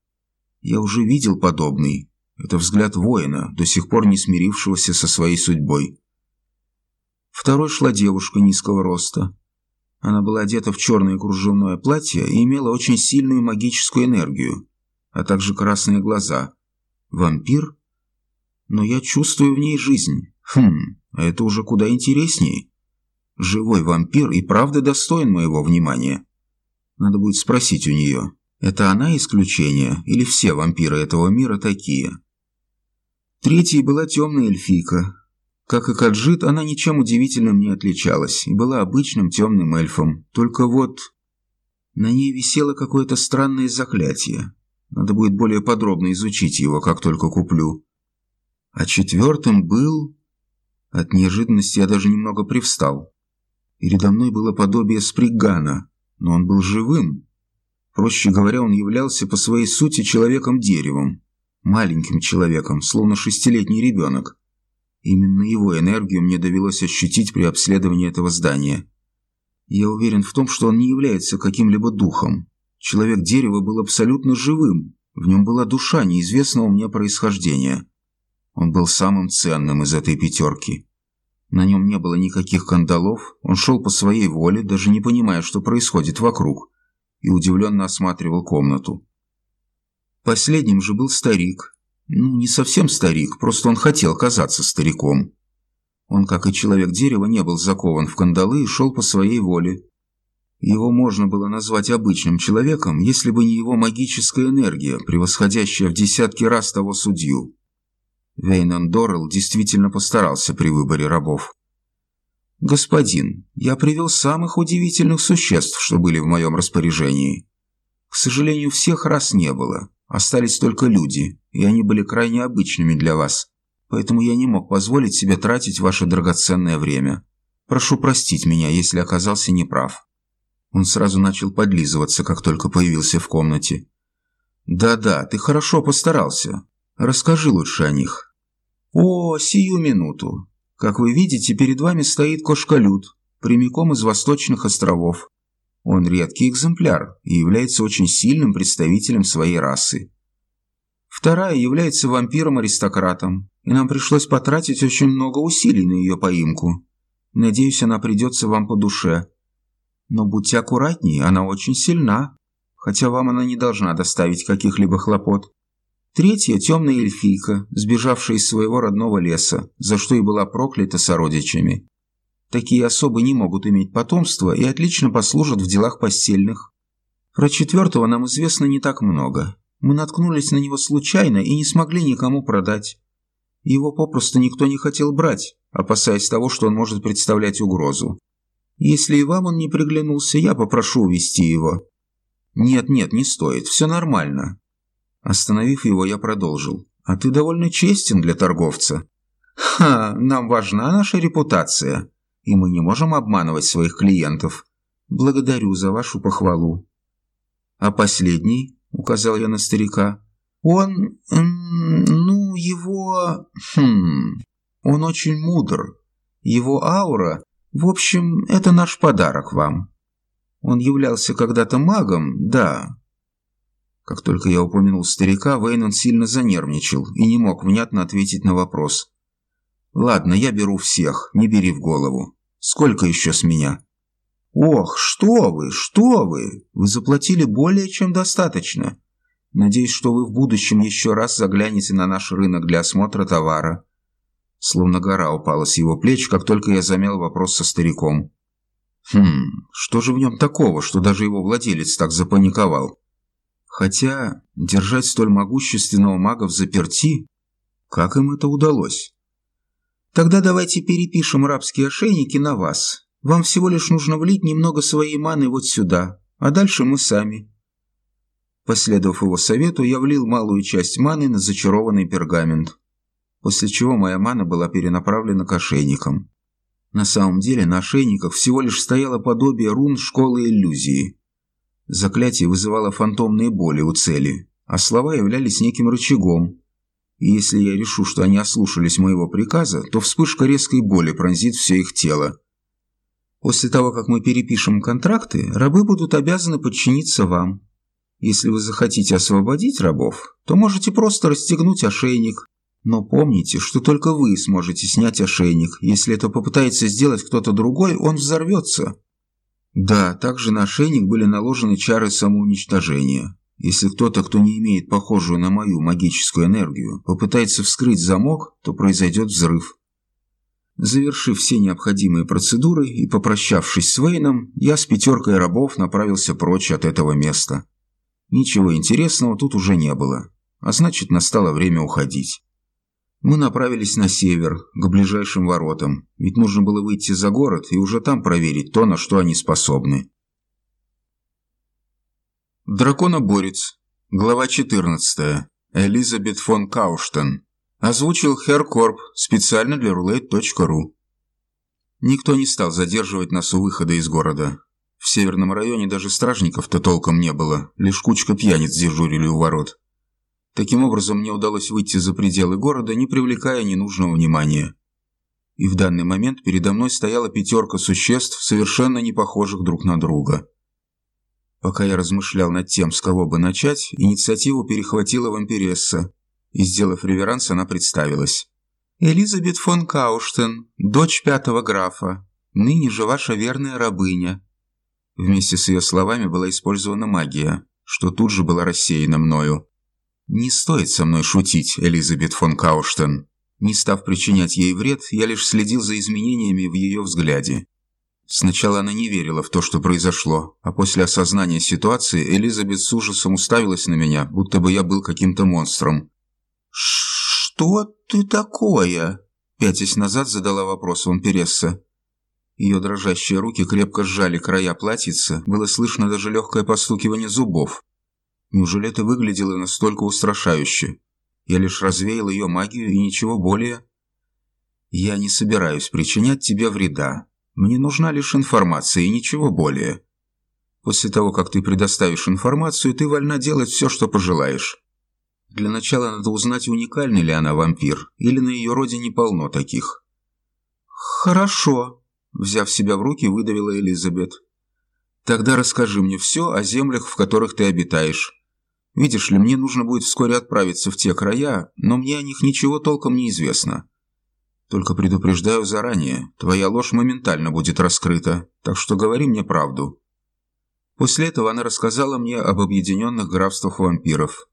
Я уже видел подобный. Это взгляд воина, до сих пор не смирившегося со своей судьбой. Второй шла девушка низкого роста. Она была одета в черное кружевное платье и имела очень сильную магическую энергию, а также красные глаза. Вампир? Но я чувствую в ней жизнь. Хм, а это уже куда интереснее. Живой вампир и правда достоин моего внимания. Надо будет спросить у нее. Это она исключение, или все вампиры этого мира такие? Третьей была темная эльфийка. Как и Каджит, она ничем удивительным не отличалась и была обычным темным эльфом. Только вот на ней висело какое-то странное заклятие. Надо будет более подробно изучить его, как только куплю. А четвертым был... От неожиданности я даже немного привстал. Передо мной было подобие Спригана, но он был живым, Проще говоря, он являлся по своей сути человеком-деревом, маленьким человеком, словно шестилетний ребенок. Именно его энергию мне довелось ощутить при обследовании этого здания. Я уверен в том, что он не является каким-либо духом. Человек-дерево был абсолютно живым, в нем была душа неизвестного мне происхождения. Он был самым ценным из этой пятерки. На нем не было никаких кандалов, он шел по своей воле, даже не понимая, что происходит вокруг и удивленно осматривал комнату. Последним же был старик. Ну, не совсем старик, просто он хотел казаться стариком. Он, как и человек дерева, не был закован в кандалы и шел по своей воле. Его можно было назвать обычным человеком, если бы не его магическая энергия, превосходящая в десятки раз того судью. Вейнон Доррелл действительно постарался при выборе рабов. «Господин, я привел самых удивительных существ, что были в моем распоряжении. К сожалению, всех раз не было. Остались только люди, и они были крайне обычными для вас. Поэтому я не мог позволить себе тратить ваше драгоценное время. Прошу простить меня, если оказался неправ». Он сразу начал подлизываться, как только появился в комнате. «Да-да, ты хорошо постарался. Расскажи лучше о них». «О, сию минуту. Как вы видите, перед вами стоит кошколют, прямиком из восточных островов. Он редкий экземпляр и является очень сильным представителем своей расы. Вторая является вампиром-аристократом, и нам пришлось потратить очень много усилий на ее поимку. Надеюсь, она придется вам по душе. Но будьте аккуратнее, она очень сильна, хотя вам она не должна доставить каких-либо хлопот. Третья – темная эльфийка, сбежавшая из своего родного леса, за что и была проклята сородичами. Такие особы не могут иметь потомства и отлично послужат в делах постельных. Про четвертого нам известно не так много. Мы наткнулись на него случайно и не смогли никому продать. Его попросту никто не хотел брать, опасаясь того, что он может представлять угрозу. Если и вам он не приглянулся, я попрошу увести его. Нет-нет, не стоит, все нормально. Остановив его, я продолжил. «А ты довольно честен для торговца». «Ха, нам важна наша репутация, и мы не можем обманывать своих клиентов. Благодарю за вашу похвалу». «А последний?» — указал я на старика. «Он... ну, его... хм... Он очень мудр. Его аура... В общем, это наш подарок вам. Он являлся когда-то магом, да, как только я упомянул старика, Вейнон сильно занервничал и не мог внятно ответить на вопрос. «Ладно, я беру всех, не бери в голову. Сколько еще с меня?» «Ох, что вы, что вы! Вы заплатили более чем достаточно. Надеюсь, что вы в будущем еще раз заглянете на наш рынок для осмотра товара». Словно гора упала с его плеч, как только я замел вопрос со стариком. «Хм, что же в нем такого, что даже его владелец так запаниковал?» Хотя держать столь могущественного мага в заперти... Как им это удалось? Тогда давайте перепишем рабские ошейники на вас. Вам всего лишь нужно влить немного своей маны вот сюда, а дальше мы сами. Последовав его совету, я влил малую часть маны на зачарованный пергамент, после чего моя мана была перенаправлена к ошейникам. На самом деле на ошейниках всего лишь стояло подобие рун школы иллюзии. Заклятие вызывало фантомные боли у цели, а слова являлись неким рычагом. Если я решу, что они ослушались моего приказа, то вспышка резкой боли пронзит все их тело. После того, как мы перепишем контракты, рабы будут обязаны подчиниться вам. Если вы захотите освободить рабов, то можете просто расстегнуть ошейник. Но помните, что только вы сможете снять ошейник. Если это попытается сделать кто-то другой, он взорвется. Да, также на ошейник были наложены чары самоуничтожения. Если кто-то, кто не имеет похожую на мою магическую энергию, попытается вскрыть замок, то произойдет взрыв. Завершив все необходимые процедуры и попрощавшись с Вейном, я с пятеркой рабов направился прочь от этого места. Ничего интересного тут уже не было, а значит настало время уходить. Мы направились на север, к ближайшим воротам, ведь нужно было выйти за город и уже там проверить то, на что они способны. Драконоборец. Глава 14. Элизабет фон Кауштен. Озвучил Херкорп специально для roulette.ru. Никто не стал задерживать нас у выхода из города. В северном районе даже стражников-то толком не было, лишь кучка пьяниц дежурили у ворот. Таким образом, мне удалось выйти за пределы города, не привлекая ненужного внимания. И в данный момент передо мной стояла пятерка существ, совершенно не похожих друг на друга. Пока я размышлял над тем, с кого бы начать, инициативу перехватила вампиресса, и, сделав реверанс, она представилась. «Элизабет фон Кауштен, дочь пятого графа, ныне же ваша верная рабыня». Вместе с ее словами была использована магия, что тут же была рассеяна мною. Не стоит со мной шутить, Элизабет фон Кауштен. Не став причинять ей вред, я лишь следил за изменениями в ее взгляде. Сначала она не верила в то, что произошло, а после осознания ситуации Элизабет с ужасом уставилась на меня, будто бы я был каким-то монстром. «Что ты такое?» Пятясь назад задала вопрос вампиресса. Ее дрожащие руки крепко сжали края платьица, было слышно даже легкое постукивание зубов. Неужели это выглядело настолько устрашающе? Я лишь развеял ее магию и ничего более. Я не собираюсь причинять тебе вреда. Мне нужна лишь информация и ничего более. После того, как ты предоставишь информацию, ты вольна делать все, что пожелаешь. Для начала надо узнать, уникальный ли она вампир, или на ее родине полно таких. «Хорошо», — взяв себя в руки, выдавила Элизабет. «Тогда расскажи мне все о землях, в которых ты обитаешь. Видишь ли, мне нужно будет вскоре отправиться в те края, но мне о них ничего толком не известно. Только предупреждаю заранее, твоя ложь моментально будет раскрыта, так что говори мне правду». После этого она рассказала мне об объединенных графствах вампиров.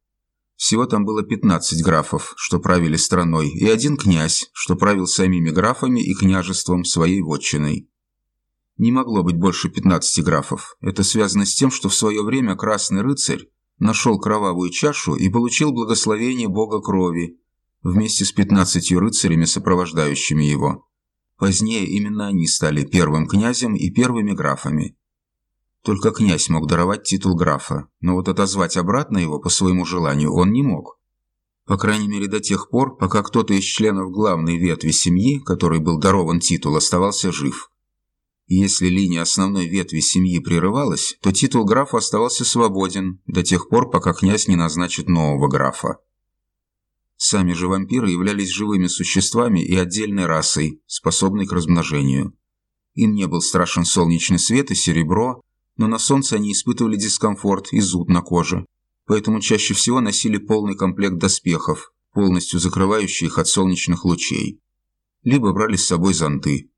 Всего там было 15 графов, что правили страной, и один князь, что правил самими графами и княжеством своей вотчиной. Не могло быть больше 15 графов. Это связано с тем, что в свое время Красный Рыцарь нашел кровавую чашу и получил благословение бога крови вместе с пятнадцатью рыцарями, сопровождающими его. Позднее именно они стали первым князем и первыми графами. Только князь мог даровать титул графа, но вот отозвать обратно его по своему желанию он не мог. По крайней мере до тех пор, пока кто-то из членов главной ветви семьи, который был дарован титул, оставался жив. Если линия основной ветви семьи прерывалась, то титул графа оставался свободен до тех пор, пока князь не назначит нового графа. Сами же вампиры являлись живыми существами и отдельной расой, способной к размножению. Им не был страшен солнечный свет и серебро, но на солнце они испытывали дискомфорт и зуд на коже, поэтому чаще всего носили полный комплект доспехов, полностью закрывающий их от солнечных лучей. Либо брали с собой зонты.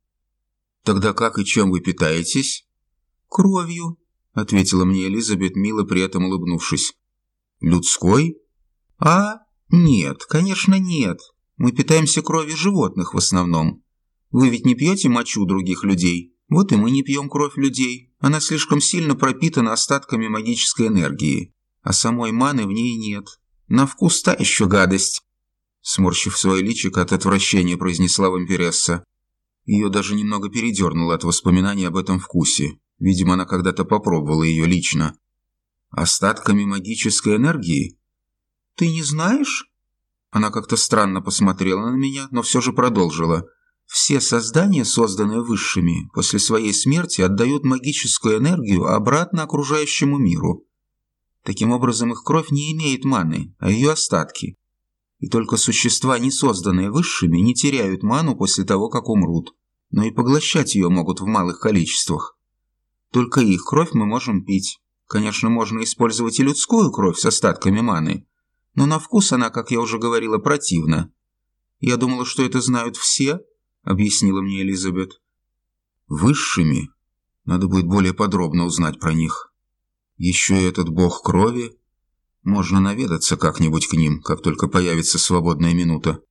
«Тогда как и чем вы питаетесь?» «Кровью», — ответила мне Элизабет, мило при этом улыбнувшись. «Людской?» «А? Нет, конечно нет. Мы питаемся кровью животных в основном. Вы ведь не пьете мочу других людей? Вот и мы не пьем кровь людей. Она слишком сильно пропитана остатками магической энергии, а самой маны в ней нет. На вкус та еще гадость». сморщив свое личико от отвращения, произнесла вампиресса. Ее даже немного передернуло от воспоминаний об этом вкусе. Видимо, она когда-то попробовала ее лично. Остатками магической энергии? Ты не знаешь? Она как-то странно посмотрела на меня, но все же продолжила. Все создания, созданные высшими, после своей смерти отдают магическую энергию обратно окружающему миру. Таким образом, их кровь не имеет маны, а ее остатки. И только существа, не созданные высшими, не теряют ману после того, как умрут, но и поглощать ее могут в малых количествах. Только их кровь мы можем пить. Конечно, можно использовать и людскую кровь с остатками маны, но на вкус она, как я уже говорила, противна. Я думала, что это знают все, объяснила мне Элизабет. Высшими? Надо будет более подробно узнать про них. Еще и этот бог крови. Можно наведаться как-нибудь к ним, как только появится свободная минута.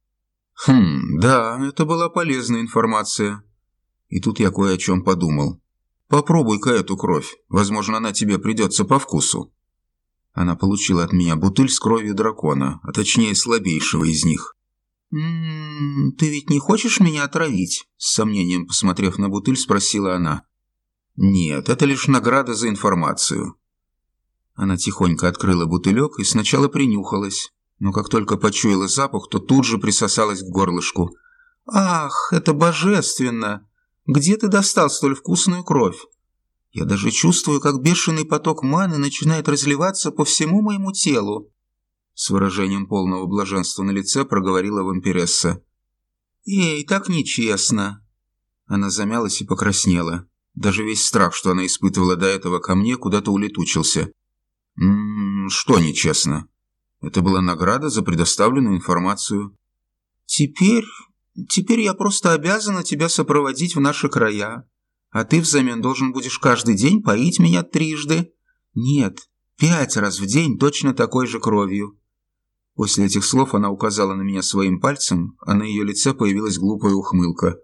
Хм, да, это была полезная информация. И тут я кое о чем подумал. Попробуй-ка эту кровь, возможно, она тебе придется по вкусу. Она получила от меня бутыль с кровью дракона, а точнее слабейшего из них. «М «М-м, -м, «Ты ведь не хочешь меня отравить?» С сомнением посмотрев на бутыль, спросила она. «Нет, это лишь награда за информацию». Она тихонько открыла бутылек и сначала принюхалась, но как только почуяла запах, то тут же присосалась к горлышку. «Ах, это божественно! Где ты достал столь вкусную кровь?» Я даже чувствую, как бешеный поток маны начинает разливаться по всему моему телу. С выражением полного блаженства на лице проговорила вампиресса. «Эй, так нечестно!» Она замялась и покраснела. Даже весь страх, что она испытывала до этого ко мне, куда-то улетучился. «М -м, что нечестно? Это была награда за предоставленную информацию». «Теперь... теперь я просто обязана тебя сопроводить в наши края а ты взамен должен будешь каждый день поить меня трижды. Нет, пять раз в день точно такой же кровью». После этих слов она указала на меня своим пальцем, а на ее лице появилась глупая ухмылка.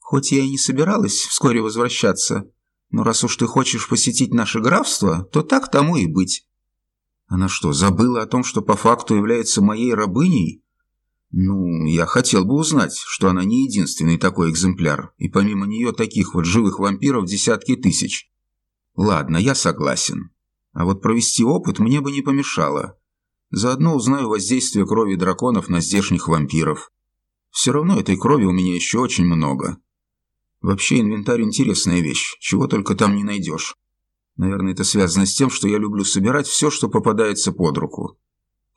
«Хоть я и не собиралась вскоре возвращаться, но раз уж ты хочешь посетить наше графство, то так тому и быть». Она что, забыла о том, что по факту является моей рабыней? Ну, я хотел бы узнать, что она не единственный такой экземпляр, и помимо нее таких вот живых вампиров десятки тысяч. Ладно, я согласен. А вот провести опыт мне бы не помешало. Заодно узнаю воздействие крови драконов на здешних вампиров. Все равно этой крови у меня еще очень много. Вообще инвентарь интересная вещь, чего только там не найдешь. Наверное, это связано с тем, что я люблю собирать все, что попадается под руку.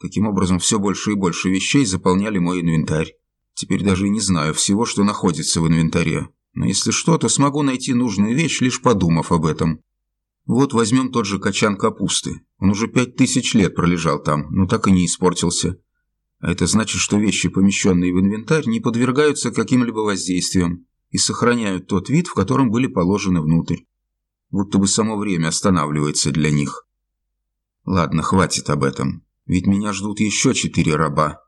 Таким образом, все больше и больше вещей заполняли мой инвентарь. Теперь даже не знаю всего, что находится в инвентаре. Но если что, то смогу найти нужную вещь, лишь подумав об этом. Вот возьмем тот же качан капусты. Он уже пять тысяч лет пролежал там, но так и не испортился. А это значит, что вещи, помещенные в инвентарь, не подвергаются каким-либо воздействиям и сохраняют тот вид, в котором были положены внутрь. Будто бы само время останавливается для них. Ладно, хватит об этом ведь меня ждут еще четыре раба.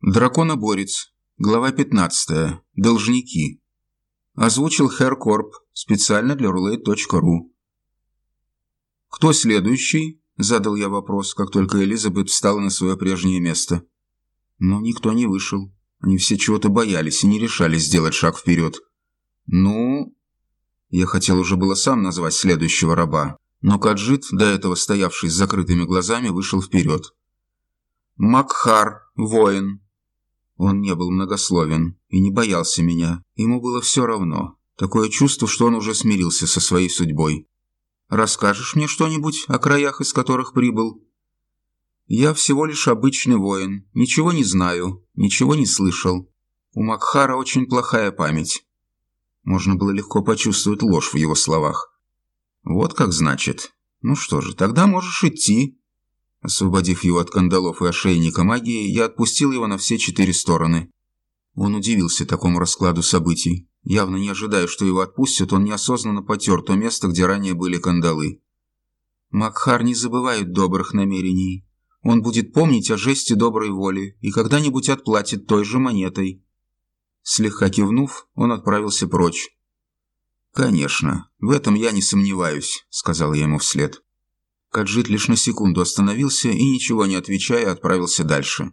Драконоборец. Глава 15. Должники. Озвучил Хэр Корп специально для Roulette.ru. «Кто следующий?» – задал я вопрос, как только Элизабет встала на свое прежнее место. Но никто не вышел. Они все чего-то боялись и не решались сделать шаг вперед. «Ну...» Я хотел уже было сам назвать следующего раба, но Каджит, до этого стоявший с закрытыми глазами, вышел вперед. «Макхар, воин!» Он не был многословен и не боялся меня. Ему было все равно. Такое чувство, что он уже смирился со своей судьбой. «Расскажешь мне что-нибудь о краях, из которых прибыл?» «Я всего лишь обычный воин. Ничего не знаю, ничего не слышал. У Макхара очень плохая память». Можно было легко почувствовать ложь в его словах. «Вот как значит. Ну что же, тогда можешь идти». Освободив его от кандалов и ошейника магии, я отпустил его на все четыре стороны. Он удивился такому раскладу событий. Явно не ожидая, что его отпустят, он неосознанно потер то место, где ранее были кандалы. Макхар не забывает добрых намерений. Он будет помнить о жесте доброй воли и когда-нибудь отплатит той же монетой. Слегка кивнув, он отправился прочь. «Конечно, в этом я не сомневаюсь», — сказал я ему вслед. Каджит лишь на секунду остановился и, ничего не отвечая, отправился дальше.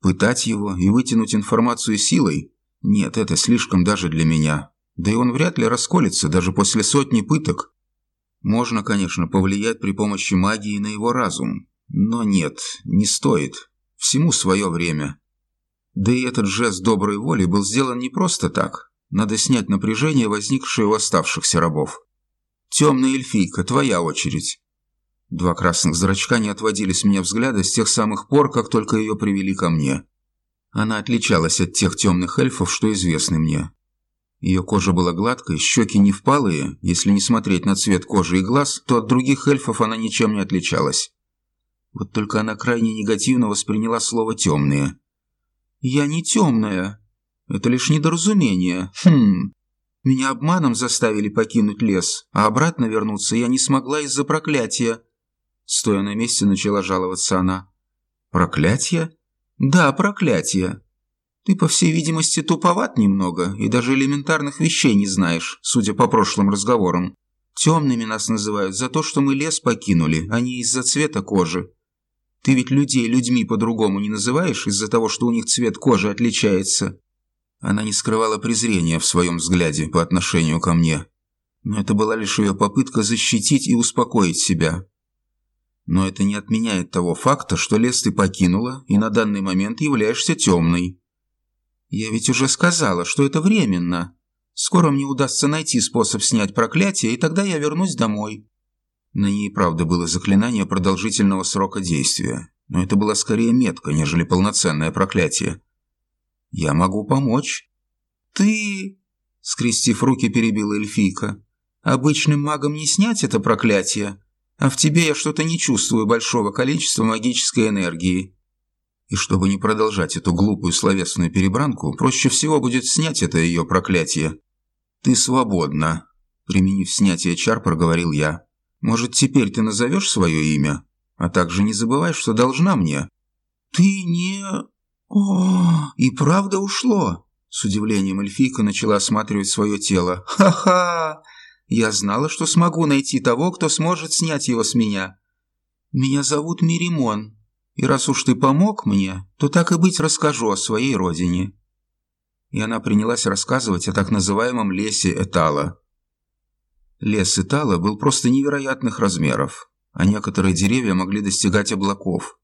Пытать его и вытянуть информацию силой? Нет, это слишком даже для меня. Да и он вряд ли расколется даже после сотни пыток. Можно, конечно, повлиять при помощи магии на его разум. Но нет, не стоит. Всему свое время. Да и этот жест доброй воли был сделан не просто так. Надо снять напряжение, возникшее у оставшихся рабов. «Темная эльфийка, твоя очередь». Два красных зрачка не отводили с меня взгляда с тех самых пор, как только ее привели ко мне. Она отличалась от тех темных эльфов, что известны мне. Ее кожа была гладкой, щеки не впалые, если не смотреть на цвет кожи и глаз, то от других эльфов она ничем не отличалась. Вот только она крайне негативно восприняла слово «темные». «Я не темная. Это лишь недоразумение. Хм. Меня обманом заставили покинуть лес, а обратно вернуться я не смогла из-за проклятия». Стоя на месте, начала жаловаться она. «Проклятие?» «Да, проклятие. Ты, по всей видимости, туповат немного и даже элементарных вещей не знаешь, судя по прошлым разговорам. Темными нас называют за то, что мы лес покинули, а не из-за цвета кожи. Ты ведь людей людьми по-другому не называешь из-за того, что у них цвет кожи отличается?» Она не скрывала презрения в своем взгляде по отношению ко мне. Но это была лишь ее попытка защитить и успокоить себя. Но это не отменяет того факта, что лес ты покинула и на данный момент являешься темной. «Я ведь уже сказала, что это временно. Скоро мне удастся найти способ снять проклятие, и тогда я вернусь домой». На ней, правда, было заклинание продолжительного срока действия, но это было скорее метка, нежели полноценное проклятие. «Я могу помочь». «Ты...» — скрестив руки, перебила эльфийка. «Обычным магам не снять это проклятие, а в тебе я что-то не чувствую большого количества магической энергии. И чтобы не продолжать эту глупую словесную перебранку, проще всего будет снять это ее проклятие. «Ты свободна», — применив снятие чар, проговорил я. «Может, теперь ты назовешь свое имя? А также не забывай, что должна мне». «Ты не... О, и правда ушло?» С удивлением эльфийка начала осматривать свое тело. «Ха-ха! Я знала, что смогу найти того, кто сможет снять его с меня. Меня зовут Миримон, и раз уж ты помог мне, то так и быть расскажу о своей родине». И она принялась рассказывать о так называемом лесе Этала. Лес Этала был просто невероятных размеров, а некоторые деревья могли достигать облаков.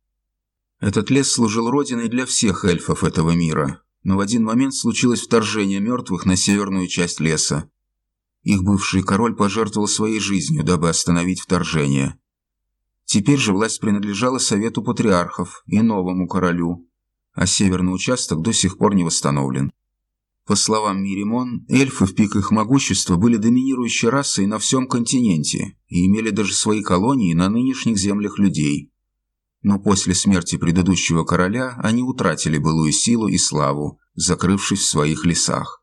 Этот лес служил родиной для всех эльфов этого мира, но в один момент случилось вторжение мертвых на северную часть леса. Их бывший король пожертвовал своей жизнью, дабы остановить вторжение. Теперь же власть принадлежала Совету Патриархов и новому королю, а северный участок до сих пор не восстановлен. По словам Миримон, эльфы в пик их могущества были доминирующей расой на всем континенте и имели даже свои колонии на нынешних землях людей. Но после смерти предыдущего короля они утратили былую силу и славу, закрывшись в своих лесах.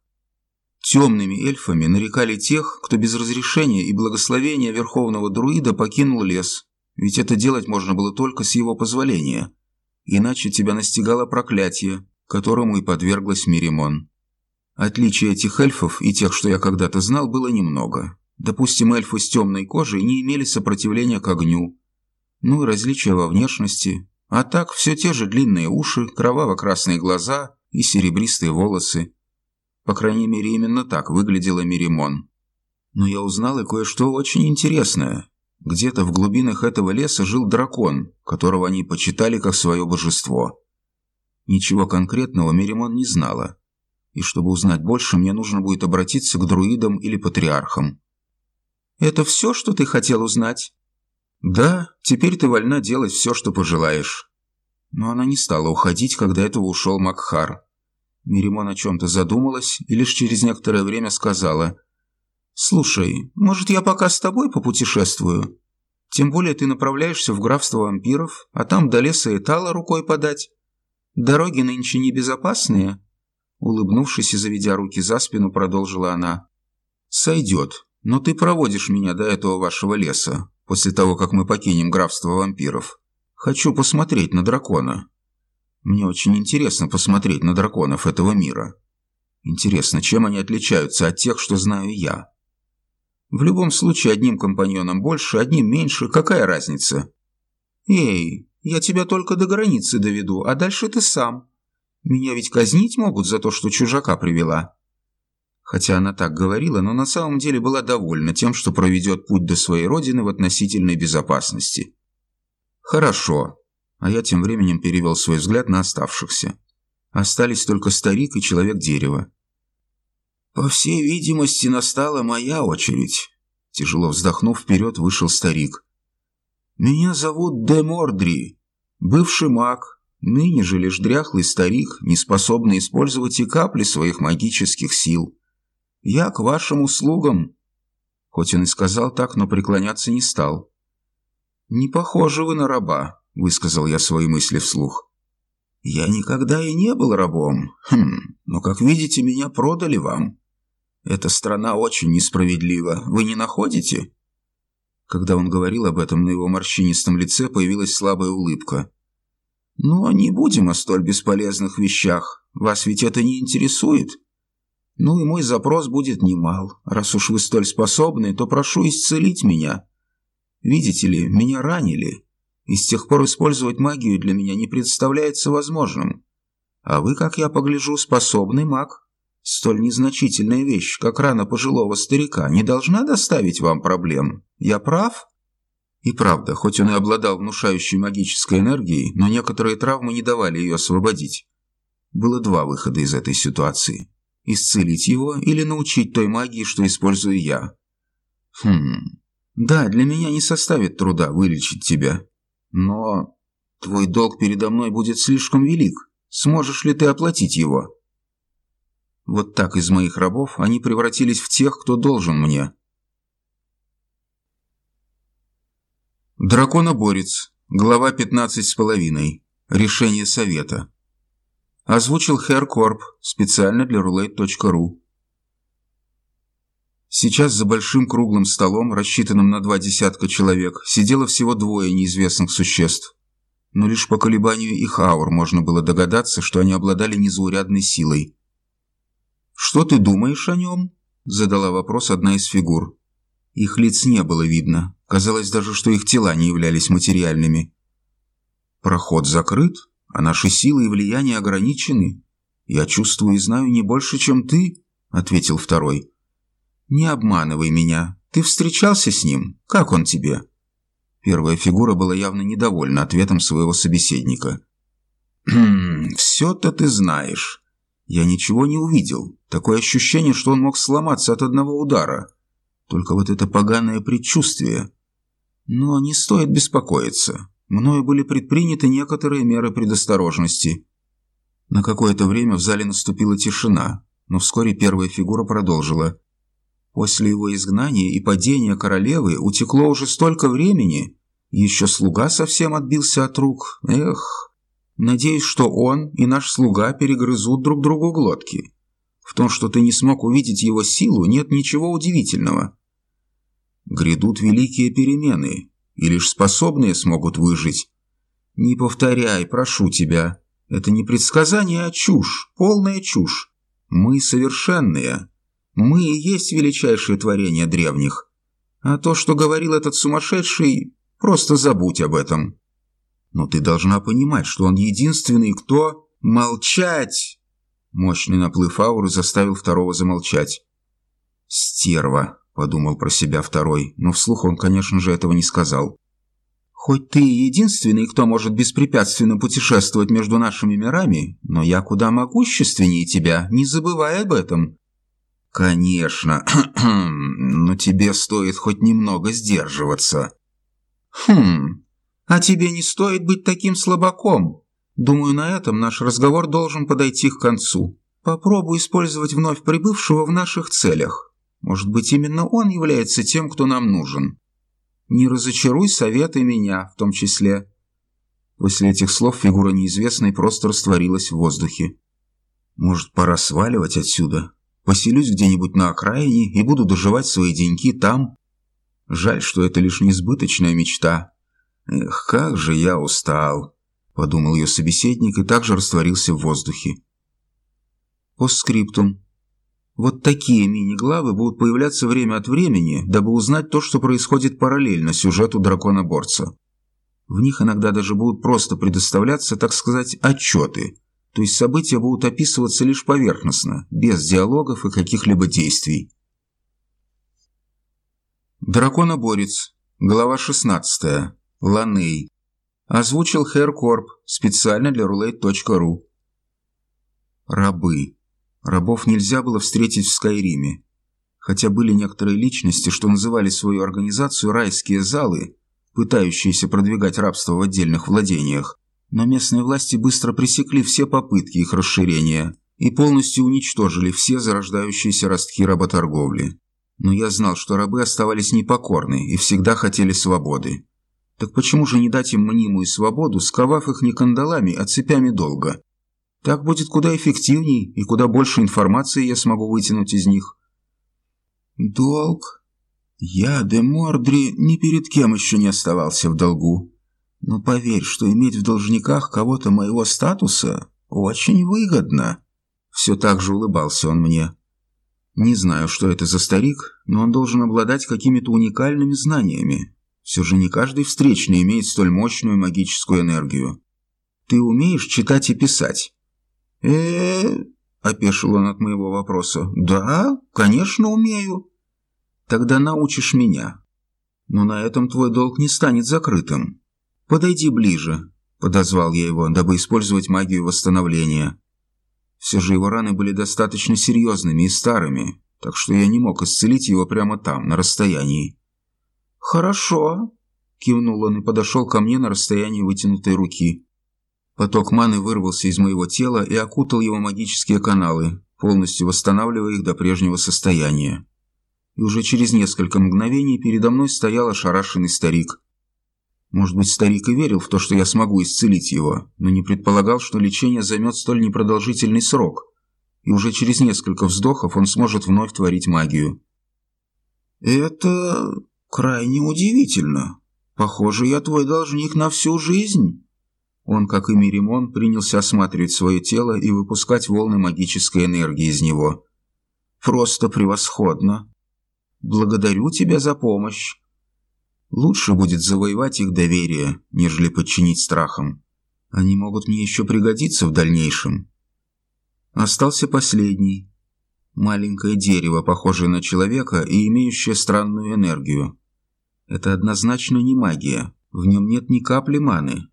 Темными эльфами нарекали тех, кто без разрешения и благословения верховного друида покинул лес ведь это делать можно было только с его позволения. Иначе тебя настигало проклятие, которому и подверглась Миримон. Отличий этих эльфов и тех, что я когда-то знал, было немного. Допустим, эльфы с темной кожей не имели сопротивления к огню. Ну и различия во внешности. А так, все те же длинные уши, кроваво-красные глаза и серебристые волосы. По крайней мере, именно так выглядела Миримон. Но я узнал и кое-что очень интересное. Где-то в глубинах этого леса жил дракон, которого они почитали как свое божество. Ничего конкретного Меримон не знала. И чтобы узнать больше, мне нужно будет обратиться к друидам или патриархам. «Это все, что ты хотел узнать?» «Да, теперь ты вольна делать все, что пожелаешь». Но она не стала уходить, когда этого ушел Макхар. Миримон о чем-то задумалась и лишь через некоторое время сказала – «Слушай, может, я пока с тобой попутешествую? Тем более ты направляешься в графство вампиров, а там до леса Этала рукой подать. Дороги нынче небезопасные?» Улыбнувшись и заведя руки за спину, продолжила она. «Сойдет, но ты проводишь меня до этого вашего леса, после того, как мы покинем графство вампиров. Хочу посмотреть на дракона. Мне очень интересно посмотреть на драконов этого мира. Интересно, чем они отличаются от тех, что знаю я?» В любом случае, одним компаньоном больше, одним меньше, какая разница? Эй, я тебя только до границы доведу, а дальше ты сам. Меня ведь казнить могут за то, что чужака привела. Хотя она так говорила, но на самом деле была довольна тем, что проведет путь до своей родины в относительной безопасности. Хорошо. А я тем временем перевел свой взгляд на оставшихся. Остались только старик и человек-дерево. По всей видимости, настала моя очередь. Тяжело вздохнув вперед, вышел старик. Меня зовут Де Мордри, бывший маг, ныне же лишь дряхлый старик, не способный использовать и капли своих магических сил. Я к вашим услугам. Хоть он и сказал так, но преклоняться не стал. «Не похожи вы на раба», — высказал я свои мысли вслух. «Я никогда и не был рабом. Хм, но, как видите, меня продали вам. Эта страна очень несправедлива. Вы не находите?» Когда он говорил об этом, на его морщинистом лице появилась слабая улыбка. «Но не будем о столь бесполезных вещах. Вас ведь это не интересует?» Ну и мой запрос будет немал. Раз уж вы столь способны, то прошу исцелить меня. Видите ли, меня ранили, и с тех пор использовать магию для меня не представляется возможным. А вы, как я погляжу, способный маг. Столь незначительная вещь, как рана пожилого старика, не должна доставить вам проблем. Я прав? И правда, хоть он и обладал внушающей магической энергией, но некоторые травмы не давали ее освободить. Было два выхода из этой ситуации исцелить его или научить той магии, что использую я. Хм, да, для меня не составит труда вылечить тебя. Но твой долг передо мной будет слишком велик. Сможешь ли ты оплатить его? Вот так из моих рабов они превратились в тех, кто должен мне. Драконоборец. Глава 15 с половиной. Решение совета. Озвучил Херкорп специально для roulette.ru. Сейчас за большим круглым столом, рассчитанным на два десятка человек, сидело всего двое неизвестных существ. Но лишь по колебанию их аур можно было догадаться, что они обладали незаурядной силой. «Что ты думаешь о нем?» – задала вопрос одна из фигур. Их лиц не было видно. Казалось даже, что их тела не являлись материальными. «Проход закрыт?» А наши силы и влияние ограничены. Я чувствую и знаю не больше, чем ты», — ответил второй. «Не обманывай меня. Ты встречался с ним? Как он тебе?» Первая фигура была явно недовольна ответом своего собеседника. «Хм, все-то ты знаешь. Я ничего не увидел. Такое ощущение, что он мог сломаться от одного удара. Только вот это поганое предчувствие. Но не стоит беспокоиться мною были предприняты некоторые меры предосторожности. На какое-то время в зале наступила тишина, но вскоре первая фигура продолжила. После его изгнания и падения королевы утекло уже столько времени. Еще слуга совсем отбился от рук. Эх, надеюсь, что он и наш слуга перегрызут друг другу глотки. В том, что ты не смог увидеть его силу, нет ничего удивительного. Грядут великие перемены, и лишь способные смогут выжить. Не повторяй, прошу тебя. Это не предсказание, а чушь, полная чушь. Мы совершенные. Мы и есть величайшее творение древних. А то, что говорил этот сумасшедший, просто забудь об этом. Но ты должна понимать, что он единственный, кто... Молчать! Мощный наплыв ауры заставил второго замолчать. «Стерва!» – подумал про себя второй, но вслух он, конечно же, этого не сказал. «Хоть ты единственный, кто может беспрепятственно путешествовать между нашими мирами, но я куда могущественнее тебя, не забывай об этом». «Конечно, <clears throat> но тебе стоит хоть немного сдерживаться». «Хм, а тебе не стоит быть таким слабаком. Думаю, на этом наш разговор должен подойти к концу. Попробуй использовать вновь прибывшего в наших целях». Может быть, именно он является тем, кто нам нужен. Не разочаруй советы меня, в том числе. После этих слов фигура неизвестной просто растворилась в воздухе. Может, пора сваливать отсюда? Поселюсь где-нибудь на окраине и буду доживать свои деньки там? Жаль, что это лишь несбыточная мечта. Эх, как же я устал, подумал ее собеседник и также растворился в воздухе. Постскриптум. Вот такие мини-главы будут появляться время от времени, дабы узнать то, что происходит параллельно сюжету дракона-борца. В них иногда даже будут просто предоставляться, так сказать, отчеты, то есть события будут описываться лишь поверхностно, без диалогов и каких-либо действий. Драконоборец. Глава 16. Ланей. Озвучил Хэр Корп специально для roulette.ru. Рабы. Рабов нельзя было встретить в Скайриме. Хотя были некоторые личности, что называли свою организацию «райские залы», пытающиеся продвигать рабство в отдельных владениях, но местные власти быстро пресекли все попытки их расширения и полностью уничтожили все зарождающиеся ростки работорговли. Но я знал, что рабы оставались непокорны и всегда хотели свободы. Так почему же не дать им мнимую свободу, сковав их не кандалами, а цепями долга? Так будет куда эффективней, и куда больше информации я смогу вытянуть из них. Долг? Я, де Мордри, ни перед кем еще не оставался в долгу. Но поверь, что иметь в должниках кого-то моего статуса очень выгодно. Все так же улыбался он мне. Не знаю, что это за старик, но он должен обладать какими-то уникальными знаниями. Все же не каждый встречный имеет столь мощную магическую энергию. Ты умеешь читать и писать? Э опешил он от моего вопроса. «Да, конечно, умею». «Тогда научишь меня. Но на этом твой долг не станет закрытым. Подойди ближе», — подозвал я его, дабы использовать магию восстановления. Все же его раны были достаточно серьезными и старыми, так что я не мог исцелить его прямо там, на расстоянии. «Хорошо», — кивнул он и подошел ко мне на расстоянии вытянутой руки. Поток маны вырвался из моего тела и окутал его магические каналы, полностью восстанавливая их до прежнего состояния. И уже через несколько мгновений передо мной стоял ошарашенный старик. Может быть, старик и верил в то, что я смогу исцелить его, но не предполагал, что лечение займет столь непродолжительный срок, и уже через несколько вздохов он сможет вновь творить магию. «Это крайне удивительно. Похоже, я твой должник на всю жизнь». Он, как и Миримон, принялся осматривать свое тело и выпускать волны магической энергии из него. «Просто превосходно! Благодарю тебя за помощь! Лучше будет завоевать их доверие, нежели подчинить страхам. Они могут мне еще пригодиться в дальнейшем». Остался последний. Маленькое дерево, похожее на человека и имеющее странную энергию. Это однозначно не магия. В нем нет ни капли маны,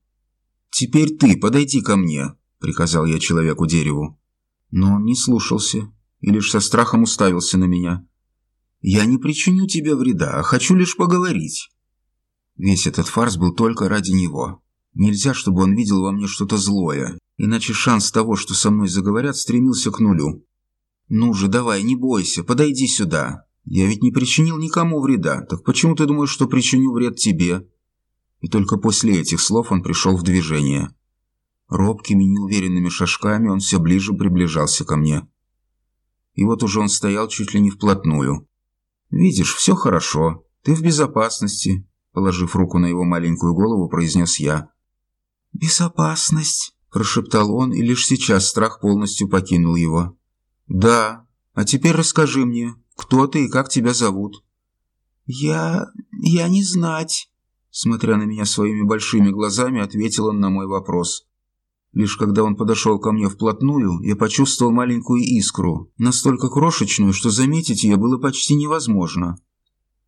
«Теперь ты подойди ко мне», — приказал я человеку-дереву. Но он не слушался и лишь со страхом уставился на меня. «Я не причиню тебе вреда, а хочу лишь поговорить». Весь этот фарс был только ради него. Нельзя, чтобы он видел во мне что-то злое, иначе шанс того, что со мной заговорят, стремился к нулю. «Ну же, давай, не бойся, подойди сюда. Я ведь не причинил никому вреда, так почему ты думаешь, что причиню вред тебе?» И только после этих слов он пришел в движение. Робкими, неуверенными шажками он все ближе приближался ко мне. И вот уже он стоял чуть ли не вплотную. «Видишь, все хорошо, ты в безопасности», — положив руку на его маленькую голову, произнес я. «Безопасность», — прошептал он, и лишь сейчас страх полностью покинул его. «Да, а теперь расскажи мне, кто ты и как тебя зовут?» «Я... я не знать», Смотря на меня своими большими глазами, ответил он на мой вопрос. Лишь когда он подошел ко мне вплотную, я почувствовал маленькую искру, настолько крошечную, что заметить ее было почти невозможно.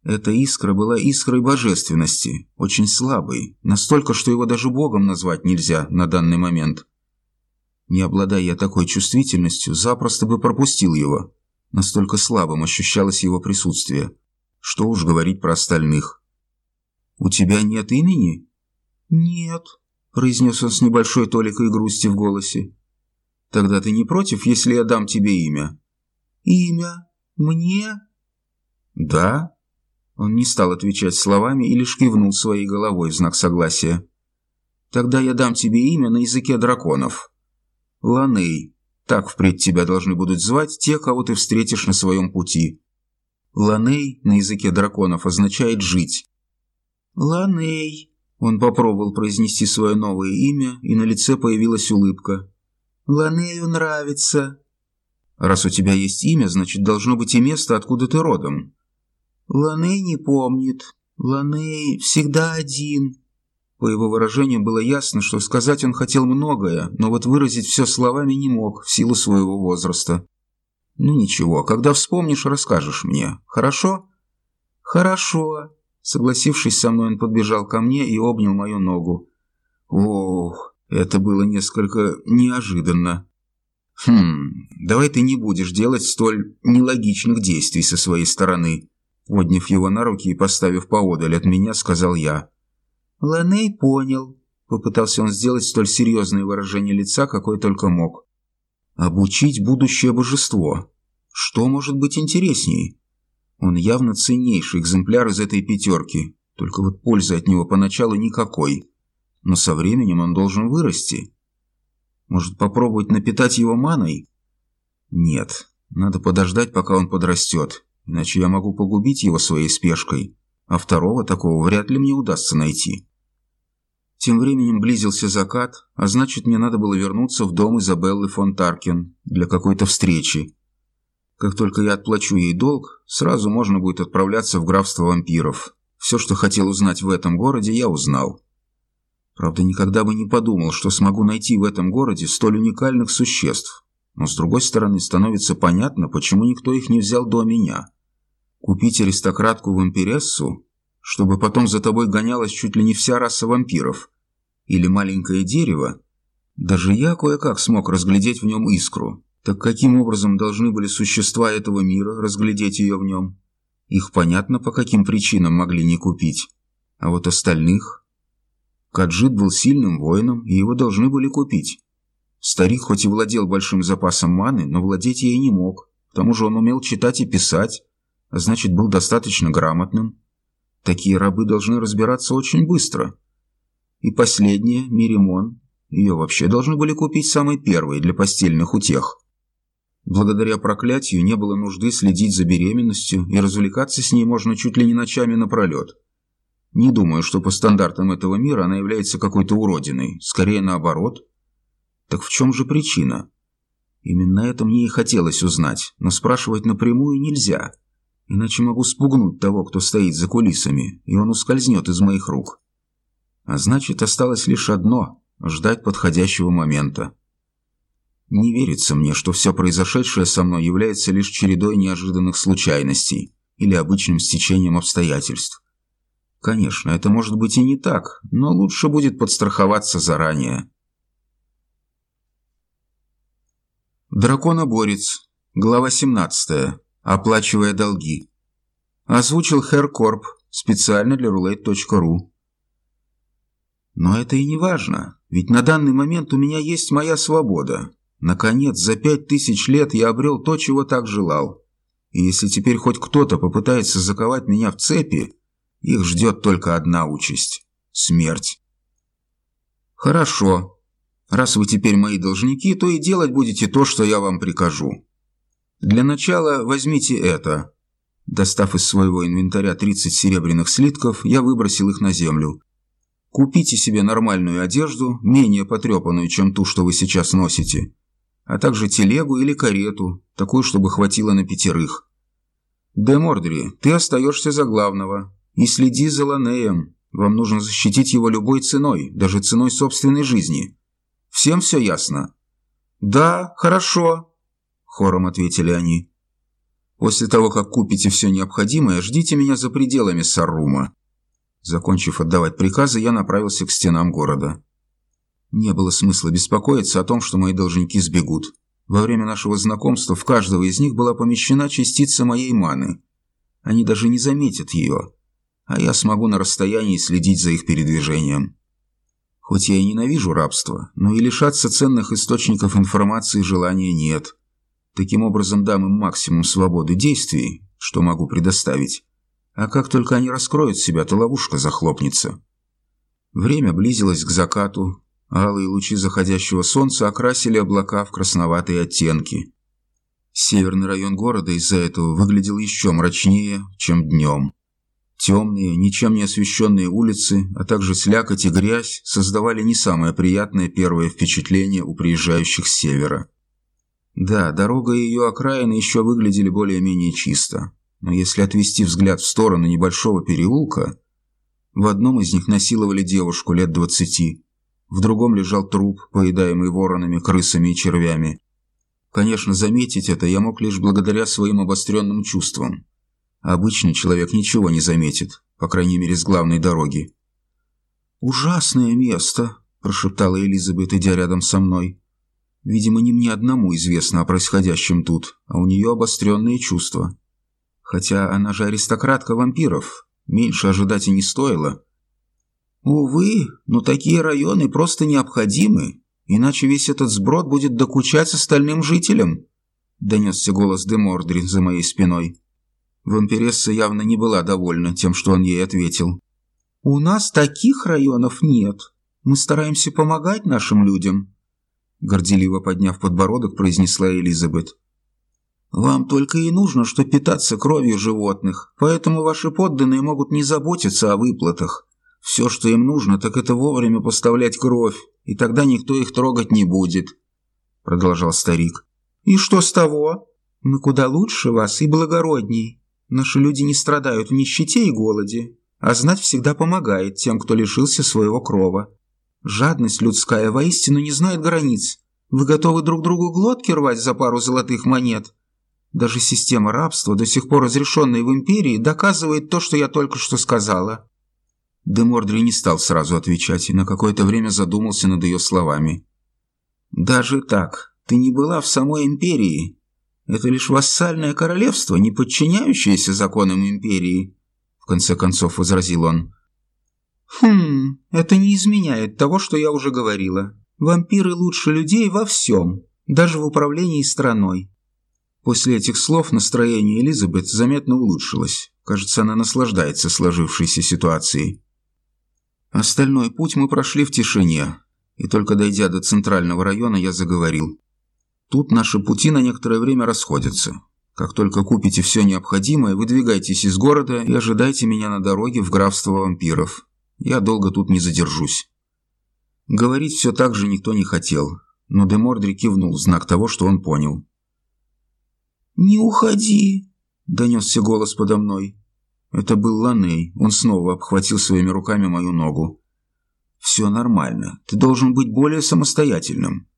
Эта искра была искрой божественности, очень слабой, настолько, что его даже богом назвать нельзя на данный момент. Не обладая я такой чувствительностью, запросто бы пропустил его. Настолько слабым ощущалось его присутствие. Что уж говорить про остальных. «У тебя нет имени?» «Нет», — произнес он с небольшой толикой грусти в голосе. «Тогда ты не против, если я дам тебе имя?» «Имя? Мне?» «Да?» Он не стал отвечать словами и лишь кивнул своей головой в знак согласия. «Тогда я дам тебе имя на языке драконов. Ланей. Так впредь тебя должны будут звать те, кого ты встретишь на своем пути. Ланей на языке драконов означает «жить». «Ланей». Он попробовал произнести свое новое имя, и на лице появилась улыбка. «Ланею нравится». Раз у тебя есть имя, значит, должно быть и место, откуда ты родом». «Ланей не помнит. Ланей всегда один». По его выражению было ясно, что сказать он хотел многое, но вот выразить все словами не мог в силу своего возраста. «Ну ничего, когда вспомнишь, расскажешь мне. Хорошо?» «Хорошо». Согласившись со мной, он подбежал ко мне и обнял мою ногу. Ох, это было несколько неожиданно. «Хм, давай ты не будешь делать столь нелогичных действий со своей стороны». Подняв его на руки и поставив поодаль от меня, сказал я. «Ланей понял», — попытался он сделать столь серьезное выражение лица, какое только мог. «Обучить будущее божество. Что может быть интересней?» Он явно ценнейший экземпляр из этой пятерки, только вот пользы от него поначалу никакой. Но со временем он должен вырасти. Может, попробовать напитать его маной? Нет, надо подождать, пока он подрастет, иначе я могу погубить его своей спешкой, а второго такого вряд ли мне удастся найти. Тем временем близился закат, а значит, мне надо было вернуться в дом Изабеллы фон Таркин для какой-то встречи. Как только я отплачу ей долг, сразу можно будет отправляться в графство вампиров. Все, что хотел узнать в этом городе, я узнал. Правда, никогда бы не подумал, что смогу найти в этом городе столь уникальных существ. Но, с другой стороны, становится понятно, почему никто их не взял до меня. Купить аристократку-вампирессу, чтобы потом за тобой гонялась чуть ли не вся раса вампиров. Или маленькое дерево. Даже я кое-как смог разглядеть в нем искру. Так каким образом должны были существа этого мира разглядеть ее в нем? Их понятно, по каким причинам могли не купить. А вот остальных... Каджит был сильным воином, и его должны были купить. Старик хоть и владел большим запасом маны, но владеть ей не мог. К тому же он умел читать и писать, а значит, был достаточно грамотным. Такие рабы должны разбираться очень быстро. И последняя, Миримон, ее вообще должны были купить самой первой для постельных утех. Благодаря проклятию не было нужды следить за беременностью, и развлекаться с ней можно чуть ли не ночами напролет. Не думаю, что по стандартам этого мира она является какой-то уродиной. Скорее наоборот. Так в чем же причина? Именно это мне и хотелось узнать, но спрашивать напрямую нельзя. Иначе могу спугнуть того, кто стоит за кулисами, и он ускользнет из моих рук. А значит, осталось лишь одно – ждать подходящего момента. Не верится мне, что все произошедшее со мной является лишь чередой неожиданных случайностей или обычным стечением обстоятельств. Конечно, это может быть и не так, но лучше будет подстраховаться заранее. Драконоборец. Глава 17. Оплачивая долги. Озвучил Хэр Корп специально для roulette.ru. Но это и не важно, ведь на данный момент у меня есть моя свобода. Наконец, за пять тысяч лет я обрел то, чего так желал. И если теперь хоть кто-то попытается заковать меня в цепи, их ждет только одна участь – смерть. Хорошо. Раз вы теперь мои должники, то и делать будете то, что я вам прикажу. Для начала возьмите это. Достав из своего инвентаря 30 серебряных слитков, я выбросил их на землю. Купите себе нормальную одежду, менее потрепанную, чем ту, что вы сейчас носите, а также телегу или карету, такую, чтобы хватило на пятерых. Де Мордри, ты остаешься за главного, и следи за Ланеем. Вам нужно защитить его любой ценой, даже ценой собственной жизни. Всем все ясно?» «Да, хорошо», – хором ответили они. «После того, как купите все необходимое, ждите меня за пределами Саррума». Закончив отдавать приказы, я направился к стенам города. Не было смысла беспокоиться о том, что мои должники сбегут. Во время нашего знакомства в каждого из них была помещена частица моей маны. Они даже не заметят ее а я смогу на расстоянии следить за их передвижением. Хоть я и ненавижу рабство, но и лишаться ценных источников информации желания нет. Таким образом дам им максимум свободы действий, что могу предоставить. А как только они раскроют себя, то ловушка захлопнется. Время близилось к закату, алые лучи заходящего солнца окрасили облака в красноватые оттенки. Северный район города из-за этого выглядел еще мрачнее, чем днем. Темные, ничем не освещенные улицы, а также слякоть и грязь создавали не самое приятное первое впечатление у приезжающих с севера. Да, дорога и ее окраины еще выглядели более-менее чисто. Но если отвести взгляд в сторону небольшого переулка, в одном из них насиловали девушку лет двадцати, в другом лежал труп, поедаемый воронами, крысами и червями. Конечно, заметить это я мог лишь благодаря своим обостренным чувствам. Обычный человек ничего не заметит, по крайней мере, с главной дороги. «Ужасное место», – прошептала Элизабет, идя рядом со мной. Видимо, не мне одному известно о происходящем тут, а у нее обостренные чувства. Хотя она же аристократка вампиров, меньше ожидать и не стоило. Увы, но такие районы просто необходимы, иначе весь этот сброд будет докучать остальным жителям, донесся голос Демордри за моей спиной. Вампиресса явно не была довольна тем, что он ей ответил. «У нас таких районов нет. Мы стараемся помогать нашим людям», горделиво подняв подбородок, произнесла Элизабет. «Вам только и нужно, что питаться кровью животных, поэтому ваши подданные могут не заботиться о выплатах. Все, что им нужно, так это вовремя поставлять кровь, и тогда никто их трогать не будет», — продолжал старик. «И что с того? Мы куда лучше вас и благородней. Наши люди не страдают в нищете и голоде, а знать всегда помогает тем, кто лишился своего крова. Жадность людская воистину не знает границ. Вы готовы друг другу глотки рвать за пару золотых монет? Даже система рабства, до сих пор разрешенная в Империи, доказывает то, что я только что сказала». Демордри не стал сразу отвечать и на какое-то время задумался над ее словами. «Даже так, ты не была в самой Империи. Это лишь вассальное королевство, не подчиняющееся законам Империи», в конце концов возразил он. «Хм, это не изменяет того, что я уже говорила. Вампиры лучше людей во всем, даже в управлении страной. После этих слов настроение Элизабет заметно улучшилось. Кажется, она наслаждается сложившейся ситуацией. Остальной путь мы прошли в тишине, и только дойдя до центрального района, я заговорил. Тут наши пути на некоторое время расходятся. Как только купите все необходимое, выдвигайтесь из города и ожидайте меня на дороге в графство вампиров. Я долго тут не задержусь. Говорить все так же никто не хотел, но Демордри кивнул знак того, что он понял. «Не уходи!» – донесся голос подо мной. Это был Ланей. Он снова обхватил своими руками мою ногу. «Все нормально. Ты должен быть более самостоятельным.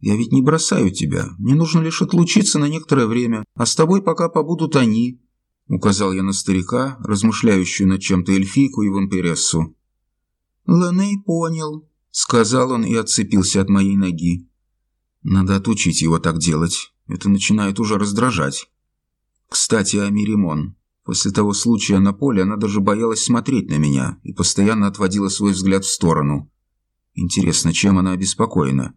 Я ведь не бросаю тебя. Мне нужно лишь отлучиться на некоторое время, а с тобой пока побудут они», — указал я на старика, размышляющую над чем-то эльфийку и вампирессу. «Ланей понял», — сказал он и отцепился от моей ноги. «Надо отучить его так делать. Это начинает уже раздражать. Кстати, о Миримон. После того случая на поле она даже боялась смотреть на меня и постоянно отводила свой взгляд в сторону. Интересно, чем она обеспокоена?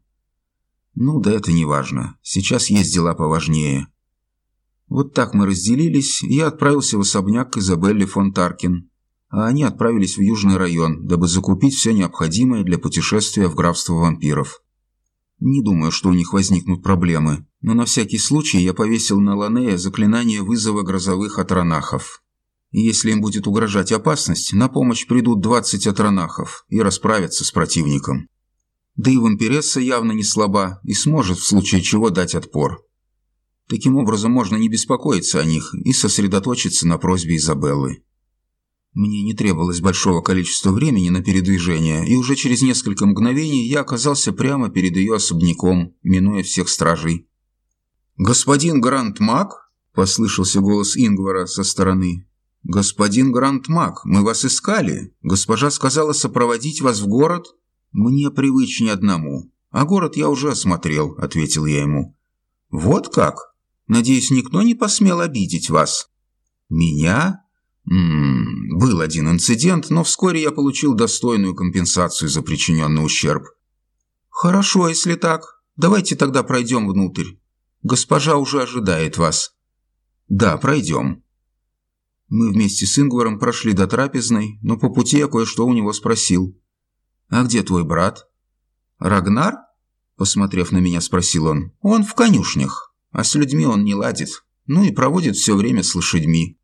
Ну да это не важно. Сейчас есть дела поважнее. Вот так мы разделились, и я отправился в особняк к Изабелле фон Таркин, а они отправились в Южный район, дабы закупить все необходимое для путешествия в графство вампиров. Не думаю, что у них возникнут проблемы, но на всякий случай я повесил на Ланея заклинание вызова грозовых атронахов. Если им будет угрожать опасность, на помощь придут 20 атронахов и расправятся с противником. Да и вампиресса явно не слаба и сможет в случае чего дать отпор. Таким образом можно не беспокоиться о них и сосредоточиться на просьбе Изабеллы. Мне не требовалось большого количества времени на передвижение, и уже через несколько мгновений я оказался прямо перед ее особняком, минуя всех стражей. «Господин Гранд-Мак?» – послышался голос Ингвара со стороны. «Господин Гранд-Мак, мы вас искали. Госпожа сказала сопроводить вас в город?» «Мне привычнее одному. А город я уже осмотрел», – ответил я ему. «Вот как? Надеюсь, никто не посмел обидеть вас?» «Меня?» Был один инцидент, но вскоре я получил достойную компенсацию за причиненный ущерб. Хорошо, если так. Давайте тогда пройдем внутрь. Госпожа уже ожидает вас. Да, пройдем. Мы вместе с Ингваром прошли до трапезной, но по пути я кое-что у него спросил. «А где твой брат?» «Рагнар?» Посмотрев на меня, спросил он. «Он в конюшнях, а с людьми он не ладит. Ну и проводит все время с лошадьми».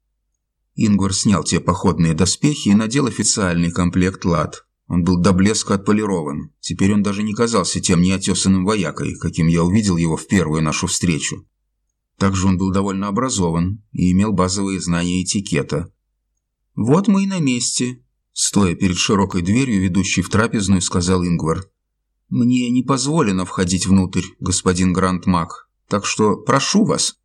Ингвар снял те походные доспехи и надел официальный комплект лад. Он был до блеска отполирован. Теперь он даже не казался тем неотесанным воякой, каким я увидел его в первую нашу встречу. Также он был довольно образован и имел базовые знания этикета. «Вот мы и на месте», – стоя перед широкой дверью, ведущей в трапезную, сказал Ингвар. «Мне не позволено входить внутрь, господин Гранд-Маг, так что прошу вас».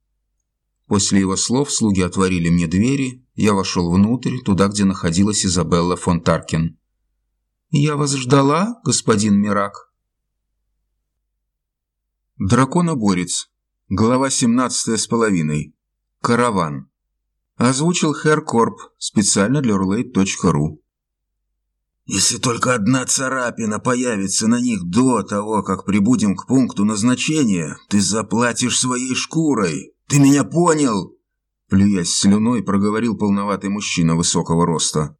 После его слов слуги отворили мне двери, я вошел внутрь, туда, где находилась Изабелла фон Таркин. «Я вас ждала, господин Мирак?» Драконоборец. Глава 17 с половиной. Караван. Озвучил Хэр Корп специально для Roulette.ru. «Если только одна царапина появится на них до того, как прибудем к пункту назначения, ты заплатишь своей шкурой. Ты меня понял?» Плюясь слюной, проговорил полноватый мужчина высокого роста.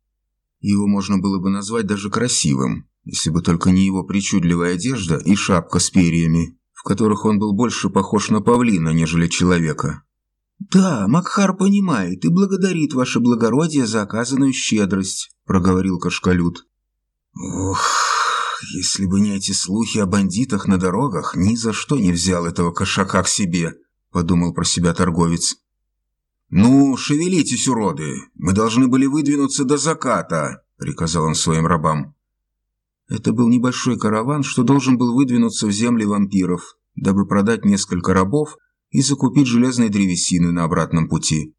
Его можно было бы назвать даже красивым, если бы только не его причудливая одежда и шапка с перьями, в которых он был больше похож на павлина, нежели человека. «Да, Макхар понимает и благодарит ваше благородие за оказанную щедрость», — проговорил Кашкалют. «Ох, если бы не эти слухи о бандитах на дорогах, ни за что не взял этого кошака к себе», — подумал про себя торговец. «Ну, шевелитесь, уроды! Мы должны были выдвинуться до заката!» – приказал он своим рабам. Это был небольшой караван, что должен был выдвинуться в земли вампиров, дабы продать несколько рабов и закупить железной древесины на обратном пути.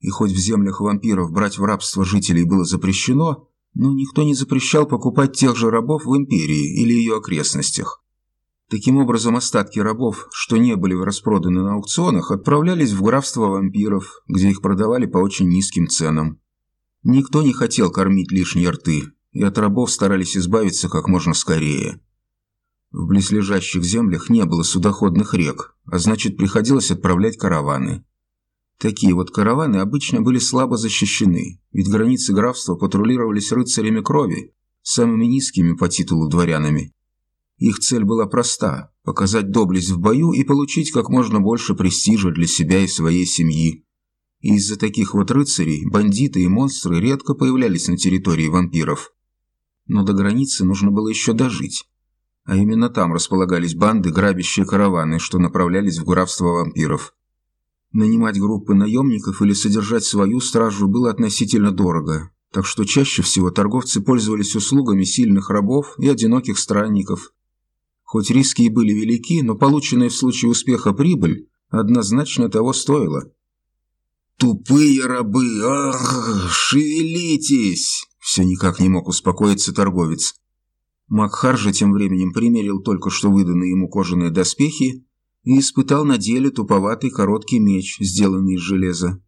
И хоть в землях вампиров брать в рабство жителей было запрещено, но никто не запрещал покупать тех же рабов в империи или ее окрестностях. Таким образом, остатки рабов, что не были распроданы на аукционах, отправлялись в графство вампиров, где их продавали по очень низким ценам. Никто не хотел кормить лишние рты, и от рабов старались избавиться как можно скорее. В близлежащих землях не было судоходных рек, а значит приходилось отправлять караваны. Такие вот караваны обычно были слабо защищены, ведь границы графства патрулировались рыцарями крови, самыми низкими по титулу дворянами. Их цель была проста – показать доблесть в бою и получить как можно больше престижа для себя и своей семьи. Из-за таких вот рыцарей бандиты и монстры редко появлялись на территории вампиров. Но до границы нужно было еще дожить. А именно там располагались банды, грабящие караваны, что направлялись в графство вампиров. Нанимать группы наемников или содержать свою стражу было относительно дорого, так что чаще всего торговцы пользовались услугами сильных рабов и одиноких странников, Хоть риски и были велики, но полученная в случае успеха прибыль однозначно того стоила. «Тупые рабы! Ах, шевелитесь!» Все никак не мог успокоиться торговец. Макхар же тем временем примерил только что выданные ему кожаные доспехи и испытал на деле туповатый короткий меч, сделанный из железа.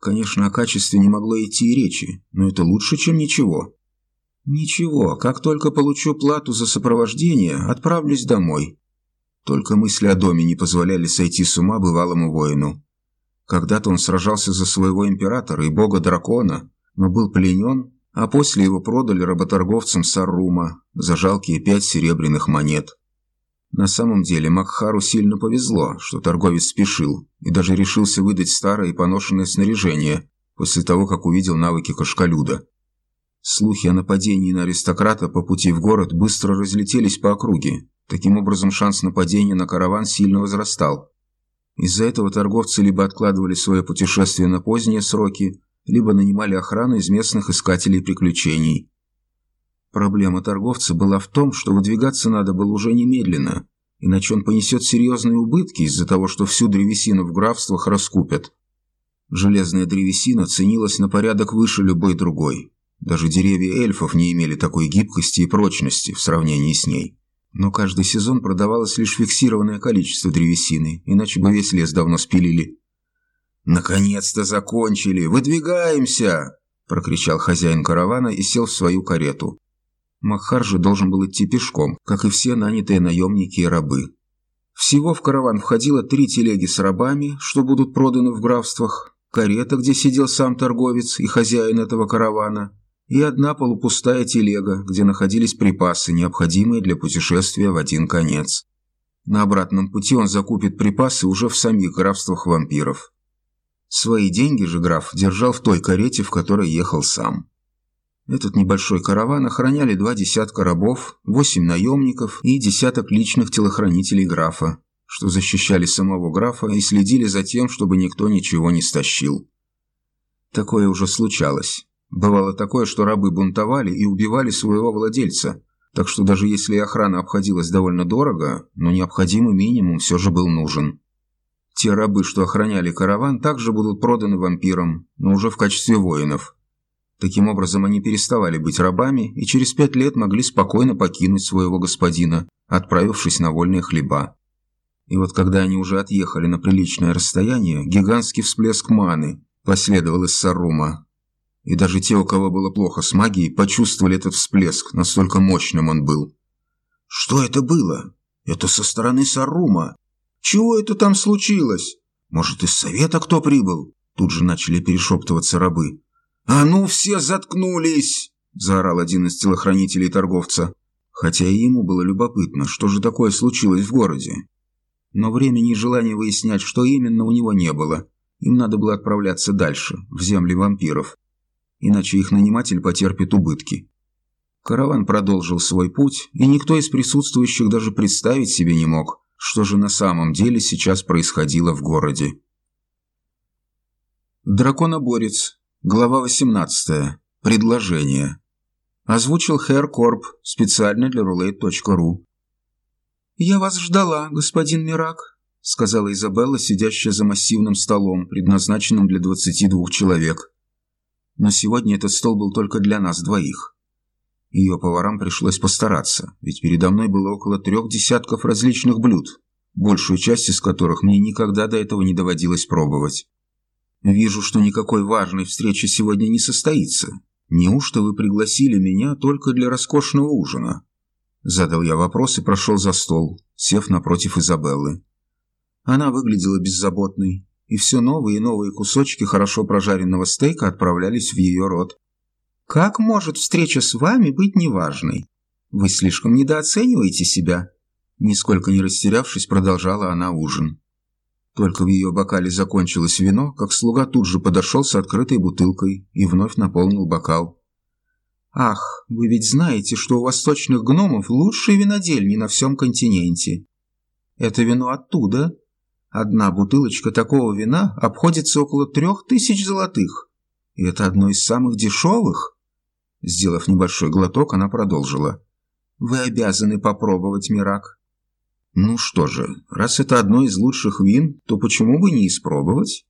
Конечно, о качестве не могло идти и речи, но это лучше, чем ничего. «Ничего, как только получу плату за сопровождение, отправлюсь домой». Только мысли о доме не позволяли сойти с ума бывалому воину. Когда-то он сражался за своего императора и бога-дракона, но был пленен, а после его продали работорговцам Саррума за жалкие пять серебряных монет. На самом деле Макхару сильно повезло, что торговец спешил и даже решился выдать старое и поношенное снаряжение после того, как увидел навыки Кашкалюда. Слухи о нападении на аристократа по пути в город быстро разлетелись по округе. Таким образом, шанс нападения на караван сильно возрастал. Из-за этого торговцы либо откладывали свое путешествие на поздние сроки, либо нанимали охрану из местных искателей приключений. Проблема торговца была в том, что выдвигаться надо было уже немедленно, иначе он понесет серьезные убытки из-за того, что всю древесину в графствах раскупят. Железная древесина ценилась на порядок выше любой другой. Даже деревья эльфов не имели такой гибкости и прочности в сравнении с ней. Но каждый сезон продавалось лишь фиксированное количество древесины, иначе бы весь лес давно спилили. «Наконец-то закончили! Выдвигаемся!» – прокричал хозяин каравана и сел в свою карету. Махар же должен был идти пешком, как и все нанятые наемники и рабы. Всего в караван входило три телеги с рабами, что будут проданы в графствах, карета, где сидел сам торговец и хозяин этого каравана, и одна полупустая телега, где находились припасы, необходимые для путешествия в один конец. На обратном пути он закупит припасы уже в самих графствах вампиров. Свои деньги же граф держал в той карете, в которой ехал сам. Этот небольшой караван охраняли два десятка рабов, восемь наемников и десяток личных телохранителей графа, что защищали самого графа и следили за тем, чтобы никто ничего не стащил. Такое уже случалось. Бывало такое, что рабы бунтовали и убивали своего владельца, так что даже если охрана обходилась довольно дорого, но необходимый минимум все же был нужен. Те рабы, что охраняли караван, также будут проданы вампирам, но уже в качестве воинов. Таким образом, они переставали быть рабами и через пять лет могли спокойно покинуть своего господина, отправившись на вольные хлеба. И вот когда они уже отъехали на приличное расстояние, гигантский всплеск маны последовал из Сарума. И даже те, у кого было плохо с магией, почувствовали этот всплеск, настолько мощным он был. «Что это было? Это со стороны Сарума. Чего это там случилось? Может, из совета кто прибыл?» Тут же начали перешептываться рабы. «А ну, все заткнулись!» – заорал один из телохранителей торговца. Хотя и ему было любопытно, что же такое случилось в городе. Но времени и желания выяснять, что именно, у него не было. Им надо было отправляться дальше, в земли вампиров. Иначе их наниматель потерпит убытки. Караван продолжил свой путь, и никто из присутствующих даже представить себе не мог, что же на самом деле сейчас происходило в городе. Драконоборец. Глава 18. Предложение. Озвучил Хэр Корп специально для roulette.ru. «Я вас ждала, господин Мирак», — сказала Изабелла, сидящая за массивным столом, предназначенным для 22 человек. Но сегодня этот стол был только для нас двоих. Ее поварам пришлось постараться, ведь передо мной было около трех десятков различных блюд, большую часть из которых мне никогда до этого не доводилось пробовать. Вижу, что никакой важной встречи сегодня не состоится. Неужто вы пригласили меня только для роскошного ужина? Задал я вопрос и прошел за стол, сев напротив Изабеллы. Она выглядела беззаботной, и все новые и новые кусочки хорошо прожаренного стейка отправлялись в ее рот. «Как может встреча с вами быть неважной? Вы слишком недооцениваете себя», Нисколько не растерявшись, продолжала она ужин. Только в ее бокале закончилось вино, как слуга тут же подошел с открытой бутылкой и вновь наполнил бокал. «Ах, вы ведь знаете, что у восточных гномов лучшие винодельни на всем континенте. Это вино оттуда. Одна бутылочка такого вина обходится около трех тысяч золотых. И это одно из самых дешевых». Сделав небольшой глоток, она продолжила. «Вы обязаны попробовать, Мирак. Ну что же, раз это одно из лучших вин, то почему бы не испробовать?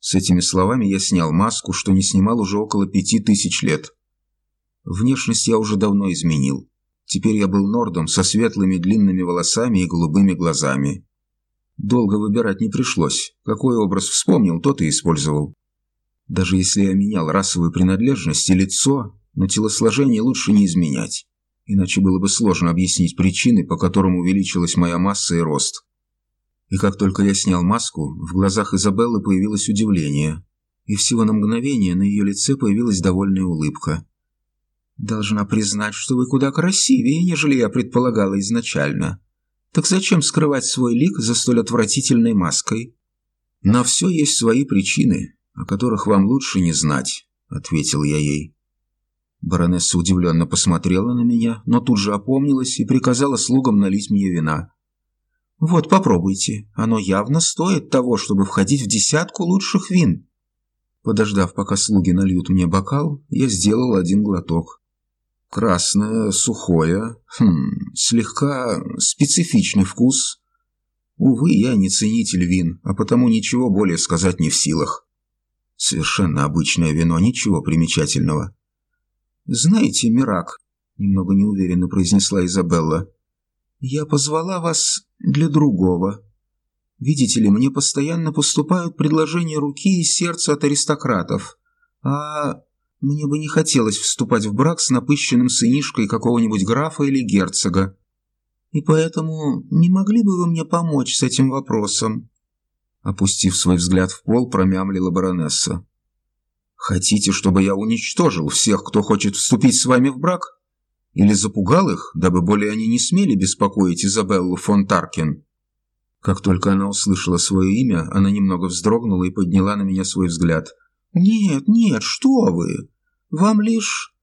С этими словами я снял маску, что не снимал уже около пяти тысяч лет. Внешность я уже давно изменил. Теперь я был нордом со светлыми длинными волосами и голубыми глазами. Долго выбирать не пришлось. Какой образ вспомнил, тот и использовал. Даже если я менял расовую принадлежность и лицо, но телосложение лучше не изменять. Иначе было бы сложно объяснить причины, по которым увеличилась моя масса и рост. И как только я снял маску, в глазах Изабеллы появилось удивление. И всего на мгновение на ее лице появилась довольная улыбка. «Должна признать, что вы куда красивее, нежели я предполагала изначально. Так зачем скрывать свой лик за столь отвратительной маской?» «На все есть свои причины, о которых вам лучше не знать», — ответил я ей. Баронесса удивленно посмотрела на меня, но тут же опомнилась и приказала слугам налить мне вина. «Вот, попробуйте. Оно явно стоит того, чтобы входить в десятку лучших вин». Подождав, пока слуги нальют мне бокал, я сделал один глоток. Красное, сухое, хм, слегка специфичный вкус. Увы, я не ценитель вин, а потому ничего более сказать не в силах. Совершенно обычное вино, ничего примечательного. «Знаете, Мирак», — немного неуверенно произнесла Изабелла, — «я позвала вас для другого. Видите ли, мне постоянно поступают предложения руки и сердца от аристократов, а мне бы не хотелось вступать в брак с напыщенным сынишкой какого-нибудь графа или герцога. И поэтому не могли бы вы мне помочь с этим вопросом?» Опустив свой взгляд в пол, промямлила баронесса. Хотите, чтобы я уничтожил всех, кто хочет вступить с вами в брак? Или запугал их, дабы более они не смели беспокоить Изабеллу фон Таркин?» Как только она услышала свое имя, она немного вздрогнула и подняла на меня свой взгляд. «Нет, нет, что вы! Вам лишь...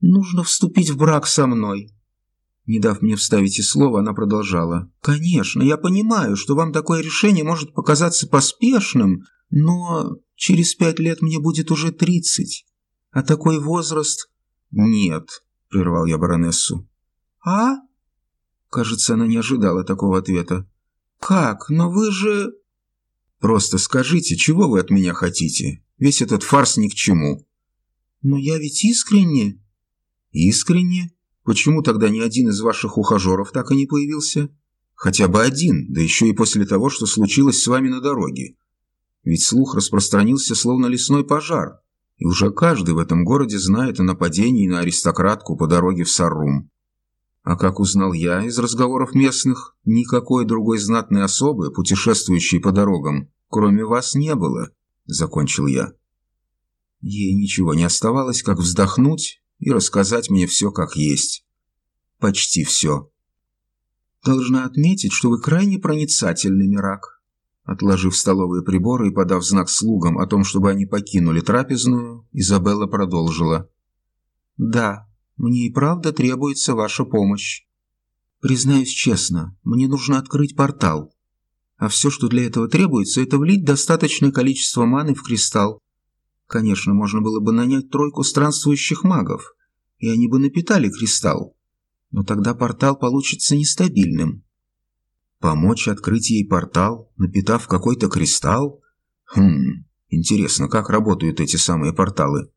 нужно вступить в брак со мной». Не дав мне вставить и слово, она продолжала. «Конечно, я понимаю, что вам такое решение может показаться поспешным, но через пять лет мне будет уже тридцать, а такой возраст...» «Нет», — прервал я баронессу. «А?» Кажется, она не ожидала такого ответа. «Как? Но вы же...» «Просто скажите, чего вы от меня хотите? Весь этот фарс ни к чему». «Но я ведь искренне...» «Искренне? Почему тогда ни один из ваших ухажеров так и не появился? Хотя бы один, да еще и после того, что случилось с вами на дороге. Ведь слух распространился словно лесной пожар, и уже каждый в этом городе знает о нападении на аристократку по дороге в Саррум. А как узнал я из разговоров местных, никакой другой знатной особы, путешествующей по дорогам, кроме вас не было, — закончил я. Ей ничего не оставалось, как вздохнуть и рассказать мне все как есть. Почти все. Должна отметить, что вы крайне проницательный, Мирак. Отложив столовые приборы и подав знак слугам о том, чтобы они покинули трапезную, Изабелла продолжила. «Да, мне и правда требуется ваша помощь. Признаюсь честно, мне нужно открыть портал. А все, что для этого требуется, это влить достаточное количество маны в кристалл. Конечно, можно было бы нанять тройку странствующих магов, и они бы напитали кристалл. Но тогда портал получится нестабильным. Помочь открыть ей портал, напитав какой-то кристалл? Хм, интересно, как работают эти самые порталы?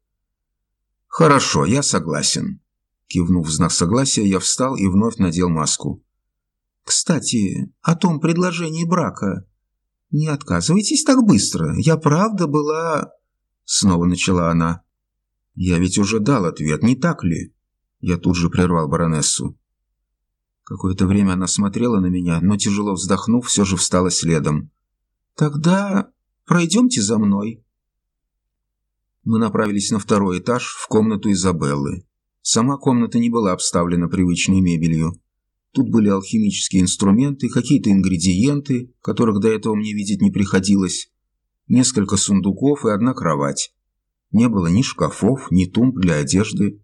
Хорошо, я согласен. Кивнув в знак согласия, я встал и вновь надел маску. «Кстати, о том предложении брака. Не отказывайтесь так быстро. Я правда была...» Снова начала она. «Я ведь уже дал ответ, не так ли?» Я тут же прервал баронессу. Какое-то время она смотрела на меня, но, тяжело вздохнув, все же встала следом. «Тогда пройдемте за мной». Мы направились на второй этаж, в комнату Изабеллы. Сама комната не была обставлена привычной мебелью. Тут были алхимические инструменты, какие-то ингредиенты, которых до этого мне видеть не приходилось, несколько сундуков и одна кровать. Не было ни шкафов, ни тумб для одежды.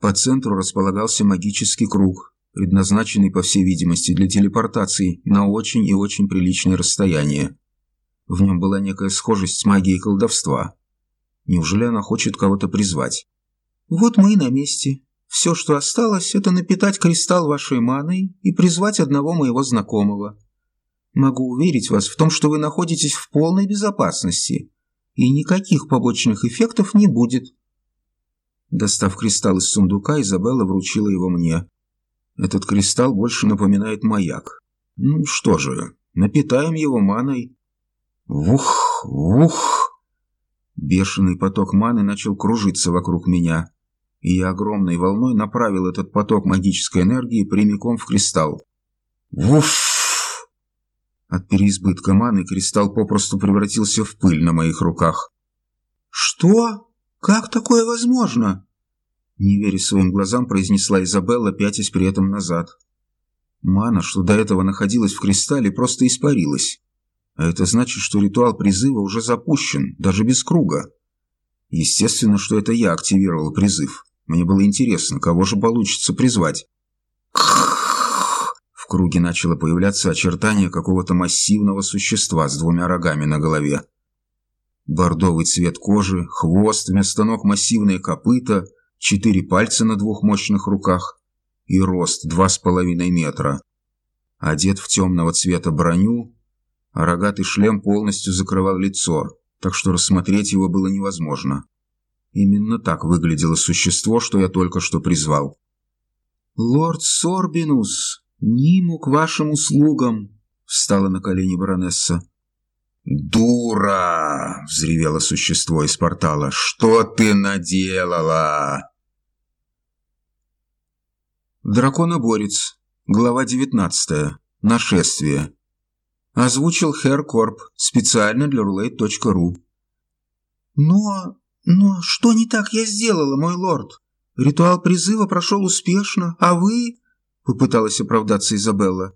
По центру располагался магический круг, предназначенный, по всей видимости, для телепортации на очень и очень приличное расстояние. В нем была некая схожесть с магией колдовства. Неужели она хочет кого-то призвать? Вот мы и на месте. Все, что осталось, это напитать кристалл вашей маной и призвать одного моего знакомого. Могу уверить вас в том, что вы находитесь в полной безопасности, и никаких побочных эффектов не будет. Достав кристалл из сундука, Изабелла вручила его мне. Этот кристалл больше напоминает маяк. Ну что же, напитаем его маной. Вух, вух! Бешеный поток маны начал кружиться вокруг меня и я огромной волной направил этот поток магической энергии прямиком в кристалл. Вуф! От переизбытка маны кристалл попросту превратился в пыль на моих руках. «Что? Как такое возможно?» Не веря своим глазам, произнесла Изабелла, пятясь при этом назад. Мана, что до этого находилась в кристалле, просто испарилась. А это значит, что ритуал призыва уже запущен, даже без круга. Естественно, что это я активировал призыв. Мне было интересно, кого же получится призвать. В круге начало появляться очертание какого-то массивного существа с двумя рогами на голове. Бордовый цвет кожи, хвост, вместо ног массивные копыта, четыре пальца на двух мощных руках и рост два с половиной метра. Одет в темного цвета броню, а рогатый шлем полностью закрывал лицо, так что рассмотреть его было невозможно. Именно так выглядело существо, что я только что призвал. «Лорд Сорбинус, Ниму к вашим услугам!» — встала на колени баронесса. «Дура!» — взревело существо из портала. «Что ты наделала?» Драконоборец. Глава 19. Нашествие. Озвучил Хэр Корп специально для Roulette.ru. «Но «Но что не так я сделала, мой лорд? Ритуал призыва прошел успешно, а вы...» Попыталась оправдаться Изабелла.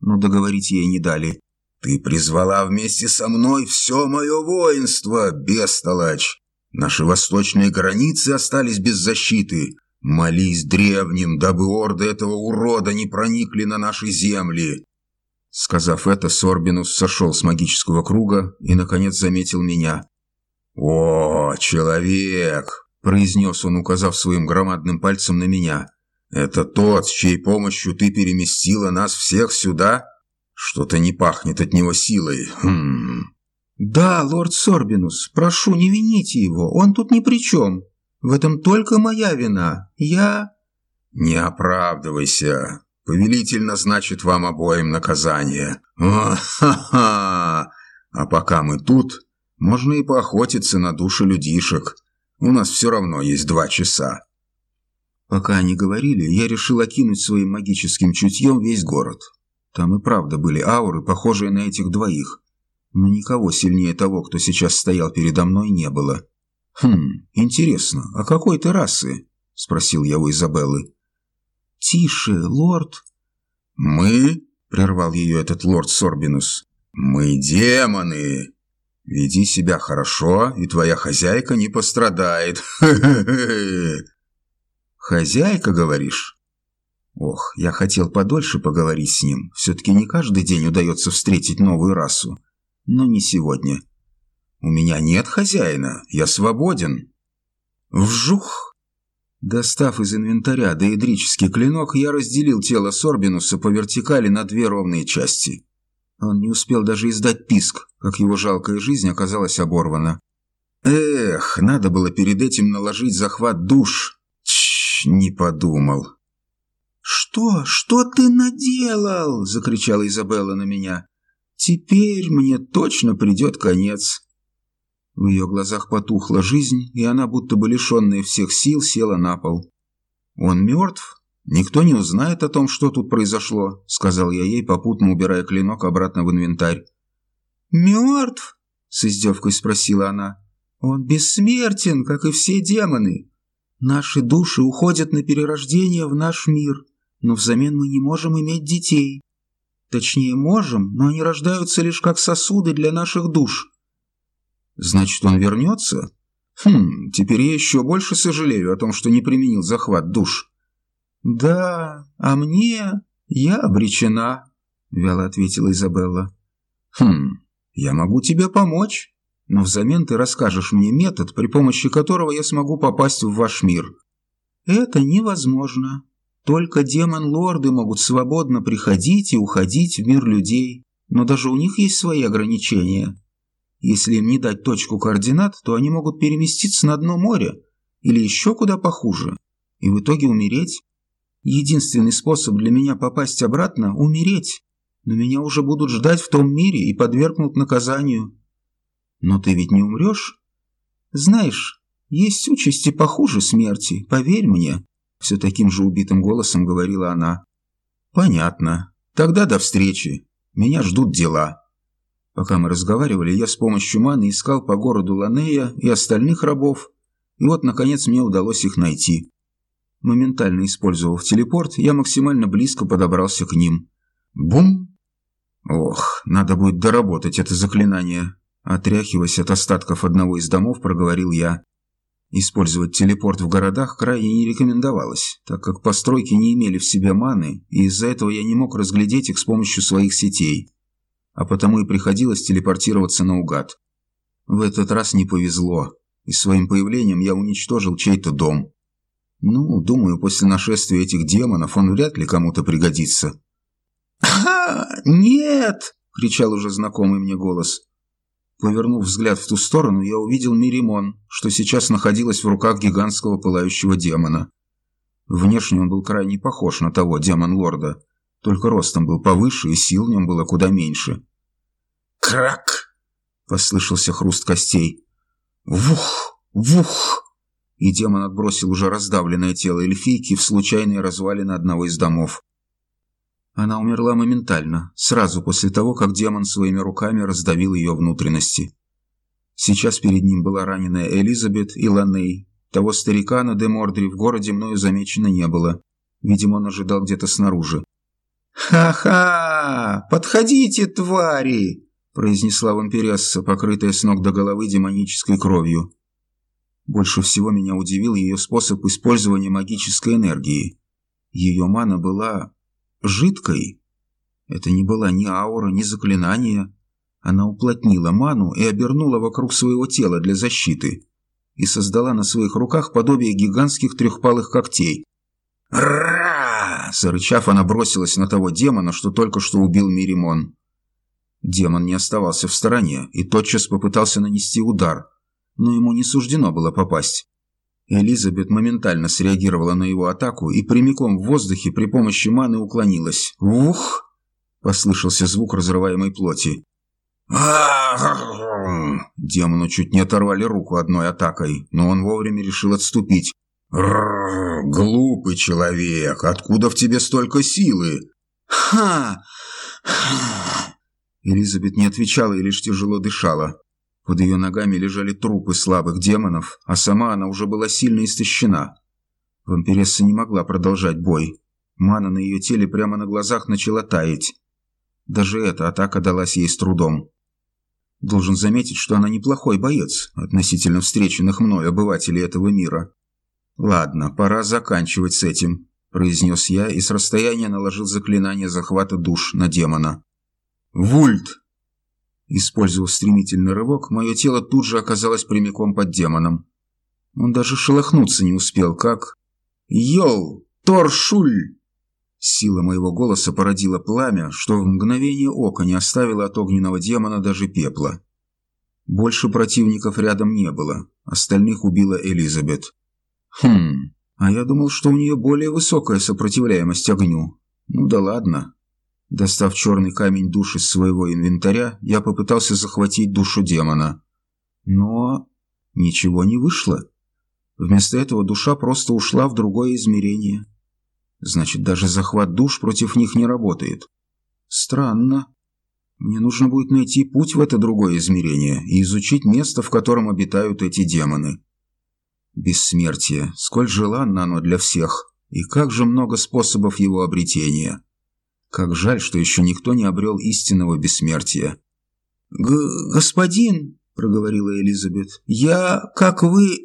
Но договорить ей не дали. «Ты призвала вместе со мной все мое воинство, бестолочь! Наши восточные границы остались без защиты. Молись древним, дабы орды этого урода не проникли на наши земли!» Сказав это, Сорбинус сошел с магического круга и, наконец, заметил меня. «О, человек!» – произнес он, указав своим громадным пальцем на меня. «Это тот, с чьей помощью ты переместила нас всех сюда? Что-то не пахнет от него силой. Хм...» «Да, лорд Сорбинус, прошу, не вините его, он тут ни при чем. В этом только моя вина. Я...» «Не оправдывайся. Повелительно значит вам обоим наказание. О-ха-ха! А пока мы тут, можно и поохотиться на души людишек. У нас все равно есть два часа». Пока они говорили, я решил окинуть своим магическим чутьем весь город. Там и правда были ауры, похожие на этих двоих. Но никого сильнее того, кто сейчас стоял передо мной, не было. «Хм, интересно, а какой ты расы?» – спросил я у Изабеллы. «Тише, лорд!» «Мы?» – прервал ее этот лорд Сорбинус. «Мы демоны! Веди себя хорошо, и твоя хозяйка не пострадает. <laughs> «Хозяйка, говоришь?» Ох, я хотел подольше поговорить с ним. Все-таки не каждый день удается встретить новую расу. Но не сегодня. У меня нет хозяина, я свободен. Вжух! Достав из инвентаря доэдрический клинок, я разделил тело Сорбинуса по вертикали на две ровные части. Он не успел даже издать писк, как его жалкая жизнь оказалась оборвана. Эх, надо было перед этим наложить захват душ. Не подумал. «Что? Что ты наделал?» – закричала Изабелла на меня. «Теперь мне точно придет конец». В ее глазах потухла жизнь, и она, будто бы лишенная всех сил, села на пол. «Он мертв? Никто не узнает о том, что тут произошло», — сказал я ей, попутно убирая клинок обратно в инвентарь. «Мертв?» — с издевкой спросила она. «Он бессмертен, как и все демоны. Наши души уходят на перерождение в наш мир, но взамен мы не можем иметь детей. Точнее, можем, но они рождаются лишь как сосуды для наших душ». Значит, он вернется? Хм, теперь я еще больше сожалею о том, что не применил захват душ. Да, а мне... я обречена, вяло ответила Изабелла. Хм, я могу тебе помочь, но взамен ты расскажешь мне метод, при помощи которого я смогу попасть в ваш мир. Это невозможно. Только демон-лорды могут свободно приходить и уходить в мир людей, но даже у них есть свои ограничения. Если им не дать точку координат, то они могут переместиться на дно моря или еще куда похуже, и в итоге умереть. Единственный способ для меня попасть обратно – умереть. Но меня уже будут ждать в том мире и подвергнут наказанию. Но ты ведь не умрешь? Знаешь, есть участи похуже смерти, поверь мне. Все таким же убитым голосом говорила она. Понятно. Тогда до встречи. Меня ждут дела. Пока мы разговаривали, я с помощью маны искал по городу Ланея и остальных рабов, и вот, наконец, мне удалось их найти. Моментально использовав телепорт, я максимально близко подобрался к ним. Бум! Ох, надо будет доработать это заклинание. Отряхиваясь от остатков одного из домов, проговорил я. Использовать телепорт в городах крайне не рекомендовалось, так как постройки не имели в себе маны, и из-за этого я не мог разглядеть их с помощью своих сетей а потому и приходилось телепортироваться наугад. В этот раз не повезло, и своим появлением я уничтожил чей-то дом. Ну, думаю, после нашествия этих демонов он вряд ли кому-то пригодится. «Ха! Нет!» — кричал уже знакомый мне голос. Повернув взгляд в ту сторону, я увидел Миримон, что сейчас находилась в руках гигантского пылающего демона. Внешне он был крайне похож на того демон-лорда, только ростом был повыше, и сил в нем было куда меньше. «Крак!» — послышался хруст костей. «Вух! Вух!» И демон отбросил уже раздавленное тело эльфийки в случайные развалины одного из домов. Она умерла моментально, сразу после того, как демон своими руками раздавил ее внутренности. Сейчас перед ним была раненая Элизабет и Ланей. Того старика на Демордре в городе мною замечено не было. Видимо, он ожидал где-то снаружи. «Ха-ха! Подходите, твари!» произнесла вампиресса, покрытая с ног до головы демонической кровью. Больше всего меня удивил ее способ использования магической энергии. Ее мана была... жидкой. Это не была ни аура, ни заклинание. Она уплотнила ману и обернула вокруг своего тела для защиты. И создала на своих руках подобие гигантских трехпалых когтей. «Ра!» Зарычав, она бросилась на того демона, что только что убил Миримон. Демон не оставался в стороне и тотчас попытался нанести удар, но ему не суждено было попасть. Элизабет моментально среагировала на его атаку и прямиком в воздухе при помощи маны уклонилась. «Ух!» – послышался звук разрываемой плоти. Демону чуть не оторвали руку одной атакой, но он вовремя решил отступить. «Глупый человек, откуда в тебе столько силы?» «Ха! Элизабет не отвечала и лишь тяжело дышала. Под ее ногами лежали трупы слабых демонов, а сама она уже была сильно истощена. Вампиресса не могла продолжать бой. Мана на ее теле прямо на глазах начала таять. Даже эта атака далась ей с трудом. Должен заметить, что она неплохой боец относительно встреченных мной обывателей этого мира. «Ладно, пора заканчивать с этим», – произнес я и с расстояния наложил заклинание захвата душ на демона. «Вульт!» Использовав стремительный рывок, мое тело тут же оказалось прямиком под демоном. Он даже шелохнуться не успел, как... «Йоу! Торшуль!» Сила моего голоса породила пламя, что в мгновение ока не оставило от огненного демона даже пепла. Больше противников рядом не было, остальных убила Элизабет. Хм, а я думал, что у нее более высокая сопротивляемость огню. Ну да ладно. Достав черный камень душ из своего инвентаря, я попытался захватить душу демона. Но ничего не вышло. Вместо этого душа просто ушла в другое измерение. Значит, даже захват душ против них не работает. Странно. Мне нужно будет найти путь в это другое измерение и изучить место, в котором обитают эти демоны. Бессмертие. Сколь желанно оно для всех. И как же много способов его обретения. Как жаль, что еще никто не обрел истинного бессмертия. Г «Господин», — проговорила Элизабет, — «я, как вы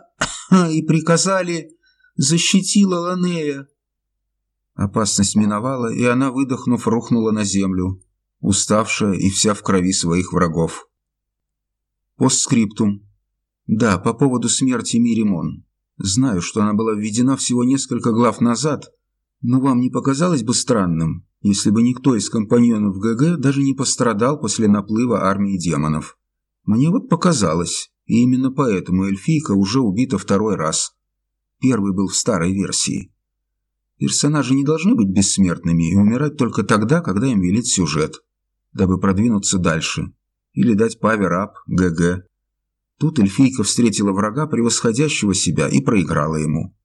<coughs> и приказали, защитила Ланея». Опасность миновала, и она, выдохнув, рухнула на землю, уставшая и вся в крови своих врагов. Постскриптум. Да, по поводу смерти Миримон. Знаю, что она была введена всего несколько глав назад, но вам не показалось бы странным, если бы никто из компаньонов ГГ даже не пострадал после наплыва армии демонов? Мне вот показалось, и именно поэтому эльфийка уже убита второй раз. Первый был в старой версии. Персонажи не должны быть бессмертными и умирать только тогда, когда им велит сюжет, дабы продвинуться дальше, или дать power-up ГГ. Тут эльфийка встретила врага, превосходящего себя, и проиграла ему.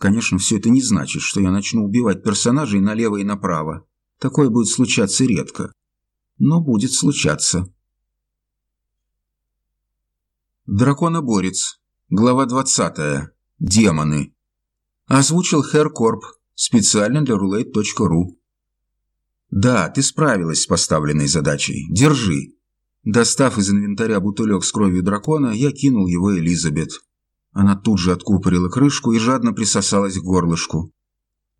Конечно, все это не значит, что я начну убивать персонажей налево и направо. Такое будет случаться редко. Но будет случаться. Драконоборец. Глава 20. Демоны. Озвучил Хэр Корп специально для roulette.ru. «Да, ты справилась с поставленной задачей. Держи». Достав из инвентаря бутылек с кровью дракона, я кинул его Элизабет. Она тут же откупорила крышку и жадно присосалась к горлышку.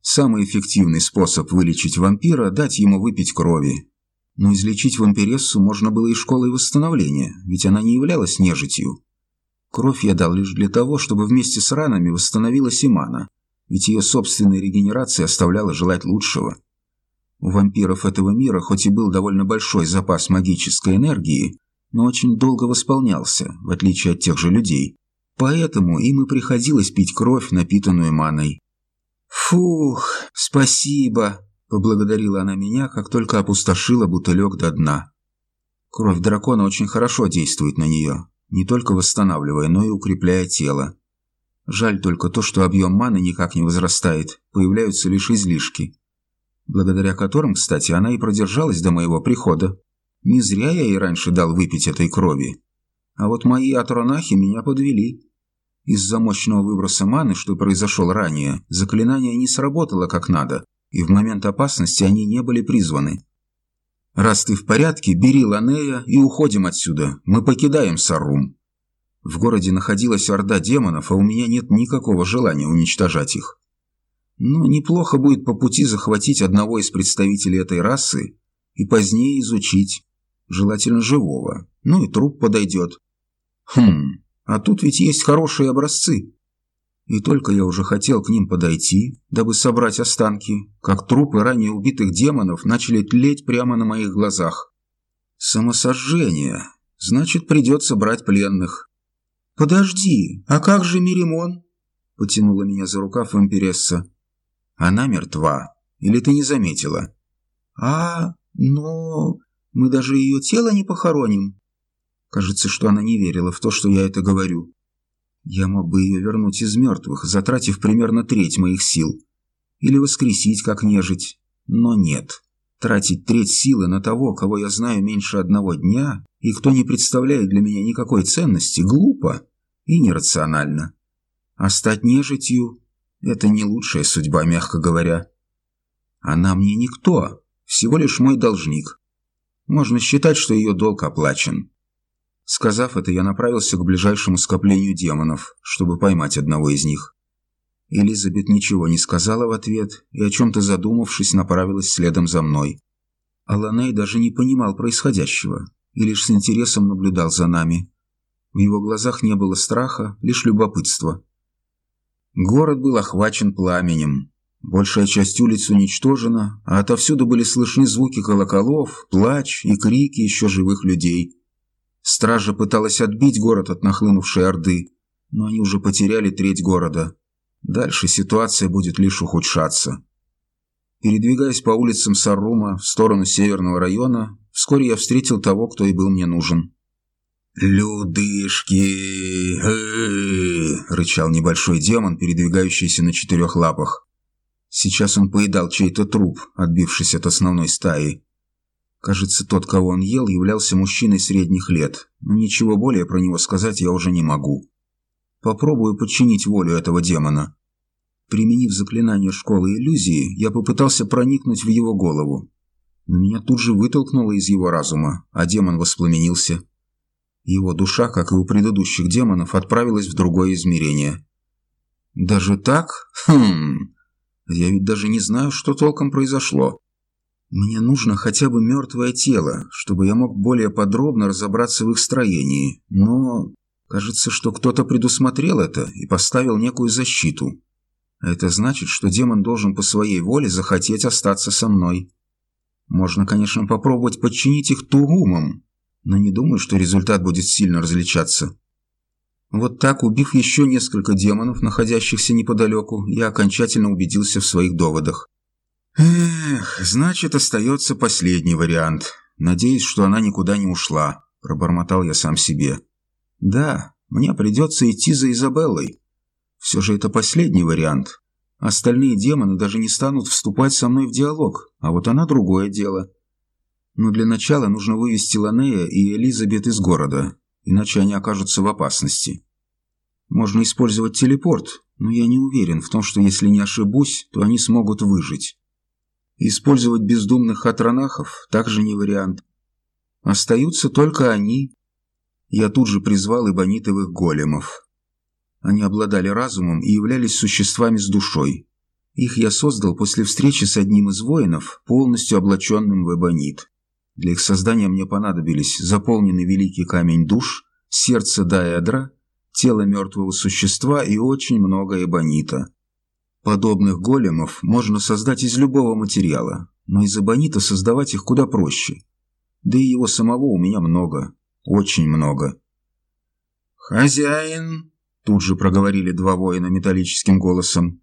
Самый эффективный способ вылечить вампира – дать ему выпить крови. Но излечить вампирессу можно было и школой восстановления, ведь она не являлась нежитью. Кровь я дал лишь для того, чтобы вместе с ранами восстановилась и мана ведь ее собственная регенерация оставляла желать лучшего. У вампиров этого мира хоть и был довольно большой запас магической энергии, но очень долго восполнялся, в отличие от тех же людей. Поэтому им и приходилось пить кровь, напитанную маной. «Фух, спасибо!» – поблагодарила она меня, как только опустошила бутылек до дна. Кровь дракона очень хорошо действует на нее, не только восстанавливая, но и укрепляя тело. Жаль только то, что объем маны никак не возрастает, появляются лишь излишки. Благодаря которым, кстати, она и продержалась до моего прихода. Не зря я ей раньше дал выпить этой крови. А вот мои атронахи меня подвели. Из-за мощного выброса маны, что произошел ранее, заклинание не сработало как надо, и в момент опасности они не были призваны. «Раз ты в порядке, бери Ланея и уходим отсюда. Мы покидаем Сарум». В городе находилась орда демонов, а у меня нет никакого желания уничтожать их. Но неплохо будет по пути захватить одного из представителей этой расы и позднее изучить, желательно живого, ну и труп подойдет. Хм, а тут ведь есть хорошие образцы. И только я уже хотел к ним подойти, дабы собрать останки, как трупы ранее убитых демонов начали тлеть прямо на моих глазах. Самосожжение. Значит, придется брать пленных. «Подожди, а как же Миримон?» — потянула меня за рукав вампиресса. «Она мертва. Или ты не заметила?» «А, но мы даже ее тело не похороним». Кажется, что она не верила в то, что я это говорю. Я мог бы ее вернуть из мертвых, затратив примерно треть моих сил. Или воскресить, как нежить. Но нет. Тратить треть силы на того, кого я знаю меньше одного дня, и кто не представляет для меня никакой ценности, глупо и нерационально. А стать нежитью – это не лучшая судьба, мягко говоря. Она мне никто, всего лишь мой должник. Можно считать, что ее долг оплачен. Сказав это, я направился к ближайшему скоплению демонов, чтобы поймать одного из них. Элизабет ничего не сказала в ответ и, о чем-то задумавшись, направилась следом за мной. Аланей даже не понимал происходящего и лишь с интересом наблюдал за нами, в его глазах не было страха, лишь любопытство. Город был охвачен пламенем. Большая часть улиц уничтожена, а отовсюду были слышны звуки колоколов, плач и крики еще живых людей. Стража пыталась отбить город от нахлынувшей орды, но они уже потеряли треть города. Дальше ситуация будет лишь ухудшаться. Передвигаясь по улицам Сарума в сторону северного района, вскоре я встретил того, кто и был мне нужен. «Людышки!» — рычал небольшой демон, передвигающийся на четырех лапах. Сейчас он поедал чей-то труп, отбившись от основной стаи. Кажется, тот, кого он ел, являлся мужчиной средних лет, но ничего более про него сказать я уже не могу. Попробую подчинить волю этого демона. Применив заклинание школы иллюзии, я попытался проникнуть в его голову. Но меня тут же вытолкнуло из его разума, а демон воспламенился. Его душа, как и у предыдущих демонов, отправилась в другое измерение. Даже так? Хм... Я ведь даже не знаю, что толком произошло. Мне нужно хотя бы мертвое тело, чтобы я мог более подробно разобраться в их строении. Но кажется, что кто-то предусмотрел это и поставил некую защиту. это значит, что демон должен по своей воле захотеть остаться со мной. Можно, конечно, попробовать подчинить их тугумом, но не думаю, что результат будет сильно различаться. Вот так, убив еще несколько демонов, находящихся неподалеку, я окончательно убедился в своих доводах. «Эх, значит, остается последний вариант. Надеюсь, что она никуда не ушла», – пробормотал я сам себе. «Да, мне придется идти за Изабеллой. Все же это последний вариант. Остальные демоны даже не станут вступать со мной в диалог, а вот она другое дело». Но для начала нужно вывести Ланея и Элизабет из города, иначе они окажутся в опасности. Можно использовать телепорт, но я не уверен в том, что если не ошибусь, то они смогут выжить. Использовать бездумных хатронахов также не вариант. Остаются только они. Я тут же призвал ибонитовых големов. Они обладали разумом и являлись существами с душой. Их я создал после встречи с одним из воинов, полностью облаченным в эбонит. Для их создания мне понадобились заполненный великий камень душ, сердце Даэдра, тело мертвого существа и очень много эбонита. Подобных големов можно создать из любого материала, но из эбонита создавать их куда проще. Да и его самого у меня много, очень много. «Хозяин!» – тут же проговорили два воина металлическим голосом.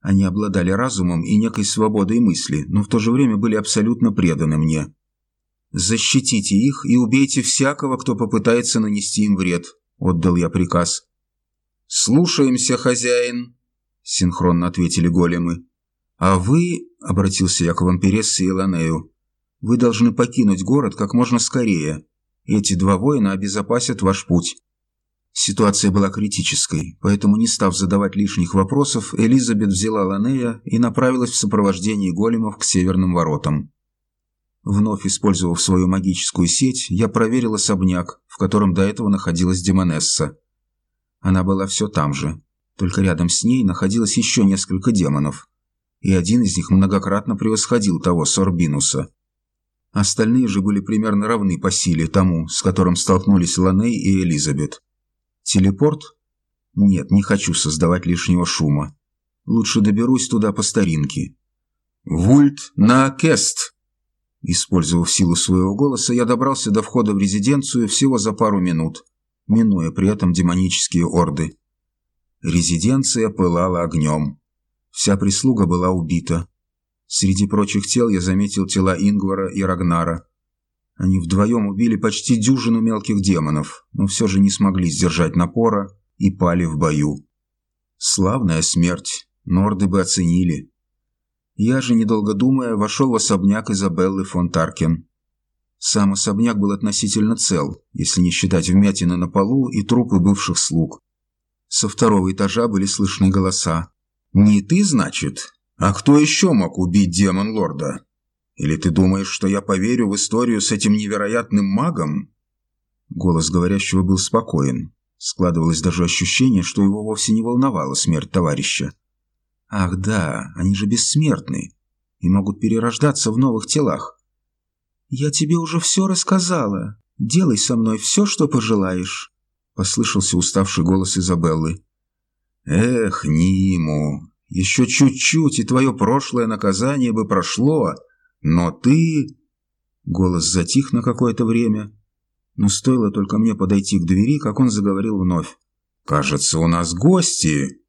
Они обладали разумом и некой свободой мысли, но в то же время были абсолютно преданы мне. «Защитите их и убейте всякого, кто попытается нанести им вред», — отдал я приказ. «Слушаемся, хозяин», — синхронно ответили големы. «А вы», — обратился я к вампирессе и Ланею, — «вы должны покинуть город как можно скорее. Эти два воина обезопасят ваш путь». Ситуация была критической, поэтому, не став задавать лишних вопросов, Элизабет взяла Ланея и направилась в сопровождении големов к северным воротам. Вновь использовав свою магическую сеть, я проверил особняк, в котором до этого находилась Демонесса. Она была все там же, только рядом с ней находилось еще несколько демонов, и один из них многократно превосходил того Сорбинуса. Остальные же были примерно равны по силе тому, с которым столкнулись Ланей и Элизабет. Телепорт? Нет, не хочу создавать лишнего шума. Лучше доберусь туда по старинке. «Вульт на Кест!» Использовав силу своего голоса, я добрался до входа в резиденцию всего за пару минут, минуя при этом демонические орды. Резиденция пылала огнем. Вся прислуга была убита. Среди прочих тел я заметил тела Ингвара и Рагнара. Они вдвоем убили почти дюжину мелких демонов, но все же не смогли сдержать напора и пали в бою. Славная смерть, норды бы оценили. Я же, недолго думая, вошел в особняк Изабеллы фон Таркен. Сам особняк был относительно цел, если не считать вмятины на полу и трупы бывших слуг. Со второго этажа были слышны голоса. «Не ты, значит? А кто еще мог убить демон-лорда? Или ты думаешь, что я поверю в историю с этим невероятным магом?» Голос говорящего был спокоен. Складывалось даже ощущение, что его вовсе не волновала смерть товарища. Ах да, они же бессмертны и могут перерождаться в новых телах. «Я тебе уже все рассказала. Делай со мной все, что пожелаешь», — послышался уставший голос Изабеллы. «Эх, Ниму, еще чуть-чуть, и твое прошлое наказание бы прошло, но ты...» Голос затих на какое-то время, но стоило только мне подойти к двери, как он заговорил вновь. «Кажется, у нас гости!»